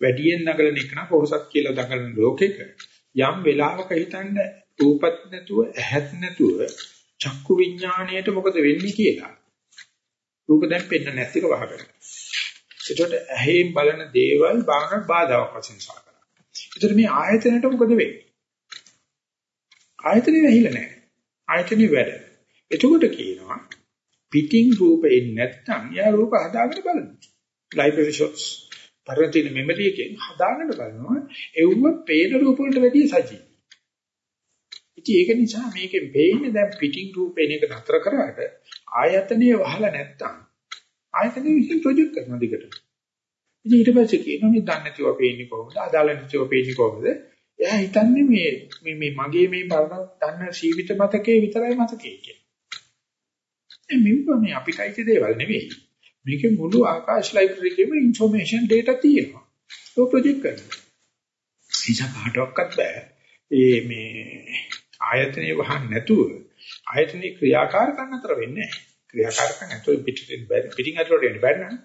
වැඩියෙන් නගලන එක නා පොහසත් කියලා දඟලන ලෝකෙක යම් වෙලාවක හිතන්නේ රූපත් නැතුව ඇහත් නැතුව චක්කු විඥාණයට මොකද වෙන්නේ කියලා. රූප දැන් පෙන්න නැතික වහගෙන. ඒකට ඇහෙන් බලන දේවල් බාහන බාධාවක් වශයෙන් සලකනවා. ඒතර මේ ආයතනයට මොකද වෙන්නේ? ආයතනෙ වැහිලා නැහැ. ආයතනෙ වැඩ. එතකොට කියනවා පිටින් රූප එන්නේ නැත්නම් යා රූප හදාගෙන බලනවා. ලයිබ්‍රරි ෂොට්ස් පරණතින මෙමරි එකෙන් හදාගෙන බලනවා. එවුව පේන රූප වලට වැඩිය සජීවී. ඉතින් ඒක නිසා මේකෙන් වෙන්නේ දැන් පිටින් රූපේන එක නතර කරාට ආයතනීය වහලා නැත්තම් ආයතනීය විසින් ප්‍රොජෙක්ට් කරන දිගට. ඉතින් ඊට පස්සේ කියනවා මේ දන්නේ නැතිව පේන්නේ කොහොමද? අදාළ නැතිව පේන්නේ කොහොමද? එයා හිතන්නේ මේ මේ මේ මගේ මේ බලන දන්න ජීවිත මතකේ විතරයි මතකේ කියලා. මේක මේ අපිට අයිති දේවල් නෙවෙයි. මේකේ මුළු ආකාශ ලයිබ්‍රරියකේම ইনফෝමේෂන් data තියෙනවා. ඒක ප්‍රොජෙක්ට් කරනවා. නිසා කාටවත් බෑ. ඒ මේ ආයතනයේ වහන්න නැතුව ආයතනයේ ක්‍රියාකාරකම් අතර වෙන්නේ නැහැ. ක්‍රියාකාරකම් ඇතුළේ පිටින් බැරි පිටින් ඇතුළට එන්න බැරි නම්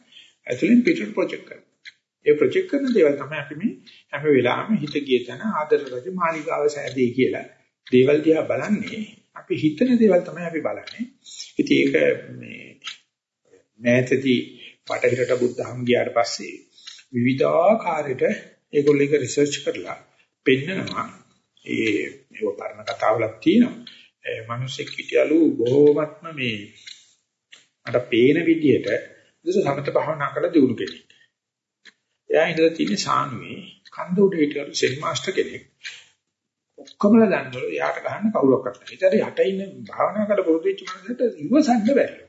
ඇතුළෙන් පිටට ප්‍රොජෙක්ට් කරනවා. ඒ ප්‍රොජෙක්ට් කරන දේවල් තමයි අපි මේ හැම වෙලාවෙම හිත ගිය තැන ආදර රජ මාලිගාව සෑදී කියලා. දේවල් දිහා බලන්නේ අපි හිතන දේවල් තමයි අපි බලන්නේ. ඉතින් ඒක මේ මෑතදී පටහිරට බුද්ධහම් ගියාට පස්සේ විවිධාකාරයට ඒගොල්ලෝ ඒක රිසර්ච් කරලා පෙන්නනවා ඒ ඒව පරණ කතාවලක් තියෙනවා. ඒ මිනිස්සෙක් හිටියලු බොහොමත්ම මේ මට පේන විදිහට දුස සමත භාවනා කරලා දිනු කෙනෙක්. එයා ඉඳලා තියෙන සානුවේ කන්ද උඩ හිටියලු සෙල් මාස්ටර් කෙනෙක්. ඔක්කොමලා දන්නවලු යාට ගහන්න කවුරක්වත් නැහැ. ඒතර යට ඉන්න භාවනා කරලා පුරුදු වෙච්ච මනසට ඉවසන්න බැහැ.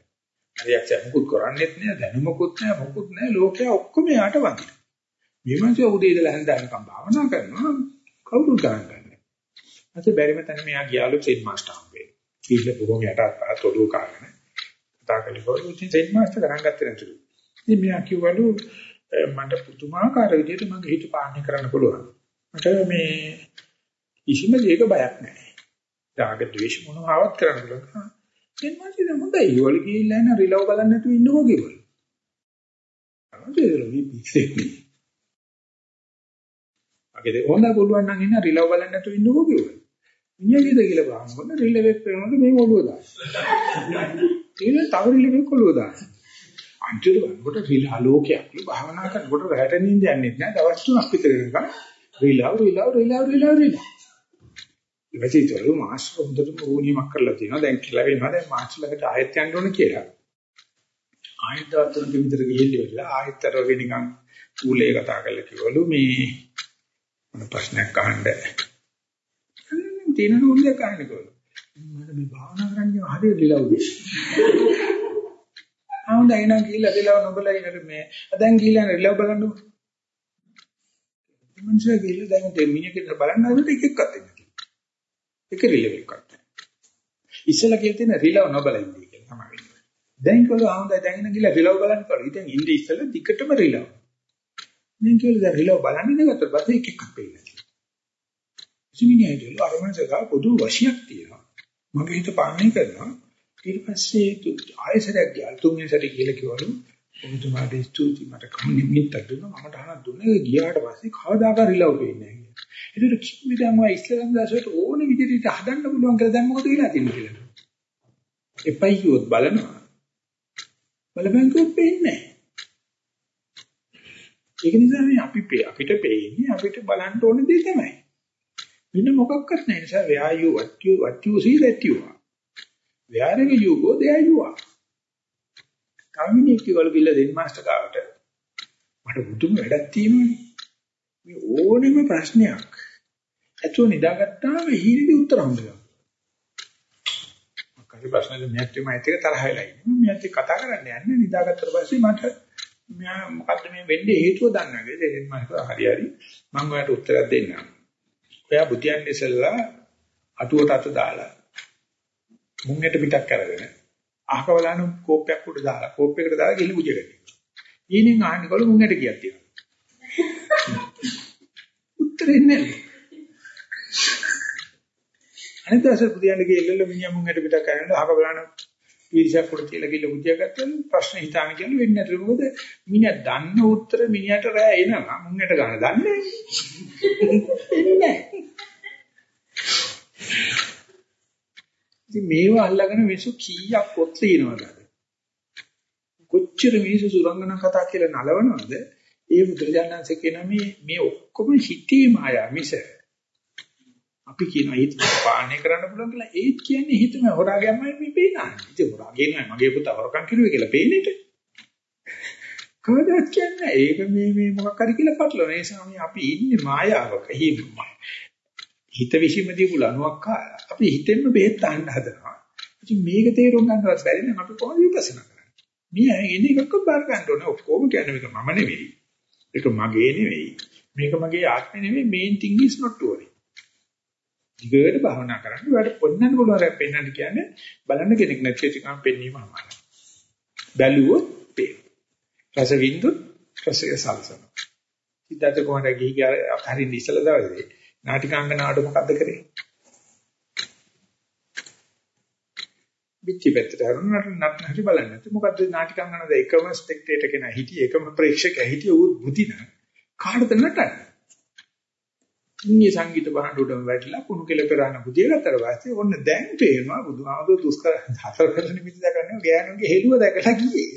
හරියට මොකුත් කරන්නේත් නෑ දැනුමකුත් නෑ මොකුත් නෑ ලෝකයා ඔක්කොම යාට වදින. මේ මිනිස්සු උදේ ඉඳලා හැන්දෑවකම් භාවනා කරනවා කවුරුත් ගන්නන්නේ. නැත්නම් බැරිම තැන මෙයා ගියාලු සෙන් මාස්ටර් හම්බේ. කීල බොහොම යටත් පාත් ඔළුව කාගෙන. කතා කරලා ඉතින් සෙන් මාස්ටර් ගණන් ගත්තේ නැතුළු. ඉතින් මෙයා කිව්වලු මට පුදුමාකාර විදිහට මගේ හිත පාලනය කරන්න පුළුවන්. මට මේ කිසිම දෙයක බයක් නැහැ. රාග ද්වේෂ මොනවාවත් කරන්න පුළුවන්. සෙන් මාස්ටර් හොඳයි. ඊවල ගිහිල්ලා න රිලව් බලන්න නැතුව ඉන්නකෝ කිව්වලු. අනේ මේ පිස්සෙක් අපිට හොඳ පුළුවන් නම් ඉන්න රිලව් බලන්න නැතුව ඉන්නකෝ කිව්වා. මිනිහා කීයද කියලා බලන්න මොන රිලෙවෙක් කරනවද මේ ඔළුව දාන්න. ඊළඟ තව රිලෙවෙක් ඔළුව දාන්න. අන්තිමට වන්කොට රිල ආලෝකයක්ලු භාවනා කරනකොට රැට නිින්ද යන්නේ නැහැ. දවස් තුනක් විතර වෙනකන් රිලව් රිලව් රිලව් රිලව් රිලව්. ඉවසිතලු මාස් හොඳටම ඕනියමක් කරලා තියෙනවා. දැන් කියලා වෙනවා. දැන් මාස් ළඟට ආයෙත් යන්න ඕන කියලා. ආයෙත් දවස් තුනක විතර ගිහිල්ලා ආයෙත්තර වෙ නිකන් ඌලේ කතා කරලා කිව්වලු මේ මොන ප්‍රශ්නයක් අහන්න තියෙන උල්ලේ අහන්න කොහොමද මට මේ භාවනා කරන්නේ හරිය ලිලව්ද ආවුන්ද එන ගිහිල්ලා ලිලව් නොබලා ඉන්නක මේ දැන් ගිහිල්ලා ලිලව් බලන්න මනුෂ්‍ය ගිහිල්ලා දැන් දෙමිනියකට බලන්න හදලා එක එකක් අත්දෙන්න එක රිලෙව් එකක් ඉස්සලා කියලා තියෙන රිලව් නොබලා ඉන්නේ කියලා තමයි. දැන් කොහොමද ආවුන්ද දැන් ඉන්න ගිහිල්ලා රිලව් බලන්න කොහොමද ඉතින් ඉන්නේ ඉස්සලා දිකටම රිලව්. දැන් කියලා දැන් රිලව් බලන්න ඉඳගත්ත පස්සේ එක එකක් පේනවා. සිමිනියයිදල අරමනසක පොදු වශයක් තියෙනවා. මගේ හිත පාලනය කරනවා. ඊට පස්සේ ආයසරයක් ගියා. තුන්වෙනි සැරේ කියලා කිව්වලු. ඔබතුමාට ස්තුති මට කම්නිමිත්තක් දුන්නා. මම තහන දුන්නේ. ගියාට පස්සේ කවදාකවත් රිලව් වෙන්නේ නැහැ කියලා. ඒකට කිව්විදම ඔය ඉස්ලාම් දාසයට ඕන විදිහට හදන්න පුළුවන් කියලා දැන් මොකද වෙලා තියෙන්නේ කියලා. එපයි කිව්වොත් බලනවා. බලපෑම් වෙන්නේ නැහැ. ඒක නිසා මේ අපි අපිට පේන්නේ අපිට බලන්න ඕන දේ තමයි. වෙන මොකක්වත් නැහැ. නිසා where you what you what you see that you are. wherever you go there you are. කමිනික් කිවල බිල්ල දෙන්න මාස්ටර් කාවට මට මුතුම වැඩක් තියෙනවනේ. මේ ඕනෙම ප්‍රශ්නයක් ඇතුව නිදාගත්තාම හිරිදි උත්තර හම්බෙනවා. මොකද ප්‍රශ්නෙද මෙයාට මම ඇත්තට තරහ වෙලා ඉන්නේ. මෙයාට කතා කරන්න යන්නේ නිදාගත්තට පස්සේ මට මෙයා මොකද්ද මේ වෙන්නේ හේතුව දන්නේ නැහැ. දෙන්න මම කිව්වා හරි හරි මම ඔයාලට උත්තරයක් දෙන්නම්. ඔයා බුතියන් ඉස්සෙල්ලා අටුවට අත දාලා මුංගෙට පිටක් කරගෙන අහක බලන කෝප්පයක් උඩ දාලා කෝප්පයකට දාලා ගිලි මුජ ගන්නවා. ඊනින් ආන්නේ කොළ මුංගෙට කියක් තියෙනවා. උත්තරේ නැහැ. අනිත් දවසේ බුතියන් ගිහිල්ලා මිනිහා මුංගෙට පිටක් කරගෙන අහක බලන ඊර්ෂ්‍යා කුල කියලා කිල්ල බුද්ධිය ගත්තම ප්‍රශ්න හිතාන කියලා වෙන්නේ නැතුළු මොකද මිනිහා දන්න උත්තර මිනිහට රෑ එනවා. මුංගට ගන්න දන්නේ නැහැ ඉතින් මේව අල්ලගෙන මිනිස්සු කීයක් පොත් ලියනවද? කොච්චර මිනිස්සු සුරංගන කතා කියලා නලවනවද? ඒ බුදුරජාණන්සේ කියන මේ මේ ඔක්කොම හිතේ මායා මිස අපි කියනවා හිත පාලනය කරන්න පුළුවන් කියලා ඒත් කියන්නේ හිතම හොරාගෑමයි මේ පේනන්නේ. ඉතින් හොරා කියනවා මගේ පුතා හොරකම් කිරුවේ කියලා පේන්නේට. කවදාවත් කියන්නේ ඒක මේ මේ මොකක් හරි කියලා පටලවන නිසා මේ අපි ඉන්නේ මායාවක. හිත විසීම දීපු ලණුවක් කාලා අපි හිතෙන්ම බෙහෙත් ගන්න හදනවා. ඉතින් මේක තේරුම් ගන්නවත් බැරි නම් අපි කොහොමද විපස්සනා කරන්නේ? මේ එන්නේ එකක් බාර ගන්න ඕනේ. ඔක්කොම කියන්නේ මේක මම නෙවෙයි. ඒක මගේ නෙවෙයි. මේක මගේ ආත්මෙ නෙවෙයි. main thing is not to worry. දිගට භාවනා කරන්න. ඔයාලට පොන්නන්න පුළුවන් රැප් පෙන්නන්න කියන්නේ බලන්න කෙනෙක් නැති එකම පෙන්වීම අමාරුයි. බැලුවොත් පේ. රස විඳු රසය සල්සන. සිද්ධාර්ථ කොහොමද ගිහි ගියා හරින් ඉස්සලා දවසේ නාටිකාංගනාවට මොකද්ද කරේ? පිටි පැත්තට හරුණාට නත් හරි බලන්නේ නැති මොකද්ද නාටිකාංගනාද එකම ස්පෙක්ටේටර් කෙනා හිටියේ එකම ප්‍රේක්ෂකයා හිටියේ ඌ බුදින කාටද නටන්නේ ඉන්නේ සංගීත භාණ්ඩ වැටිලා කුණු කෙල පෙරාන බුදිය ගත්තට පස්සේ ඔන්න දැන් තේරෙනවා බුදුහාමුදුරු දුෂ්කර හතර කරන නිමිති දක්වන්නේ ගෑනුන්ගේ හෙළුව දැකලා ගියේ.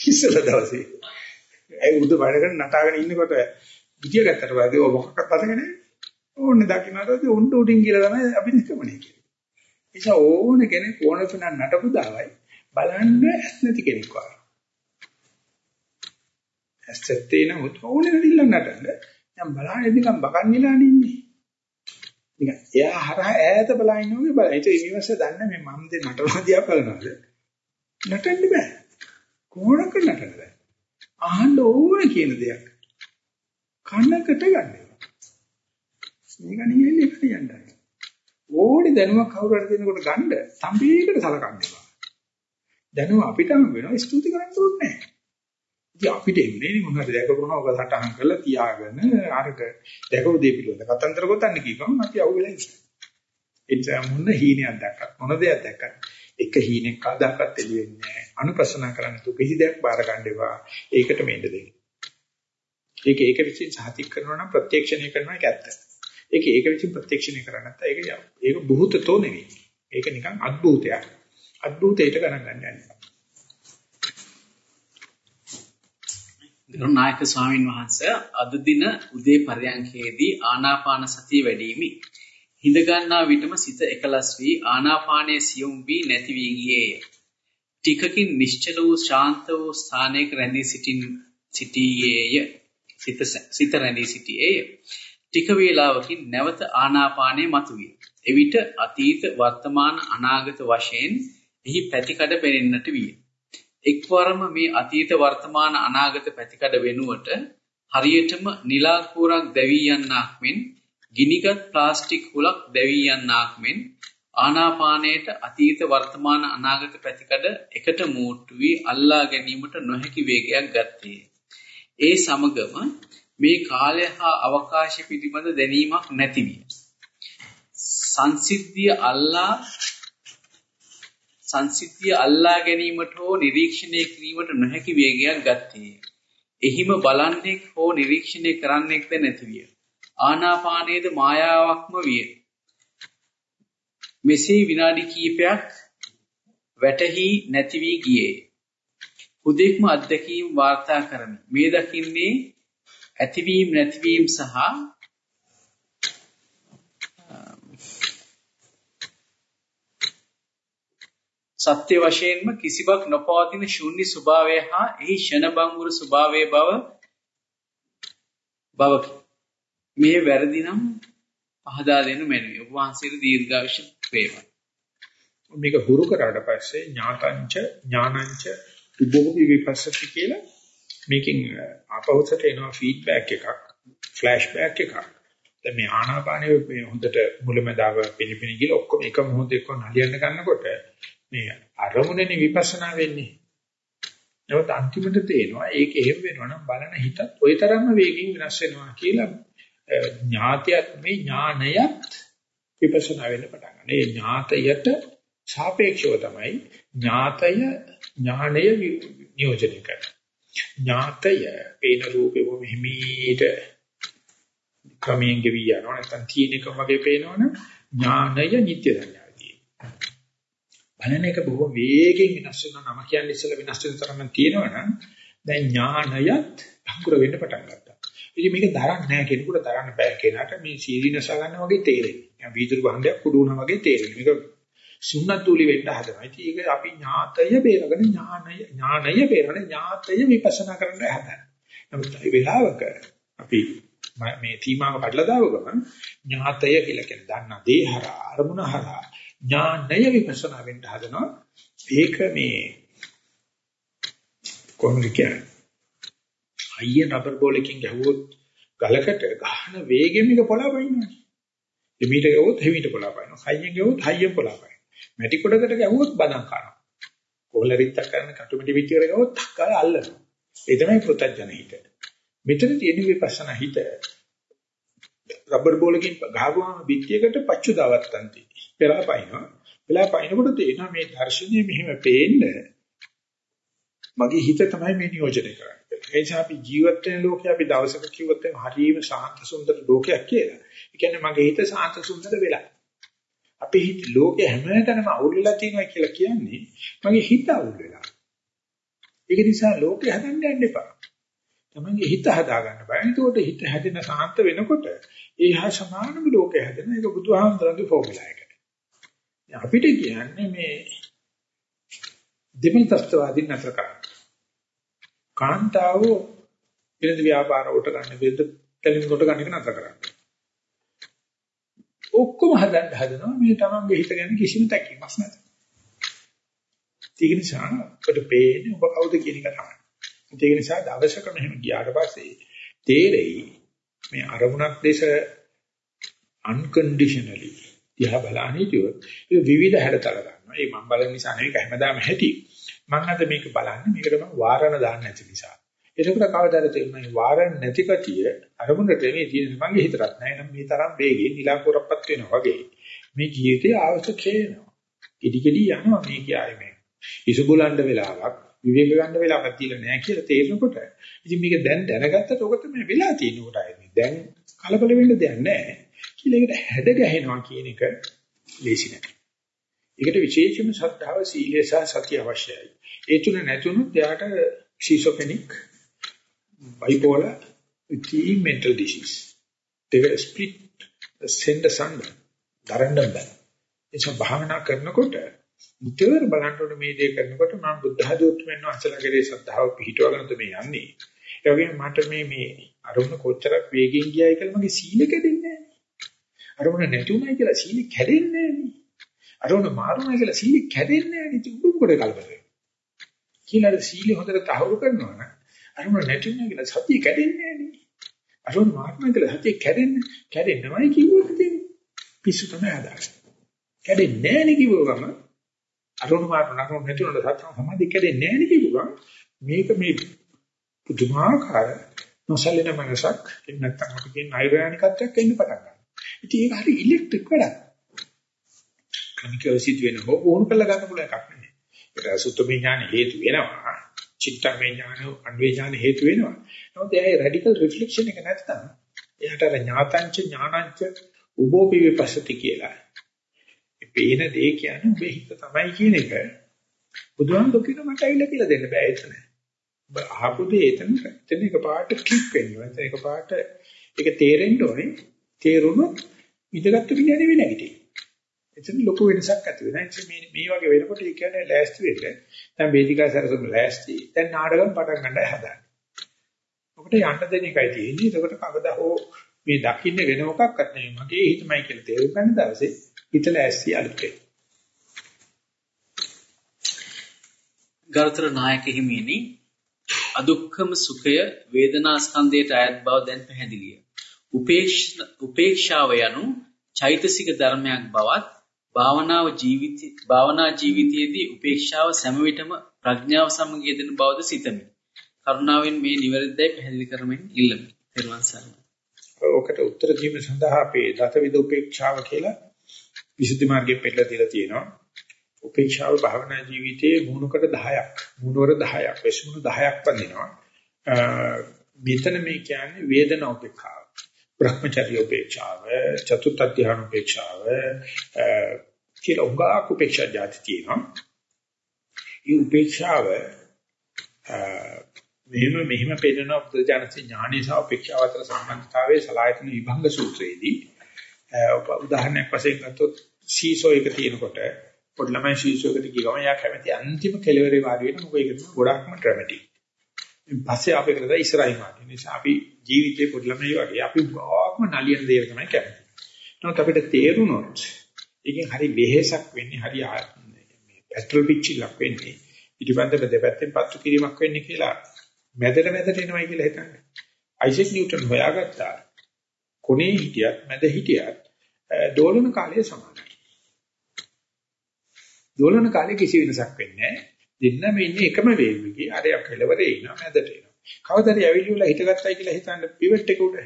ඉස්සල දවසේ. ඒ උඩ බඩගෙන නටාගෙන ඉන්නකොට බුදිය ගත්තට පස්සේ ඔය මොකක්වත් අතගෙන ඕන්නේ දකින්නට උණ්ඩ උඩින් කියලා තමයි අපි නිකමනේ කියන්නේ. නිසා ඕන කෙනෙක් ඕන තුන නටපු දාවයි බලන්න ඇස් නැති කෙනෙක් වගේ. ඇස් ඇත්තේ නමුත් ඕනේ දෙල්ලන් නටන්න දැන් බලන්නේ නිකන් බකන් නිලානේ ඉන්නේ. නිකන් එයා හරහා ඈත බලා ඉන්නෝගේ බල. ඒක ඊනිවර්ස දන්නේ මේ මම දෙ නටනවා දිහා බලනවාද? නටන්න බෑ. කොහොමද නටන්න බෑ. අහන්න ඕන කියන දෙයක්. කනකට ගන්න. මේක නියෙන්නේ කියන්නයි. ඕනේ දැනුවක් කවුරු හරි දෙනකොට ගන්න තම්බීකට සලකන්න එපා. දැනුම අපිටම වෙනවා ස්තුති කරන්න ඕනේ නැහැ. ඉතින් අපිට එන්නේ මොනවද දැකපුවම ඔක සටහන් කරලා තියාගෙන අරක දැකපු දේ පිළිවෙල කතන්දර ගොතන්න කියපම අපි අවුලලා ඉන්නවා. ඒ නිසා මොන හීනයක් දැක්කත් මොන දෙයක් දැක්කත් එක හීනෙක් කවදාකවත් එළි වෙන්නේ නැහැ. අනුපස්සනා කරන්න තු කිසි දෙයක් බාර ගන්න එපා. ඒකට මෙන්න දෙන්න. ඒක ඒක විශ්ින් සාතික් කරනවා නම් ප්‍රත්‍යක්ෂණය කරනවා ඒක ඇත්ත. ඒක ඒක විශ්ින් ප්‍රත්‍යක්ෂණය කරන්නේ නැත්නම් ඒක ඒක බුහුතතෝ නෙවෙයි. ඒක නිකන් අද්භූතයක්. අද්භූතයට ගණන් ගන්න යන්නේ. ගරුනායක ස්වාමින් වහන්සේ අද දින උදේ පරයන්කේදී ආනාපාන සතිය වැඩිමි. හිඳ ගන්නා විටම සිත එකලස් වී ආනාපානයේ සියුම් වී නැති වී ගියේය. ටිකකින් නිශ්චල වූ ශාන්ත වූ ස්ථානයක රැඳී සිටින් සිටියේය. සිත සිත රැඳී සිටියේය. ටික වේලාවකින් නැවත ආනාපානයේ මතුවිය. එවිට අතීත වර්තමාන අනාගත වශයෙන් එහි පැතිකඩ පෙනෙන්නට විය. එක්වරම මේ අතීත වර්තමාන අනාගත පැතිකඩ වෙනුවට හරියටම නිලා කූරක් දැවී යන්නක් මෙන් ගිනිගත් ප්ලාස්ටික් හුලක් දැවී යන්නක් මෙන් ආනාපානයට අතීත වර්තමාන අනාගත පැතිකඩ එකට මූට්ටු වී අල්ලා ගැනීමට නොහැකි වේගයක් ගත්තේ. ඒ සමගම මේ කාලය හා අවකාශය පිළිබඳ දැනීමක් නැති විය. සංසිද්ධිය අල්ලා සංසිද්ධිය අල්ලා ගැනීමට හෝ නිරීක්ෂණය කිරීමට නොහැකි වේගයක් ගත්තේ. එහිම බලන්නේ හෝ නිරීක්ෂණය කරන්නෙක්ද නැති විය. ආනාපානයේද මායාවක්ම විය. මෙසේ විනාඩි කිහිපයක් වැටහි නැති වී ගියේ. හුදෙක්ම අත්දැකීම් වාර්තා කරමි. මේ දකින්නේ ඇතිවීම නැතිවීම සහ සත්‍ය වශයෙන්ම කිසිවක් නොපවතින ශූන්‍ය ස්වභාවය හා එහි ෂණබංගුර ස්වභාවයේ බව බවකි. මේ වැරදි නම් පහදා දෙනු මැනවි. ඔබ වහන්සේට දීර්ඝායුෂ වේවා. මේක හුරු කරාට පස්සේ ඥාතංච ඥානංච උභෝගි විපස්සති කියලා මේකෙන් ආපෞසට එනවා ෆීඩ්බැක් එකක් ෆ්ලෑෂ් බෑක් එකක්. දැන් මේ ආනාපානයේ හොඳට මුලමදාව පිළිපිනි ගිල ඔක්කොම එක මොහොතේ කො නලියන්න ගන්නකොට මේ අරමුණනේ විපස්සනා වෙන්නේ. නමුත් අන්තිමට තේනවා ඒක එහෙම වෙනවා නම් බලන හිතත් ওই තරම්ම වේගෙන් වෙනස් වෙනවා කියලා ඥාතයත් මේ ඥානයත් විපස්සනා වෙන්න පටන් ගන්න. ඒ ඥාතයට සාපේක්ෂව තමයි ඥාතය ඥානය නියෝජනය කරන්නේ. ඥාතය පේන රූපෙම මෙහිමීට ක්‍රමයෙන් ගෙවි යනවා නැත්නම් තීනක වගේ පේනවනම් ඥානය නිත්‍ය සංඥාවදී. බලන එක බොහෝ වේගෙන් වෙනස් වෙනවා නම කියන්නේ ඉස්සෙල්ලා වෙනස් වෙන තරම තියෙනවනම් දැන් ඥානයත් අකුර වෙන්න පටන් ගත්තා. ඉතින් මේක දරන්නේ නැහැ කෙනෙකුට දරන්න බෑ කෙනාට මේ සීරීනස ගන්න වගේ තේරෙන්නේ. වීදුරු භාණ්ඩයක් කුඩු වුණා වගේ තේරෙන්නේ. මේක සුන්නතුලි වෙන්න හදනවා. ඉතින් ඒක අපි ඥාතය බේරගෙන ඥානය ඥානය බේරගෙන ඥාතය විපස්සනා කරන්න හදනවා. නමුත් ඒ වෙලාවක අපි මේ තීමාව කඩලා දාව ගමන් ඥාතය කියලා කියන දන්න දේ හරහා අරමුණ හරහා ඥානය විපස්සනා වෙන්න හදනවා. ඒක මේ කොහොමද කියන්නේ? අයිය රබර් බෝලකින් ගැහුවොත් ගලකට ගහන වේගෙම එක පොළවයින්නවා. එමීට ගවොත් හෙවිට පොළවයින්නවා. හයියෙන් ගවොත් හයියෙන් පොළවයින්නවා. මැටි කොටකට ගැහුවොත් බදම් කරනවා. කොහල රිත්තක් කරන කටුමිටි පිටියකට ගැහුවොත් 탁කාල අල්ලනවා. ඒ තමයි පෘථජන හිත. මෙතන තියෙන විපස්සනා හිත රබර් බෝලකින් ගහගුවාම පිටියකට පච්චු දාවත්තන්ති. පෙරාපයින්නවා. පෙරාපයින්කොට තේනවා මේ දර්ශනීය මෙහෙම පේන්නේ මගේ හිත තමයි මේ නියෝජනය කරන්නේ. ඒ නිසා අපි ජීවත් වෙන ලෝකේ අපි දවසක කිව්වොත් හරිම ශාන්ත සුන්දර ලෝකයක් කියලා. ඒ කියන්නේ මගේ හිත ශාන්ත සුන්දර වෙලා. අපේ හිත ලෝකේ හැමතැනම අවුල් වෙලා තියෙනවා කියලා කියන්නේ මගේ හිත අවුල් වෙලා. ඒක නිසා ලෝකේ හදන්න යන්න එපා. තමන්ගේ හිත හදා ගන්න බෑ. ඒකෝට හිත හැදෙන සාන්ත වෙනකොට ඒහා සමානම ලෝකේ හැදෙන එක බුදුහාමුදුරන්ගේ ෆෝමියුලා එකට. අපිට කියන්නේ මේ දෙමළ තත්ත්වවාදීන් අතර කරන්නේ. කාන්තාව විරද ව්‍යාපාර උට ගන්න විරද තලින් කොට ගන්න එක නතර කරන්නේ. ඔක්කොම හදන්න හදනවා මේ තමන්ගේ හිත ගැන කිසිම තැකීමක් නැත. ඒක නිසා ඔබට පේන්නේ ඔබ කවුද කියන එක තමයි. ඒක නිසා දවසක මෙහෙම ගියාට පස්සේ තේරෙයි මේ අරමුණක් දේශ unconditionally දිහා බලන්නේ හිටියොත් ඒ විවිධ හැඩතල ගන්නවා. ඒ මම බලන නිසා නෙවෙයි හැමදාම හැටි. මම අද මේක බලන්නේ මේකට මම වාරණ දාන්න නැති නිසා. ඒකට කවදාද තේරෙන්නේ වාරණ නැති කතිය අරමුණට නෙවෙයි තියෙන මගේ හිතටත් නෑ නම් මේ තරම් වේගෙන් නිලාපුරපත් වෙනවා වගේ. මේ ජීවිතයේ අවශ්‍ය කේනවා. ඉදි කෙඩි යනවා මේ කියයි මේ. ඉසුබුලන්ඩ වෙලාවක් විවේක ගන්න වෙලාවක් තියලා නැහැ කියලා තේරෙනකොට ඉතින් මේක දැන් දැනගත්තට ඔක තමයි වෙලා තියෙන කොටයි. දැන් කලබල වෙන්න දෙයක් නැහැ. කියලා ඒකට හැඩ ගැහෙනවා කියන එක ලේසි නෑ. ඒකට විශේෂම ශ්‍රද්ධාව සීලය සහ සතිය අවශ්‍යයි. ඒ තුන නැතුණොත් එයාට schizophrenic bipolar with mental disease. They were split, send asunder, දරන්න බෑ. එනිසා භාවනා කරනකොට නිතර බලන්න ඕනේ මේ දේ කරනකොට මම බුද්ධ ධර්මයෙන් වහන්සේලාගේ ශ්‍රද්ධාව පිහිටවගෙන තමයි යන්නේ. ඒ වගේම මට මේ මේ අරුණ කොච්චරක් වේගෙන් ගියායි කියලා මගේ සීල කැඩෙන්නේ නැහැ. අරුණ නැතුණයි කියලා සීල කැඩෙන්නේ නැහැ. අරුණ මාරුණයි කියලා සීල කැඩෙන්නේ නැහැ. ඉතින් උඩුම් කොට කලබල වෙනවා. කියලා සීල හොඳට තහවුරු කරනවා නම් අරුණ නැතුණයි කියලා සතිය කැඩෙන්නේ නැහැ. අරුණ මාරුණයි කියලා සතිය කැඩෙන්නේ කැඩෙන්නමයි කිව්වොත් ඉතින් පිස්සු තමයි අදහස්. කැඩෙන්නේ නැහැ නේ කිව්වම අරුණ මාරුණ අරුණ නැතුණට සත්‍ය සමාධිය කැඩෙන්නේ නැහැ නේ කිව්වම මේක මේ පුදුමාකාර නොසලින මනසක් එහෙම නැත්නම් අපි කියන නෛර්යානිකත්වයක් එන්න පටන් ගන්නවා. ඉතින් ඒක හරි ඉලෙක්ට්‍රික් වැඩක්. කමිකල් සිදුවෙන හෝ වුණ කළ ගන්න පුළුවන් එකක් නෙවෙයි. ඒක සුත්තමේ ඥාන හේතු වෙනවා. චිත්තමේ ඥාන අන්වේ ඥාන හේතු වෙනවා. නමුත් ඒ රැඩිකල් රිෆ්ලෙක්ෂන් එක නැත්නම් එයාට අර ඥාතංච ඥානංච උභෝපි විපස්සති කියලා. මේ පේන දේ කියන්නේ ඔබේ හිත තමයි කියන එක බුදුහාමුදුරු කියන මට ඇවිල්ලා කියලා දෙන්න බෑ ඒක නෑ. අහපු දේ එතන එතන එකපාරට ක්ලික් වෙනවා. එතන එකපාරට ඒක තේරෙන්න ඕනේ. තේරුණොත් ඉඳගත්තු මිනිහ නෙවෙයි නැගිටින්නේ. එතන ලොකු වෙනසක් ඇති වෙනවා. ඒ මේ මේ වගේ වෙනකොට ඒ කියන්නේ ලෑස්ති වෙන්න. දැන් වේදිකා සැරසුම් ලෑස්ති. දැන් නාටකම් පටන් ගන්නයි හදන්නේ. ඔකට යන්න දෙන එකයි තියෙන්නේ. ඒකට කවදා හෝ මේ දකින්න වෙන මොකක්වත් නෙවෙයි. මගේ හිතමයි කියලා තේරුම් ගන්න දවසේ හිත ලෑස්ති අලුත් වෙනවා. ගරුතර නායක හිමියනි අදුක්කම සුඛය වේදනා ස්කන්ධයට අයත් බව දැන් පැහැදිලිය. උපේක්ෂාව යනු චෛතසික ධර්මයක් බවත් භාවනාව ජීවිත භාවනා ජීවිතයේදී උපේක්ෂාව සෑම විටම ප්‍රඥාව සමග යෙදෙන බවද සිතමි. කරුණාවෙන් මේ නිවැරදියි පැහැදිලි කරමින් ඉල්ලමි. පෙරවන් සරණයි. ඔකට උත්තර දීම සඳහා අපේ දතවිද උපේක්ෂාව කියලා විසුද්ධි මාර්ගයේ පෙන්නලා දීලා තියෙනවා. උපේක්ෂාව භාවනා ජීවිතයේ මුණුකට 10ක් මුණුවර 10ක් වෙස්මුණු 10ක් පදිනවා මෙතන මේ කියන්නේ වේදනා උපේක්ෂාව භ්‍රමචර්ය උපේක්ෂාව චතුත් අධ්‍යාන උපේක්ෂාව කියලා උගාක උපේක්ෂා જાති තියෙනවා. මේ උපේක්ෂාව මෙහෙම මෙහෙම පෙන්නන බුද්ධජනක ඥානී සහ උපේක්ෂාව අතර සම්බන්ධතාවයේ සලායතන විභංග සූත්‍රයේදී. උදාහරණයක් වශයෙන් ගත්තොත් සීසෝ එක තියෙනකොට පොඩි ළමයි ශීර්ෂයකට ගිහම යා කැමති අන්තිම කෙලවරේ වාඩි වෙන මොකද ඒක? ගොඩක්ම ඩ්‍රැමැටික්. පස්සේ අපි කරලා ඉස්සරහින් වාඩි. නිසා අපි ජීවිතේ පොඩි ළමයි වගේ අපි ගොඩක්ම නලියන දේ තමයි කැමති. නමුත් අපිට තේරුනොත් ඒකෙන් හරි වෙහෙසක් වෙන්නේ හරි මේ පැට්‍රල් පිච්චිලක් වෙන්නේ. පිටිපන්දට දෙපැත්තෙන් පත්තු කිරීමක් වෙන්නේ කියලා මැදට මැදට එනවයි කියලා හිතන්නේ. Isaac Newton හොයාගත්තා. කොනේ හිටියත් මැද හිටියත් දෝලන කාලය සමානයි. දෝලන කාලේ කිසි වෙනසක් වෙන්නේ නැහැ. දෙන්නම ඉන්නේ එකම වේගයකින්. අරයා කෙලවරේ ඉන්නවා මැදට එනවා. කවදාද ඇවිල්ලා හිටගත්තයි කියලා හිතන්න පිවට් එක උඩ.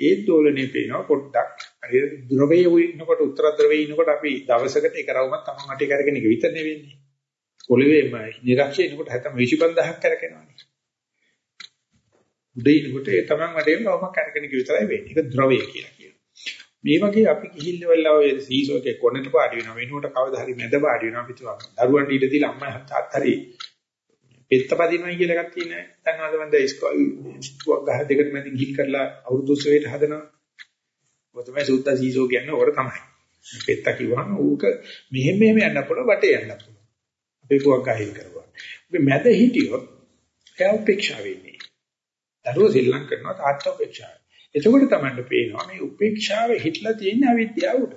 ඒ දෝලනේ පේනවා පොඩ්ඩක්. හරි ද්‍රවයේ ඉන්නකොට උත්තර ද්‍රවයේ ඉන්නකොට අපි දවසකට එක රවුමක් තමන් අටේ කරගෙන එක විතරනේ වෙන්නේ. පොළවේ නිරක්ෂේ ඉන්නකොට හැතම 25000ක් කරගෙනවානේ. උඩ ඉන්නකොට ඒ තමන් වටේම රවුමක් කරගෙන එක විතරයි වෙන්නේ. ඒක ද්‍රවය කියලා කියනවා. මේ වගේ අපි ගිහිල්ල වෙලා ඔය සීසෝකේ කොනට පාඩි වෙනවා. වෙනුවට කවදා හරි මැද පාඩි වෙනවා. අපි තුවා දරුවන්ට ඊට දීලා අම්මා තාත්තා හරි පෙත්ත පදිනවා කියලා එකක් තියෙනවා. දැන් අද මම ඉස්කෝලේ ගහ දෙකට මැද ගිහිල් කරලා අවුරුදු සෙවෙට හදනවා. ඔය තමයි සුද්දා සීසෝ කියන්නේ. ඕක තමයි. පෙත්ත කිව්වම ඌක මෙහෙම මෙහෙම යන්න පුළුවන් වටේ යන්න පුළුවන්. අපි පුවක් ගහිල් කරුවා අපි මැද හිටියොත් එයා උපේක්ෂා වෙන්නේ. දරුවෝ ශ්‍රී ලංකා කරනවා තාත්තා උපේක්ෂා එතකොට තමයි පේනවා මේ උපේක්ෂාව හිටලා තියෙන අවිද්‍යාව උඩ.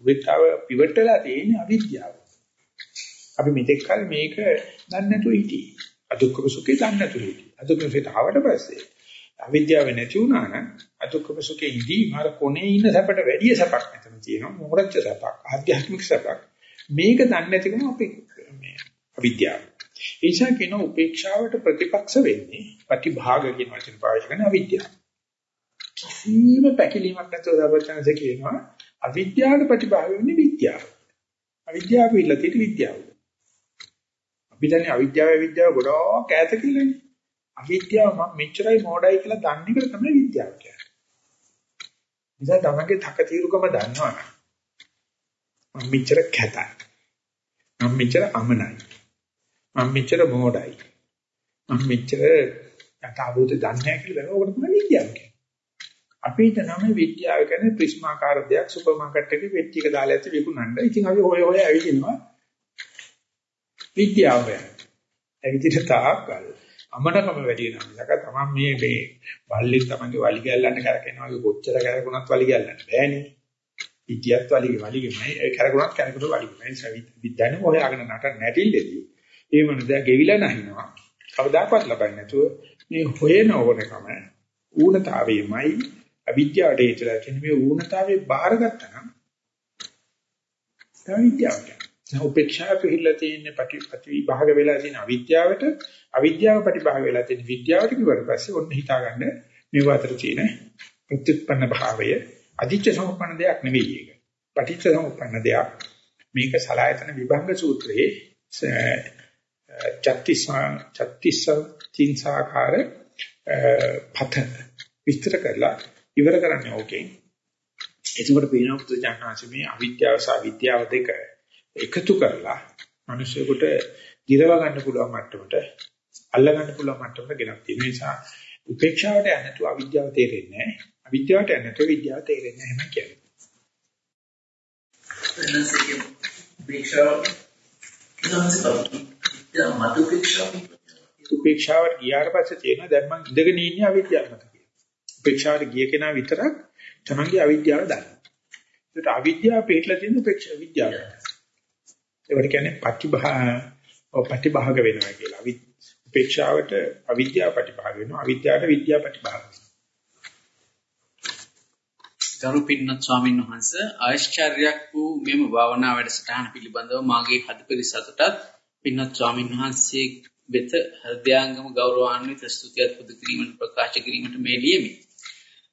උපේක්ෂාව පිවට් වෙලා තියෙන අවිද්‍යාව. අපි මෙතෙක් කල මේක දන්නේ නැතුව හිටියේ. අදුක්කම සුඛේ දන්නේ නැතුව හිටියේ. අදුක්කම සුඛයට ආවට පස්සේ අවිද්‍යාව නැති වුණා නම් අදුක්කම සුඛේ ඉදී මාර කොනේ ඉන්න සැපට වැඩිය සැපක් මෙතන තියෙනවා. මොහොරච්ච සැපක්, ආධ්‍යාත්මික සැපක්. මේක දන්නේ නැතිකම අපේ මේ අවිද්‍යාව. ඒ නිසා කියන උපේක්ෂාවට ප්‍රතිපක්ෂ වෙන්නේ ප්‍රතිභාග කියන වචන පාවිච්චි කරන අවිද්‍යාව. කිසිම පැකිලීමක් නැතුව දවචනසේ කියනවා අවිද්‍යාවට ප්‍රතිභාග වෙන්නේ විද්‍යාව. අවිද්‍යාව පිළිලා තියෙන විද්‍යාව. අපි දන්නේ අවිද්‍යාව විද්‍යාව ගොඩක් ඈත කියලානේ. අවිද්‍යාව මම මෙච්චරයි මොඩයි කියලා දන්නේ කියලා තමයි විද්‍යාව කියන්නේ. නිසා තමන්ගේ තකතිරුකම දන්නවනම් මම මෙච්චර කැතයි. මම මෙච්චර අමනයි. මම මෙච්චර මොඩයි. මම මෙච්චර යථාභූත දන්නේ නැහැ කියලා ඕකට තමයි විද්‍යාව කියන්නේ. අපි හිතනම විද්‍යාව කියන්නේ ප්‍රිස්මාකාර දෙයක් සුපර් මාකට් එකේ පෙට්ටි එක දාලා ඇති විකුණන්න. ඉතින් අපි හොය හොය ඇවිදිනවා. විද්‍යාව කියන්නේ. ඇවිදින තාක්කල් අමනකම වැඩි වෙනවා. ඒක තමයි මේ මේ බල්ලෙක් තමන්ගේ වලි ගැල්ලන්න කරකිනවා වගේ කොච්චර කරකුණත් වලි ගැල්ලන්න බෑනේ. ඉතියත් වලිගේ වලිගේමයි ඒ කරකුණත් කරකුණත් වලිගේමයි. විද්‍යාවේ හොයාගෙන නට නැටිල්ලේදී. ඒ මොනද ගෙවිලා නැහිනවා. කවදාකවත් ලබන්නේ නැතුව මේ හොයන ඕනකම ඌනතාවයමයි අවිද්‍යාවට හේතුලා කියන්නේ මේ ඌනතාවේ බාරගත්තා නම් තමයි විද්‍යාව කියන්නේ. උපේක්ෂා පිළිලා තියෙන ප්‍රතිපති විභාග වෙලා තියෙන අවිද්‍යාවට අවිද්‍යාව ප්‍රතිභාග වෙලා තියෙන විද්‍යාවට කිව්වට පස්සේ ඔන්න හිතාගන්න මේ අතර තියෙන ප්‍රතිඋත්පන්න භාවය අදිච්ච සමුප්පන්න දෙයක් නෙවෙයි ඒක. පටිච්ච සමුප්පන්න දෙයක්. මේක සලායතන විභංග සූත්‍රයේ චත්තිසා චත්තිස තින්සාකාර පත විස්තර කරලා ඉවර කරන්නේ ඕකෙන්. එතකොට පේනවා පුදුජානනාංශ මේ අවිද්‍යාව සහ විද්‍යාව දෙක එකතු කරලා මිනිසෙකුට දිරව ගන්න පුළුවන් මට්ටමට අල්ල ගන්න පුළුවන් මට්ටමට ගෙනත් තියෙන නිසා උපේක්ෂාවට යන්නේ නැතුව අවිද්‍යාව තේරෙන්නේ නැහැ. අවිද්‍යාවට යන්නේ නැතුව විද්‍යාව තේරෙන්නේ නැහැ කියන්නේ. ඉතින් මතු උපේක්ෂාව උපේක්ෂාවට ගියාට පස්සේ තියෙන දැන් මං ඉඳගෙන ඉන්නේ අවිද්‍යාව මත කියලා. උපේක්ෂාවට ගිය කෙනා විතරක් තමන්ගේ අවිද්‍යාව දන්නවා. ඒකට අවිද්‍යාව පිටලා තියෙන උපේක්ෂා විද්‍යාව. ඒකට කියන්නේ ප්‍රතිභා ප්‍රතිභාග වෙනවා කියලා. උපේක්ෂාවට අවිද්‍යාව ප්‍රතිභාග වෙනවා. අවිද්‍යාවට විද්‍යාව ප්‍රතිභාග වෙනවා. ගරු පින්නත් ස්වාමීන් වහන්ස ආශ්චර්යයක් වූ මෙම භාවනා වැඩසටහන පිළිබඳව මාගේ හදපිරිසතටත් පින්නත් ස්වාමීන් වහන්සේ වෙත හෘදයාංගම ගෞරවාන්විත ස්තුතියත් පුද කිරීමට ප්‍රකාශ කිරීමට මේ ලියමි.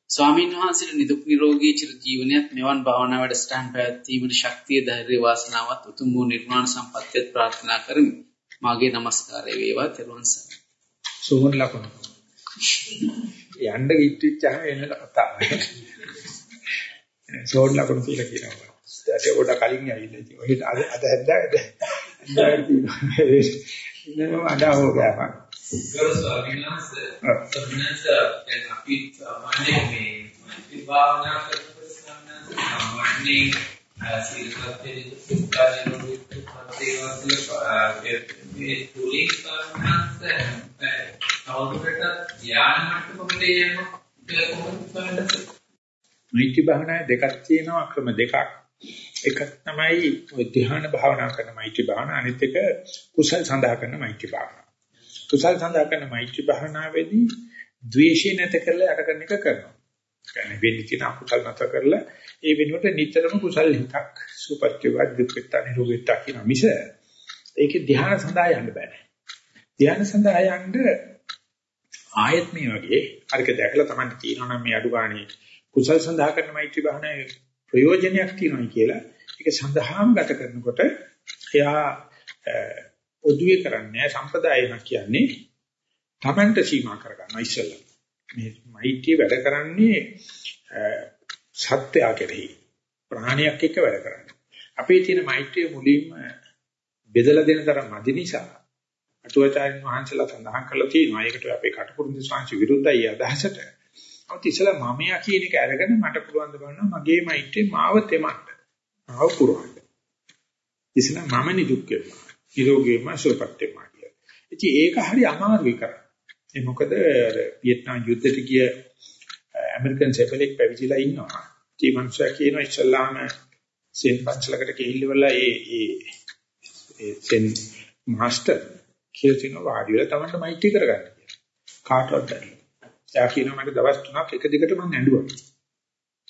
ස්වාමීන් වහන්සේට නිදුක් නිරෝගී චිර ජීවනයත් මෙවන් භාවනා වැඩසටහන් පැවැත්වීමට ශක්තිය ධෛර්ය වාසනාවත් උතුම් වූ නිර්වාණ සම්පත්තියත් ප්‍රාර්ථනා කරමි. මාගේ নমස්කාරය වේවා තෙරුවන් සරණයි. සෝමන ලකුණු. යන්න ගිට්ටිච්චාම එන්න කතාව. සෝන් ලකුණු කියලා කියනවා. ඒක පොඩ කලින් ඇවිල්ලා ඉතින් ඔය අද අද හැන්දෑවද හැන්දෑවට තියෙනවා අඩාවෝ ගෑපක් ගරු ස්වාමීන් වහන්සේ සම්මත දැන් අපි සාමාන්‍යයෙන් මේ මෛත්‍රී භාවනා කරනකොට සාමාන්‍යයෙන් සීලපතේ සුත්තානේ මේ තුලින් කරනත් අවුරුකට ධ්‍යාන මට්ටමකට යන කොහොමද මෛත්‍රී භාවනාවේ දෙකක් තියෙනවා ක්‍රම දෙකක්. එක තමයි ඔය ධ්‍යාන භාවනා කරන මෛත්‍රී භාවනා අනිත් එක කුසල් සඳහා කරන මෛත්‍රී භාවනා. කුසල් සඳහා කරන මෛත්‍රී භාවනාවේදී ද්වේෂය නැත කරලා යට කරන එක කරනවා. කියන්නේ වෙන්නේ තියෙන අකුසල් නැත කරලා ඒ වෙනුවට නිතරම කුසල් හිතක් සුපත්‍යවත් දුක්ඛිත නිරෝගීත කියන මිස ඒකේ ධ්‍යාන සඳහා යන්න බෑ. ධ්‍යාන සඳහා යන්න ආයත් මේ වගේ අරක දැකලා තමයි තියෙනවා නම් මේ අඩු ගානේ කුසල් සඳහා කරන මෛත්‍රී භාවනාවේ ප්‍රයෝජනයක් තියෙනවා කියලා ඒක සඳහාම ගත කරනකොට එයා පොදුවේ කරන්නේ සම්ප්‍රදායම කියන්නේ. තමන්ට සීමා කරගන්න ඉස්සෙල්ලා. මේ මෛත්‍රී වැඩ කරන්නේ සත්‍යය කෙරෙහි. ප්‍රාණයක් එක්ක වැඩ කරන්නේ. අපේ තියෙන මෛත්‍රිය මුලින්ම බෙදලා දෙන තරම් මදි නිසා අටුවාචාර්යන් වහන්සේලා සඳහන් කරලා තියෙනවා. ඒකට අපේ කටුකුරුන්ද ස්වාංශ විරුද්ධයි අදහසට. අවත් ඉස්සලා මමයා කියන එක අරගෙන මට පුළුවන් ද බලන්න මගේ මෛත්‍රිය මාව තෙමන්න. මාව පුරවන්න. ඉස්සලා මම නිදුක් වෙනවා. නිරෝගීම සුවපත් වෙනවා කියලා. ඉතින් ඒක හරි අමාරුයි කරන්න. ඒ මොකද අර වියට්නාම් යුද්ධෙට ගිය ඇමරිකන් සෙපලෙක් පැවිදිලා ඉන්නවා. ඒ මනුස්සයා කියනවා ඉස්ලාම සෙන් පන්සලකට ගිහිල්ලා ඒ ඒ ඒ සෙන් මාස්ටර් කියලා තියෙනවා වාඩි වෙලා Tamanට මෛත්‍රී කරගන්න කියලා. කාටවත් බැහැ. එයා කියනවා මට දවස් 3ක් එක දිගට මං ඇඬුවා.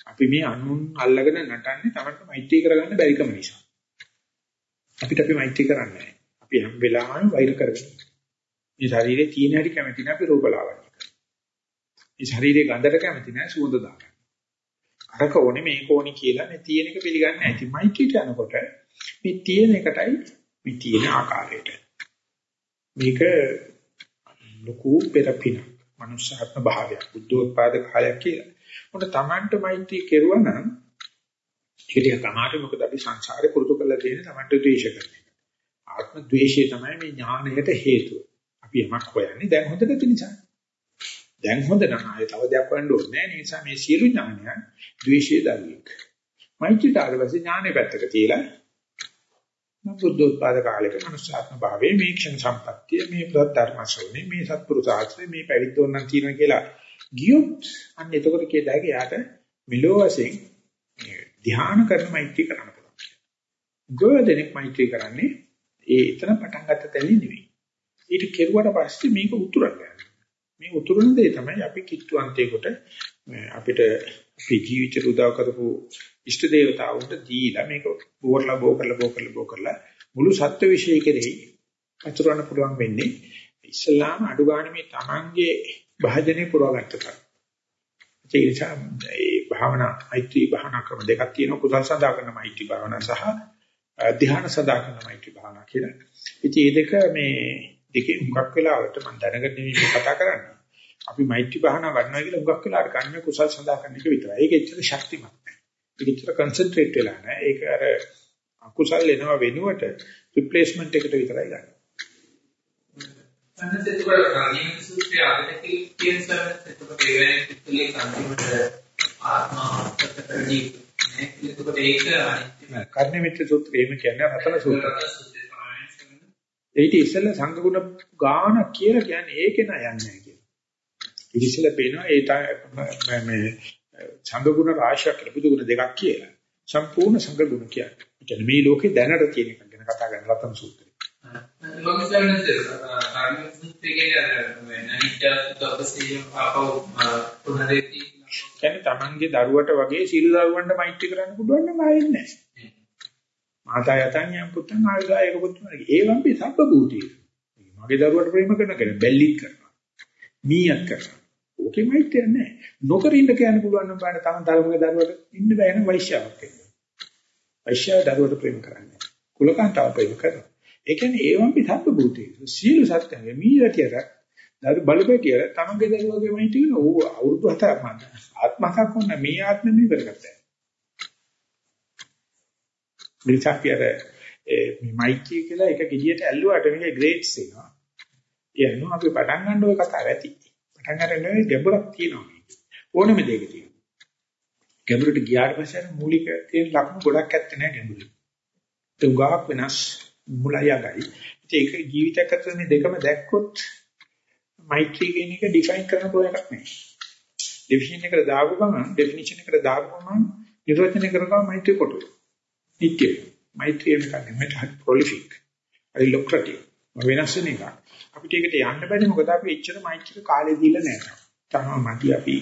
අපි මේ අනුන් අල්ලගෙන නටන්නේ Tamanට මෛත්‍රී කරගන්න බැරිකම නිසා. අපිට අපි මෛත්‍රී කරන්නේ නැහැ. අපි හැම වෙලාවෙම වෛර කරගෙන. මේ ශරීරේ තියෙන හැටි කැමති නැහැ අපි රූපලාවන්‍ය කරනවා. මේ ශරීරේ ගඳට කැමති නැහැ සුවඳ දාගන්න. අරක ඕනේ මේක ඕනේ කියලා මේ තියෙන එක පිළිගන්නේ නැහැ. ඉතින් මෛත්‍රීට යනකොට මේ තියෙන එකටයි මේ තියෙන ආකාරයට. මේක ලොකු පෙරපින මනුෂ්‍යාත්ම භාවයක් බුද්ධෝත්පාද කාලයක් කියලා. මොකද Tamanට මෛත්‍රී කෙරුවා නම් ඒක ටිකක් අමාරුයි මොකද අපි සංසාරේ පුරුදු කරලා තියෙන Tamanට ද්වේෂ කරන එක. ආත්ම ද්වේෂය තමයි මේ ඥානයට හේතුව. අපි යමක් හොයන්නේ දැන් හොඳට නිසා. දැන් හොඳ නම් ආයෙ තව දෙයක් හොයන්න ඕනේ නැහැ. ඒ නිසා මේ සියලු ඥානයන් ද්වේෂයේ දරුවෙක්. මෛත්‍රීට ආවසේ ඥානෙ පැත්තක තියලා බුද්ධෝත්පාද කාලයක මනුෂ්‍යාත්ම භාවයේ මේ ක්ෂණ සම්පත්තිය මේ ප්‍රධර්මසෝනේ මේ සත්පුරුෂ ආශ්‍රය මේ පැවිද්දෝන්නම් තියෙනවා කියලා ගියොත් අන්න එතකොට කියදාගේ යාට මිලෝ වශයෙන් ධ්‍යාන කරන මෛත්‍රී කරන්න පුළුවන්. ගොඩනෙක් මෛත්‍රී කරන්නේ ඒ එතන පටන් ගත්ත තැනින් නෙවෙයි. ඊට කෙරුවට පස්සේ මේක උතුරක් යනවා. මේ උතුරන දේ තමයි අපි කිට්ටුවන්තේකට අපිට අපේ ජීවිතේ උදව් කරපු ඉෂ්ට දේවතාවුන්ට දීලා මේක බෝරලා බෝ කරලා බෝ කරලා බෝ කරලා මුළු සත්ත්ව විශ්ය කෙරෙහි අතුරන්න පුළුවන් වෙන්නේ ඉස්ලාම අඩු ගන්න මේ Tamange භාජනේ පුරවගත්ත තරම්. ඒ නිසා මේ භාවනා මෛත්‍රී භාවනා ක්‍රම දෙකක් තියෙනවා කුසල් සඳහා කරන මෛත්‍රී භාවනා සහ ධ්‍යාන සඳහා කරන මෛත්‍රී භාවනා කියලා. ඉතින් මේ දෙක මේ දෙකේ හුඟක් වෙලාවට මම දැනගෙන නෙමෙයි කතා කරන්නේ. අපි මෛත්‍රී භාවනා වඩනවා කියලා හුඟක් වෙලාවට ගන්න කුසල් සඳහා කරන එක විතරයි. ඒක ඇත්තට ශක්තිමත් නැහැ. ඒක ඇත්තට කන්සන්ට්‍රේට් වෙලා නැහැ. ඒක අර අකුසල් එනවා වෙනුවට රිප්ලේස්මන්ට් එකට විතරයි ගන්න. එතකොට රණීය සූත්‍රය අපිට කියන ඒ වෙන පිටුලේ අන්තිමට ආත්ම අර්ථකරණී නේ එතකොට ඒක අනිත් කර්ණ මිත්‍ර සූත්‍රය එහෙම කියන්නේ රතන සූත්‍රය. ඒටි ඉස්සෙල්ලා සංඝගුණ ගාන කියලා කියන්නේ ඒකේ නෑ යන්නේ කියලා. ඊට ඉස්සෙල්ලා පේනවා ඒ මේ සංඝගුණ රාශියක් කියලා බුදු ගුණ දෙකක් කියලා. සම්පූර්ණ සංඝගුණ කියන්නේ. ඒ කියන්නේ මේ ලෝකේ දැනට තියෙන එක ගැන කතා කරන රතන සූත්‍රය. ලෝකසරණද කාර්මික සූත්‍රයේ නැනිච්ච අපව පුනරේති කියන්නේ Tamange දරුවට වගේ සීල දරුවන්ට මෛත්‍රී කරන්න පුළුවන් නම් ආයෙත් නැහැ. මාතා යතන් යම් පුතන් ආයුධායක පුතුන් ඒ වම්පි සබ්බ භූතිය. මගේ දරුවට ප්‍රේම කරන කෙනෙක් බැල්ලිත් කරනවා. මීයක් කරනවා. ඕකේ මෛත්‍රිය නැහැ. නොකර ඉන්න කියන්න පුළුවන් නම් බාන තම ධර්මයේ දරුවට ඉන්න බෑ නම් වෛශ්‍යාවක් වෙනවා. වෛශ්‍යාව දරුවට ප්‍රේම කරන්නේ. කුලකාන්තාව ප්‍රේම කරනවා. ඒ කියන්නේ ඒවම්පි සබ්බ භූතේ. සීල සත්‍යය මීයටියට දරු බලපෑටිය තමන්ගේ දරුවගේ මෛත්‍රිය කියන ඕ අවුරුදු හතරක් මන්ද. ආත්මහතක් වුණ මේ ආත්මෙ මේ කරගත්තා. මිල්චාපියර මේ මෛත්‍රිය කියලා එක ගිහියට ඇල්ලුවාට මේක ග්‍රේඩ්ස් එනවා. ඒ අනුව අපි පටන් ගන්න ওই කතාව ඇති. පටන් ගන්න නෙවෙයි ගැඹුරක් තියෙනවා. ඕනෙම දෙයක තියෙනවා. ගැඹුරට ගියාට පස්සේ මූලික තියෙන ලක්ෂණ ගොඩක් ඇත්තේ නැහැ ගැඹුරේ. තුඟාක් වෙනස් මුලයගයි. ඒක ජීවිතයක් ඇතුළත මේ දෙකම දැක්කොත් මෛත්‍රී කියන එක ඩිෆයින් කරන්න පුළුවන් එකක් නෙවෙයි. ඩෙෆිනිෂන් එකට දාපු ගමන් ඩෙෆිනිෂන් එකට දාපු ගමන් නිර්වචනය කරනවා මෛත්‍රී කොට. නිත්‍ය. මෛත්‍රිය මේක නෙමෙයි ප්‍රොලිෆික්. හරි ලොක්‍රටික්. වෙනස් වෙන එක. අපිට ඒකට යන්න බැරි මොකද අපි එච්චර මෛත්‍රී කාලේ දීලා නැහැ. තමයි මටි අපි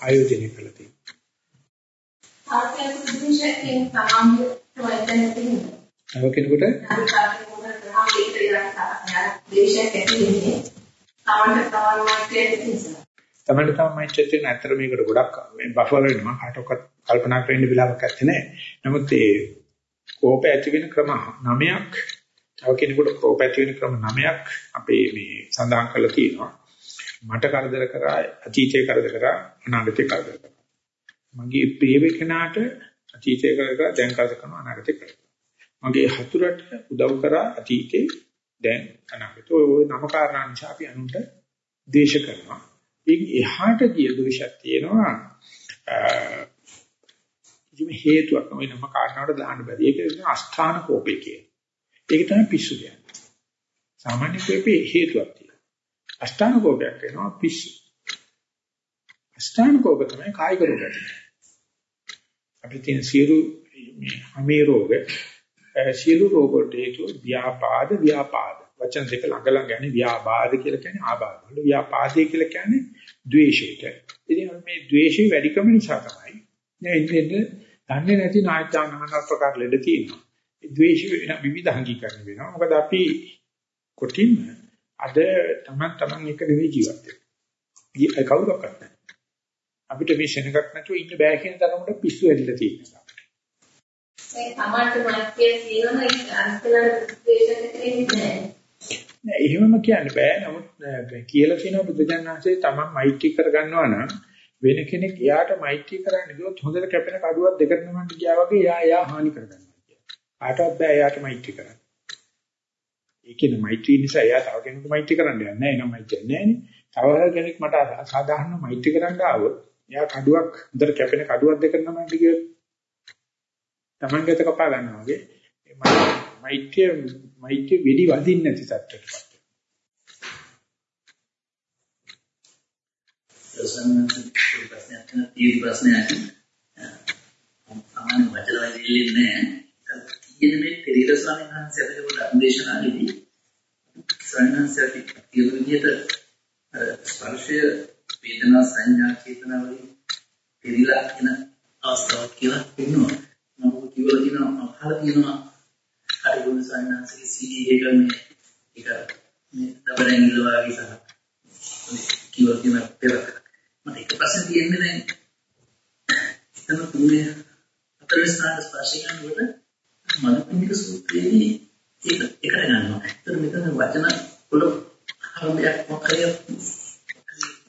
ආයෝජනය කළා තියෙන්නේ. ආර්ථික දුෂයෙන් තමයි වයිතන තියෙන්නේ. තව කෙනෙකුට අපි කාටද මොකද කරන්නේ ඒක ඉලක්ක දේශයක් ඇති වෙන්නේ. තමන්ට තමන්ට නිසා. තමයි තමයි චේතන ඇතර මේකට ගොඩක් මේ බෆර් වෙනවා කාටවත් කල්පනා කරන්න වෙලාවක් නැත්තේ. නමුත් ඒ කෝප ඇති වෙන ක්‍රම නවයක් තව කෙනෙකුට කෝප ඇති වෙන ක්‍රම නවයක් අපේ මේ සඳහන් කරලා තියෙනවා. මට කරදර කරා අතීතේ කරදර කරා අනාගතේ කරදර කරා. මගේ ප්‍රේමකනාට අතීතේ කරදර කරා දැන් කරදර කරනවා අනාගතේ කරදර. මගේ හතුරට උදව් කරා අතීතේ දැන් අනාගතේ ඔය නම කාරණා නිසා අපි අනුන්ට දේශ කරනවා. ඒක එහාට ගිය දෝෂයක් තියෙනවා. කිසිම හේතුවක් නොවේ නම කාරණාවට දාන්න බැරි. ඒක කියන අස්ථාන කෝපේ කියන. ඒක තමයි පිස්සු කියන්නේ. සාමාන්‍ය කෝපේ හේතුවක් තියෙනවා. අෂ්ටාංග කෝපයක් වෙනවා පිස්සු. අෂ්ටාංග කෝප තමයි කායික රෝග ඇති. අපිට තියෙන සියලු මේ හැමේ රෝග සියලු රෝග වලට හේතුව ව්‍යාපාද ව්‍යාපාද. වචන දෙක ළඟ ළඟ යන්නේ ව්‍යාපාද කියලා කියන්නේ ආබාධ. වල ව්‍යාපාදේ කියලා කියන්නේ ද්වේෂයට. ඉතින් මේ ද්වේෂය වැඩිකම නිසා තමයි දැන් ඉන්නේ දන්නේ නැති නායකයන් අනහන ප්‍රකාර ලෙඩ තියෙනවා. ද්වේෂය වෙන විවිධාංගීකරණ වෙනවා. මොකද අපි කොටින්ම අද තමන් තමන් එක නෙවෙයි ජීවත් වෙන්නේ. කවුරක්වත් නැහැ. අපිට මේ ශෙනගක් නැතුව ඉන්න බෑ කියන තරමට පිස්සු ඇදිලා තියෙනවා. ඒ සමාජ මාත්‍ය එක අන්තලට දේශන දෙන්නේ නෑ එහෙමම කියන්න බෑ. නමුත් කියලා තියෙනවා බුදුජානනාංශයේ තමන් මෛත්‍රී කරගන්නවා නම් වෙන කෙනෙක් එයාට මෛත්‍රී කරන්න ගියොත් හොඳට කැපෙන කඩුවක් දෙකට නමන්න ගියා වගේ එයා එයා හානි කරගන්නවා. කාටවත් බෑ එයාට මෛත්‍රී කරන්න. ඒ කියන්නේ මෛත්‍රී නිසා එයා තව කෙනෙකුට මෛත්‍රී කරන්න යන්නේ නැහැ. එනම් මෛත්‍රී නෑනේ. තව කෙනෙක් මට සාධාරණ මෛත්‍රී කරන්න ආවොත් එයා කඩුවක් හොඳට කැපෙන කඩුවක් දෙකට නමන්න ගියොත් Taman ගත කපා ගන්නවා වගේ මෛත්‍රිය මෛත්‍රිය වෙඩි වදින්නේ නැති තත්ත්වයකට. ප්‍රශ්නයක් ප්‍රශ්නයක් තියෙන ප්‍රශ්නයක් අමන වචන වලින්නේ නැහැ. තියෙන මේ පෙරේර ස්වාමීන් වහන්සේ අපිට අනුදේශනාවේදී ස්වාමීන් වහන්සේ අපි කියන විදිහට ස්පර්ශය වේදනා සංඥා චේතනා වලින් පෙරිලා එන අවස්ථාවක් කියලා පෙන්වනවා. මම කිව්වල තියෙනවා අහලා තියෙනවා. හරි ගුණ සංඥාන්සේගේ CD එක මේ ඒක මේ දබරෙන් ඉලවාගේ සහ කිව්වල තියෙන පෙරක. මට එක ප්‍රශ්න තියෙන්නේ දැන් එතන තුනේ හතරවෙනි ස්ථාන ස්පර්ශය කරනකොට මනෝපිනික සූත්‍රයේදී ඒක එකට ගන්නවා. ඒතර මෙතන වචන වල හරයක් මොකක්ද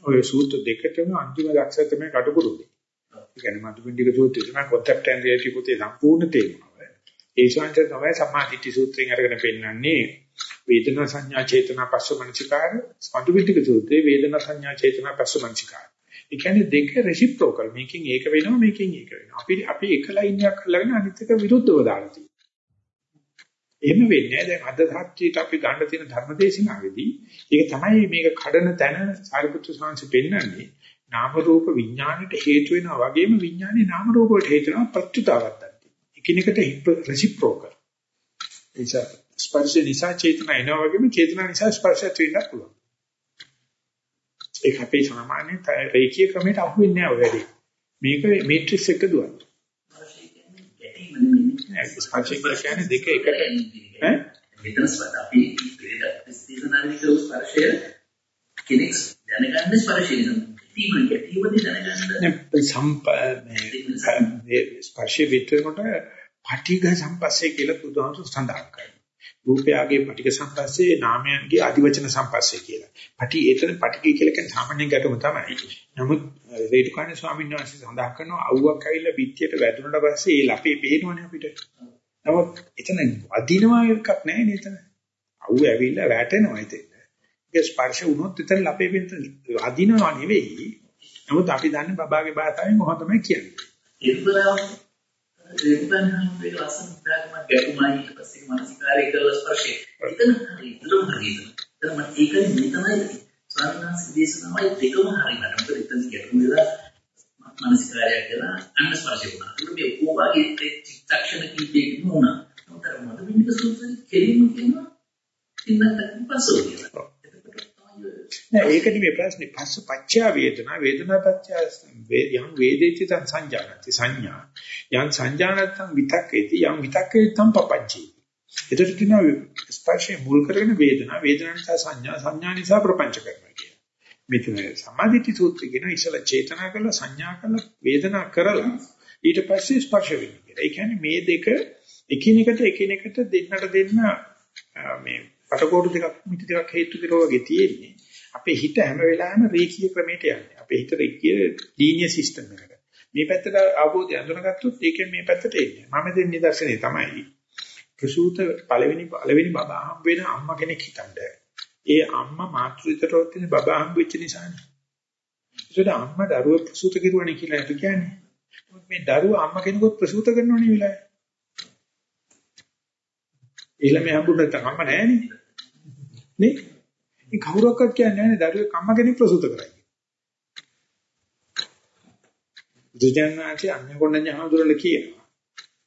ඔය සූත්‍ර දෙකටම අන්තිම දක්ෂ තමයි කටුකුරුනේ. ඒ කියන්නේ මතුපිණ්ඩික සූත්‍රය තමයි කොන්සෙප්ට් ඇන්ඩ් රියැලිටි පොතේ සම්පූර්ණ තේමාව. ඒ ශාන්ත තමයි සම්මාදිට්ඨි සූත්‍රයෙන් අරගෙන පෙන්නන්නේ වේදනා සංඥා චේතනා පස්ස මනසිකාර මතුපිණ්ඩික සූත්‍රයේ වේදනා සංඥා චේතනා පස්ස මනසිකාර. ඒ කියන්නේ දෙක රෙසිප්‍රොකල් මේකෙන් ඒක වෙනවා මේකෙන් ඒක වෙනවා. අපි අපි එක ලයින් එකක් අල්ලගෙන අනිත් එක විරුද්ධව දාලා තියෙනවා. එහෙම වෙන්නේ දැන් අද සත්‍යයට අපි ගන්න තියෙන ධර්මදේශනාවේදී ඒක තමයි මේක කඩන තැන සාරිපුත්‍ර ස්වාමීන් පෙන්නන්නේ නාම රූප විඥාණයට හේතු වෙනවා වගේම විඥානේ නාම රූප වලට හේතු වෙනවා ප්‍රත්‍යතාවක් ගන්න. එකිනෙකට රෙසිප්‍රොකල්. එනිසා ස්පර්ශ නිසා චේතනා එනවා වගේම චේතනා නිසා ස්පර්ශයත් වෙන්න පුළුවන්. ඒක අපේ සාමාන්‍ය රේඛීය ක්‍රමයට අහු වෙන්නේ නැහැ ඔය වැඩේ. මේක මේට්‍රික්ස් එක දුවන. ස්පර්ශය කියන්නේ දෙක එකට. ඈ? මෙතන අපි පිළිද ස්ථිරනාලික ස්පර්ශය කෙනෙක් දැනගන්න ස්පර්ශය නෙමෙයි ගැටීමදී දැනගන්න. සම්ප මේ ස්පර්ශය විතරකට පටිඝ සම්පස්සේ කියලා බුදුහාමුදුරු සඳහන් කරනවා. රූපයගේ පටිඝ සම්පස්සේ නාමයන්ගේ ආදිවචන සම්පස්සේ කියලා. පටි එතන පටිඝ කියලා කියන්නේ සාමාන්‍ය ගැටුම තමයි. නමුත් වේදුකාණේ ස්වාමීන් වහන්සේ සඳහන් කරනවා අවුවක් ඇවිල්ලා පිටියට වැදුනට පස්සේ ඒ ලපේ පේනවනේ අපිට. නමුත් එතන වදිනවා එකක් නැහැ නේද එතන. අවුව ඇවිල්ලා වැටෙනවා එතන. ඒක ස්පර්ශ වුණොත් එතන ලපේ වෙන වදිනවා නෙවෙයි. නමුත් අපි දන්නේ බබාගේ භාෂාවෙන් කොහොම තමයි කියන්නේ. ඒකෙන් ඒකෙන් මේ ලස්සන උදාහරණයක් ගැටුමයි ඊට පස්සේ මානසිකාරය කරලා ස්පර්ශය. එතන හරි ඉතලම හරි එතන. එතන මම ඒකයි මෙතනයි ස්වාමීනාස් දේශනාවයි දෙකම හරි මට මොකද එතන ගැටුම වෙලා මානසිකාරය කරලා අන්න ස්පර්ශය වුණා. ඒක මේ ඕවාගේ චිත්තක්ෂණ කීපයකින් වුණා. නමුත් අර මද විනික සූත්‍රයේ කෙලින්ම කියනවා ඉන්නත් පස්සෝ කියලා. නෑ ඒක නෙමෙයි ප්‍රශ්නේ පස්ස පච්චා වේදනා වේදනා පච්චා යම් වේදේති තං සංජානති සංඥා යම් සංජානත්තං විතක්කේති යම් විතක්කේතං පපංචි ඒකට කියනවා ස්පර්ශයේ මුල් කරගෙන වේදනා වේදනා නිසා සංඥා සංඥා නිසා ප්‍රපංච කරනවා කියන මෙතන සමාධිත්‍ය සූත්‍රය කියන ඉසල චේතනා කරලා සංඥා කරලා වේදනා කරලා ඊට පස්සේ ස්පර්ශ වෙනවා කියලා. ඒ කියන්නේ මේ දෙක එකිනෙකට එකිනෙකට දෙන්නට දෙන්න මේ පටකොඩු දෙකක් මිටි දෙකක් හේතු කරෝ වගේ තියෙන්නේ. අපේ හිත හැම වෙලාවෙම රේඛීය ක්‍රමයට යන්නේ. අපේ හිත රේඛීය ලීනියර් සිස්ටම් එකකට. මේ පැත්තට අවබෝධය අඳුනගත්තොත් ඒකෙන් මේ පැත්තට එන්නේ. මම දෙන්නේ නිදර්ශනේ තමයි. ප්‍රසූත පළවෙනි පළවෙනි බබා හම්බ වෙන අම්මා කෙනෙක් හිතන්න. ඒ අම්මා මාතෘිතටවත් තියෙන බබා හම්බ වෙච්ච නිසානේ. ඒකට අම්මා දරුව ප්‍රසූත කිරුවනේ කියලා හිත කියන්නේ. මේ දරුවා අම්මා කෙනෙකුත් ප්‍රසූත කරනවනේ වෙලාවේ. ඊළම හම්බුනේ නැත්නම් අම්මා නැහැනේ. නේ? මේ කවුරක්වත් කියන්නේ නැහැ දරුවෙක් අම්මා කෙනෙක් ප්‍රසූත කරයි. දුජන්නාචි අන්‍ය කොණ්ඩඤ්ඤ හඳුරල කියනවා.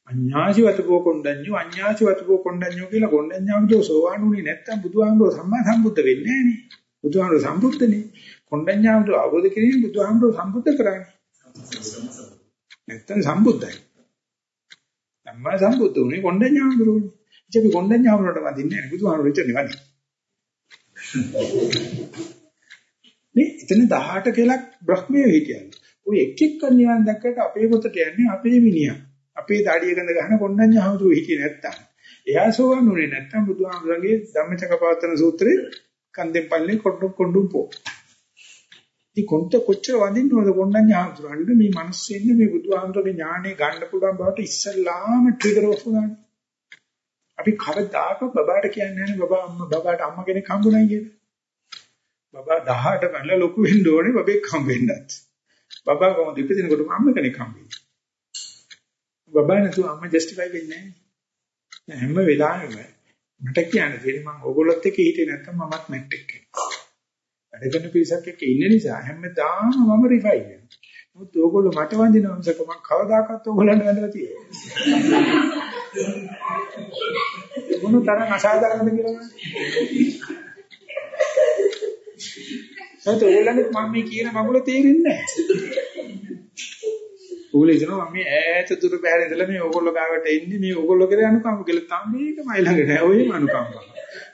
අඤ්ඤාචි වතපෝ කොණ්ඩඤ්ඤු අඤ්ඤාචි වතපෝ කොණ්ඩඤ්ඤු කියලා කොණ්ඩඤ්ඤාවදෝ සෝවානුනේ නැත්තම් බුදුහාමුදුරුවෝ සම්මා සම්බුද්ධ වෙන්නේ නැහනේ. බුදුහාමුදුරුවෝ සම්බුද්ධනේ. කොණ්ඩඤ්ඤාවදෝ අවබෝධ කිරීම බුදුහාමුදුරුවෝ සම්බුද්ධ කරන්නේ. නැත්තම් සම්බුද්ධයි. සම්මා සම්බුද්ධ උනේ කොණ්ඩඤ්ඤාවදෝනේ. ඉතින් අපි කොණ්ඩඤ්ඤාවදෝට වදින්නේ නැහැ බුදුහාමුදුරුවෝ ඉතින් වදින්නේ. නේ එතන 18 කලක් බ්‍රහ්මයේ හිටියන්නේ. ඔය එක් එක්ක නිවන් දැක්කට අපේ පොතට යන්නේ අපේ මිනිහා. අපේ දාඩිය ගඳ ගන්න කොණ්ඩඤ්ඤ හමුදුව හිටියේ නැත්තම්. එයා සෝවන් උනේ නැත්තම් බුදුහාමුදුරන්ගේ ධම්මචක්කපවත්තන සූත්‍රේ කන්දෙන් පල්ලේ කොණ්ඩු කොණ්ඩු පො. ඉතින් කොන්ට කොච්චර වඳින්න ඕනද කොණ්ඩඤ්ඤ හමුදුරන්ට මේ මිනිස්සු ඉන්නේ මේ බුදුහාමුදුරගේ ඥානෙ ගන්න පුළුවන් බවට ඉස්සල්ලාම ට්‍රිගර් ඔෆ් ගන්න. අපි කවදාක බබාට කියන්නේ නැහැ බබා අම්මා බබාට අම්මා කෙනෙක් හම්බුනායි කියලා. බබා 18 කල්ලා ලොකු වෙන්න ඕනේ බබෙක් හම්බෙන්නත්. බබා කොහොමද ඉපදිනකොට අම්ම කෙනෙක් හම්බෙන්නේ. බබා නැතුව අම්මා ජස්ටිෆයි වෙන්නේ නැහැ. හැම වෙලාවෙම මට කියන්න තියෙන්නේ මම ඕගොල්ලොත් එක්ක හිටියේ නැත්නම් මමත් මැට් එක්ක. වැඩ කරන පිරිසක් එක්ක ඉන්න නිසා හැමදාම මම රිෆයි වෙනවා. මොකද ඕගොල්ලෝ මට වඳිනවා මිසක මම කවදාකවත් ඕගොල්ලන්ට වැඳලා තියෙන්නේ. මොන තරම් අසාධාරණද කියලා නේද? ඒත් ඕගොල්ලන්ට මම මේ කියන මගුල තේරෙන්නේ නැහැ. ඕගොල්ලෝ හිතනවා මම මේ ඈත දුර බැහැර ඉඳලා මේ ඕගොල්ලෝ ගාවට එන්නේ මේ ඕගොල්ලෝ කියලා අනුකම්ප කියලා තාම මේක මයි ළඟ නෑ ඔයම අනුකම්ප.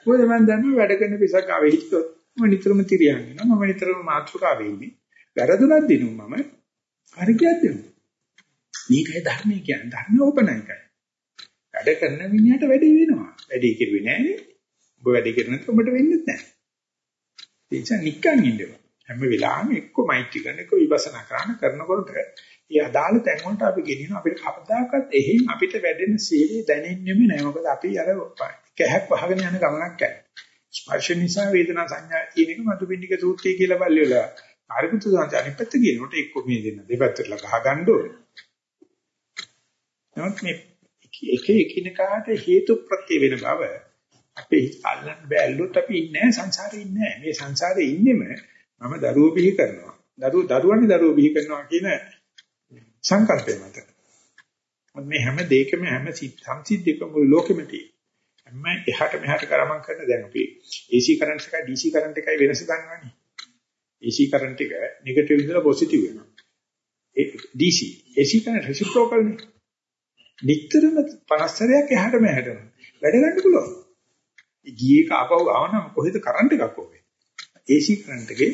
මොකද මම දන්නවා වැඩ කරන පිසක් ආවේ හිටියොත් මම නිතරම තිරියන් වෙනවා මම නිතරම මාතෘකාවේ ඉන්නේ. වැරදුනක් දිනු මම හරි කියද්දී. මේකයි ධර්මය කියන්නේ ධර්ම ඕපනයිකයි. වැඩ කරන මිනිහට වැඩි වෙනවා. වැඩි කෙරුවේ නෑනේ. ඔබ වැඩි කරන නැත්නම් ඔබට වෙන්නේ නැහැ. ඒ නිසා නිකන් ඉන්නවා. හැම වෙලාවෙම එක්ක මෛත්‍රී කරන එක්ක විපස්සනා කරන කරනකොට ඒ අදාළ තැන් වලට අපි ගෙනියන අපිට කවදාකවත් එහෙන් අපිට වැඩෙන සීලය දැනෙන්නෙම නෑ. මොකද අපි අර කැහක් වහගෙන යන ගමනක් යනවා. ස්පර්ශ නිසා වේදනා සංඥා කියන එක මතුපිණ්ඩික සූත්‍රය කියලා බලලිවලා ආරිපුත්තු සාන්ත අනිත් පැත්ත කියනකොට එක්ක මේ දෙන්න දෙපැත්තට ගහ ගන්න ඕනේ. නමුත් මේ එක එකිනෙකාට හේතු ප්‍රත්‍ය වෙන බව අපේ අල්ලන්න බෑ. ඇල්ලුත් අපි ඉන්නේ සංසාරේ ඉන්නේ මේ සංසාරේ ඉන්නෙම මම දරුවෝ බිහි කරනවා. දරුවෝ දරුවන්ගේ දරුවෝ බිහි කරනවා කියන සංකල්පය මත. මේ හැම දෙයකම හැම සංසිද්ධියකම මුළු ලෝකෙම තියෙන. හැම එහාට මෙහාට කරමන් කරන දැන් අපි AC කරන්ට් එකයි DC කරන්ට් එකයි වෙනස දන්නවනේ. AC කරන්ට් එක නෙගටිව් ඉඳලා පොසිටිව් වෙනවා. ඒ DC AC කරන්ට් රෙසිප්‍රොකල් නේ. නිතරම 50 සැරයක් එහාට මෙහාට වැඩ ගන්න පුළුවන්. ගියේ කාපව ආවනම් කොහෙද කරන්ට් එකක් ඕනේ AC කරන්ට් එකේ.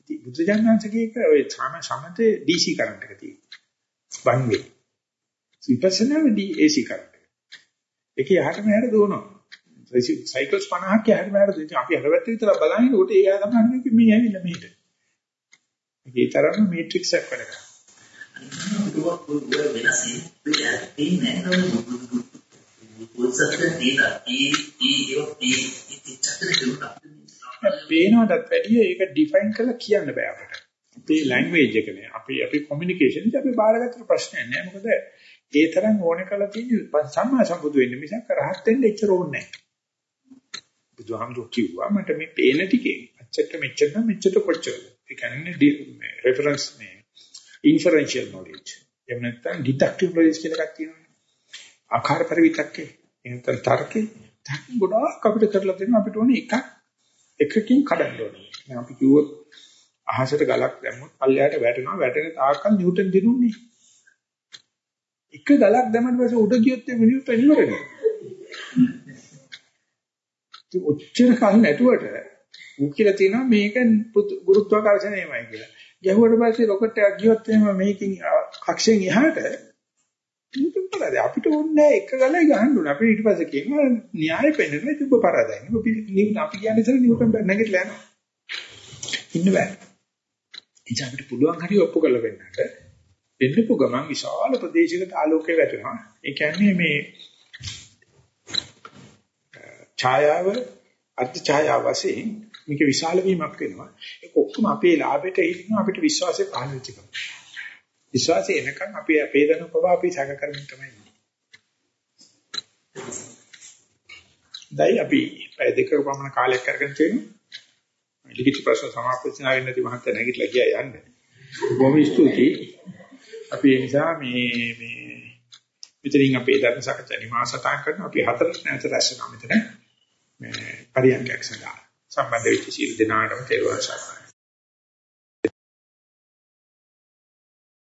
ඉතින් බුදුජානනාංශකේක ඔය සම සමතේ DC කරන්ට් එක තියෙනවා. One way. විපස්සනාවේදී AC කරන්ට් එක. ඒක යහට මෙහාට දුවනවා. සයිකල්ස් 50ක් යහට මෙහාට දුවනවා අපි හරවැත්ත විතර බලන්නේ උට ඒ ආ තමයි මේ ඇවිල්ලා මෙහෙට ඒ තරම්ම මේට්‍රික්ස් එකක් වැඩ කරනවා නැහැ පේනවටත් වැඩිය ඒක ඩිෆයින් කරලා කියන්න බෑ අපිට. අපේ ලැන්ග්වේජ් එක නේ. අපි අපි කොමියුනිකේෂන් ඉතින් අපි බාරගත්තට ප්‍රශ්නයක් නෑ. මොකද ඒ තරම් ඕනේ කරලා තියෙන සම්මා සම්බුදු වෙන්න මිසක් රහත් වෙන්න එච්චර ඕනේ නෑ. බුදුහාමුදුරු කිව්වා මට මේ පේන ටිකේ අච්චට මෙච්චර මෙච්චර කොච්චරද? ඒ කියන්නේ රෙෆරන්ස් නේ. Inferential knowledge. එහෙම නැත්නම් ඩිඩක්ටිව් නොලෙජ් කියලා එකක් තියෙනවා. ආකාර පරිවිතක්කේ එහෙනම් තර්කේ තර්ක ගොඩාක් අපිට කරලා දෙනවා අපිට ඕනේ එකක් එකකින් කඩන්න ඕනේ. දැන් අපි කිව්වොත් අහසට ගලක් දැම්මොත් පල්ලයට වැටෙනවා වැටෙන තාක්කල් නිව්ටන් දිනුන්නේ. එක ගලක් දැම්මම පස්සේ උඩ ගියොත් ඒ නිව්ටන් ඉවරනේ. ඒ ඔච්චර කල් නැතුවට ඌ කියලා තියෙනවා මේක ගුරුත්වාකර්ෂණයමයි කියලා. ගැහුවට පස්සේ රොකට් එකක් ගියොත් එහෙම මේකෙන් කක්ෂයෙන් එහාට නිව්ටන් පරාදයි අපිට ඕනේ එක ගලයි ගහන්න ඕනේ. අපි ඊට පස්සේ කියනවා න්‍යාය පෙන්නනවා තිබ්බ පරාදයි. අපි නිව්ටන් අපි කියන්නේ ඉතින් නිව්ටන් නැගිටලා යනවා. ඉන්න බෑ. ඉතින් අපිට පුළුවන් හරි ඔප්පු කරලා වෙන්නට. දෙන්නපු ගමන් විශාල ප්‍රදේශයකට ආලෝකය වැටෙනවා. ඒ කියන්නේ මේ ඡායාව අර්ධ ඡායාව වශයෙන් මේක විශාල වීමක් වෙනවා ඒක ඔක්කොම අපේ ලාභයට හිටිනවා අපිට විශ්වාසය පහළ වෙච්ච එක විශ්වාසය එනකන් අපි අපේ දැනුම පවා අපි සැක කරමින් තමයි ඉන්නේ. දැයි අපි පැය දෙකක පමණ කාලයක් අරගෙන තියෙනවා. ලිඛිත ප්‍රශ්න සමාප්ත වෙන නැති මහත්තයා නැගිටලා ගියා යන්නේ. බොහොම ස්තුතියි. අපි ඒ නිසා මේ මේ මෙතනින් අපේ ධර්ම සාකච්ඡා නිමාසටාන් කරන අපි හතරට නැවත රැස් වෙනවා මෙතන. මේ පරියන්කයක් සඳහා සම්බන්ධ වෙච්ච සීල දෙනාටම තේරුවන් සරණයි.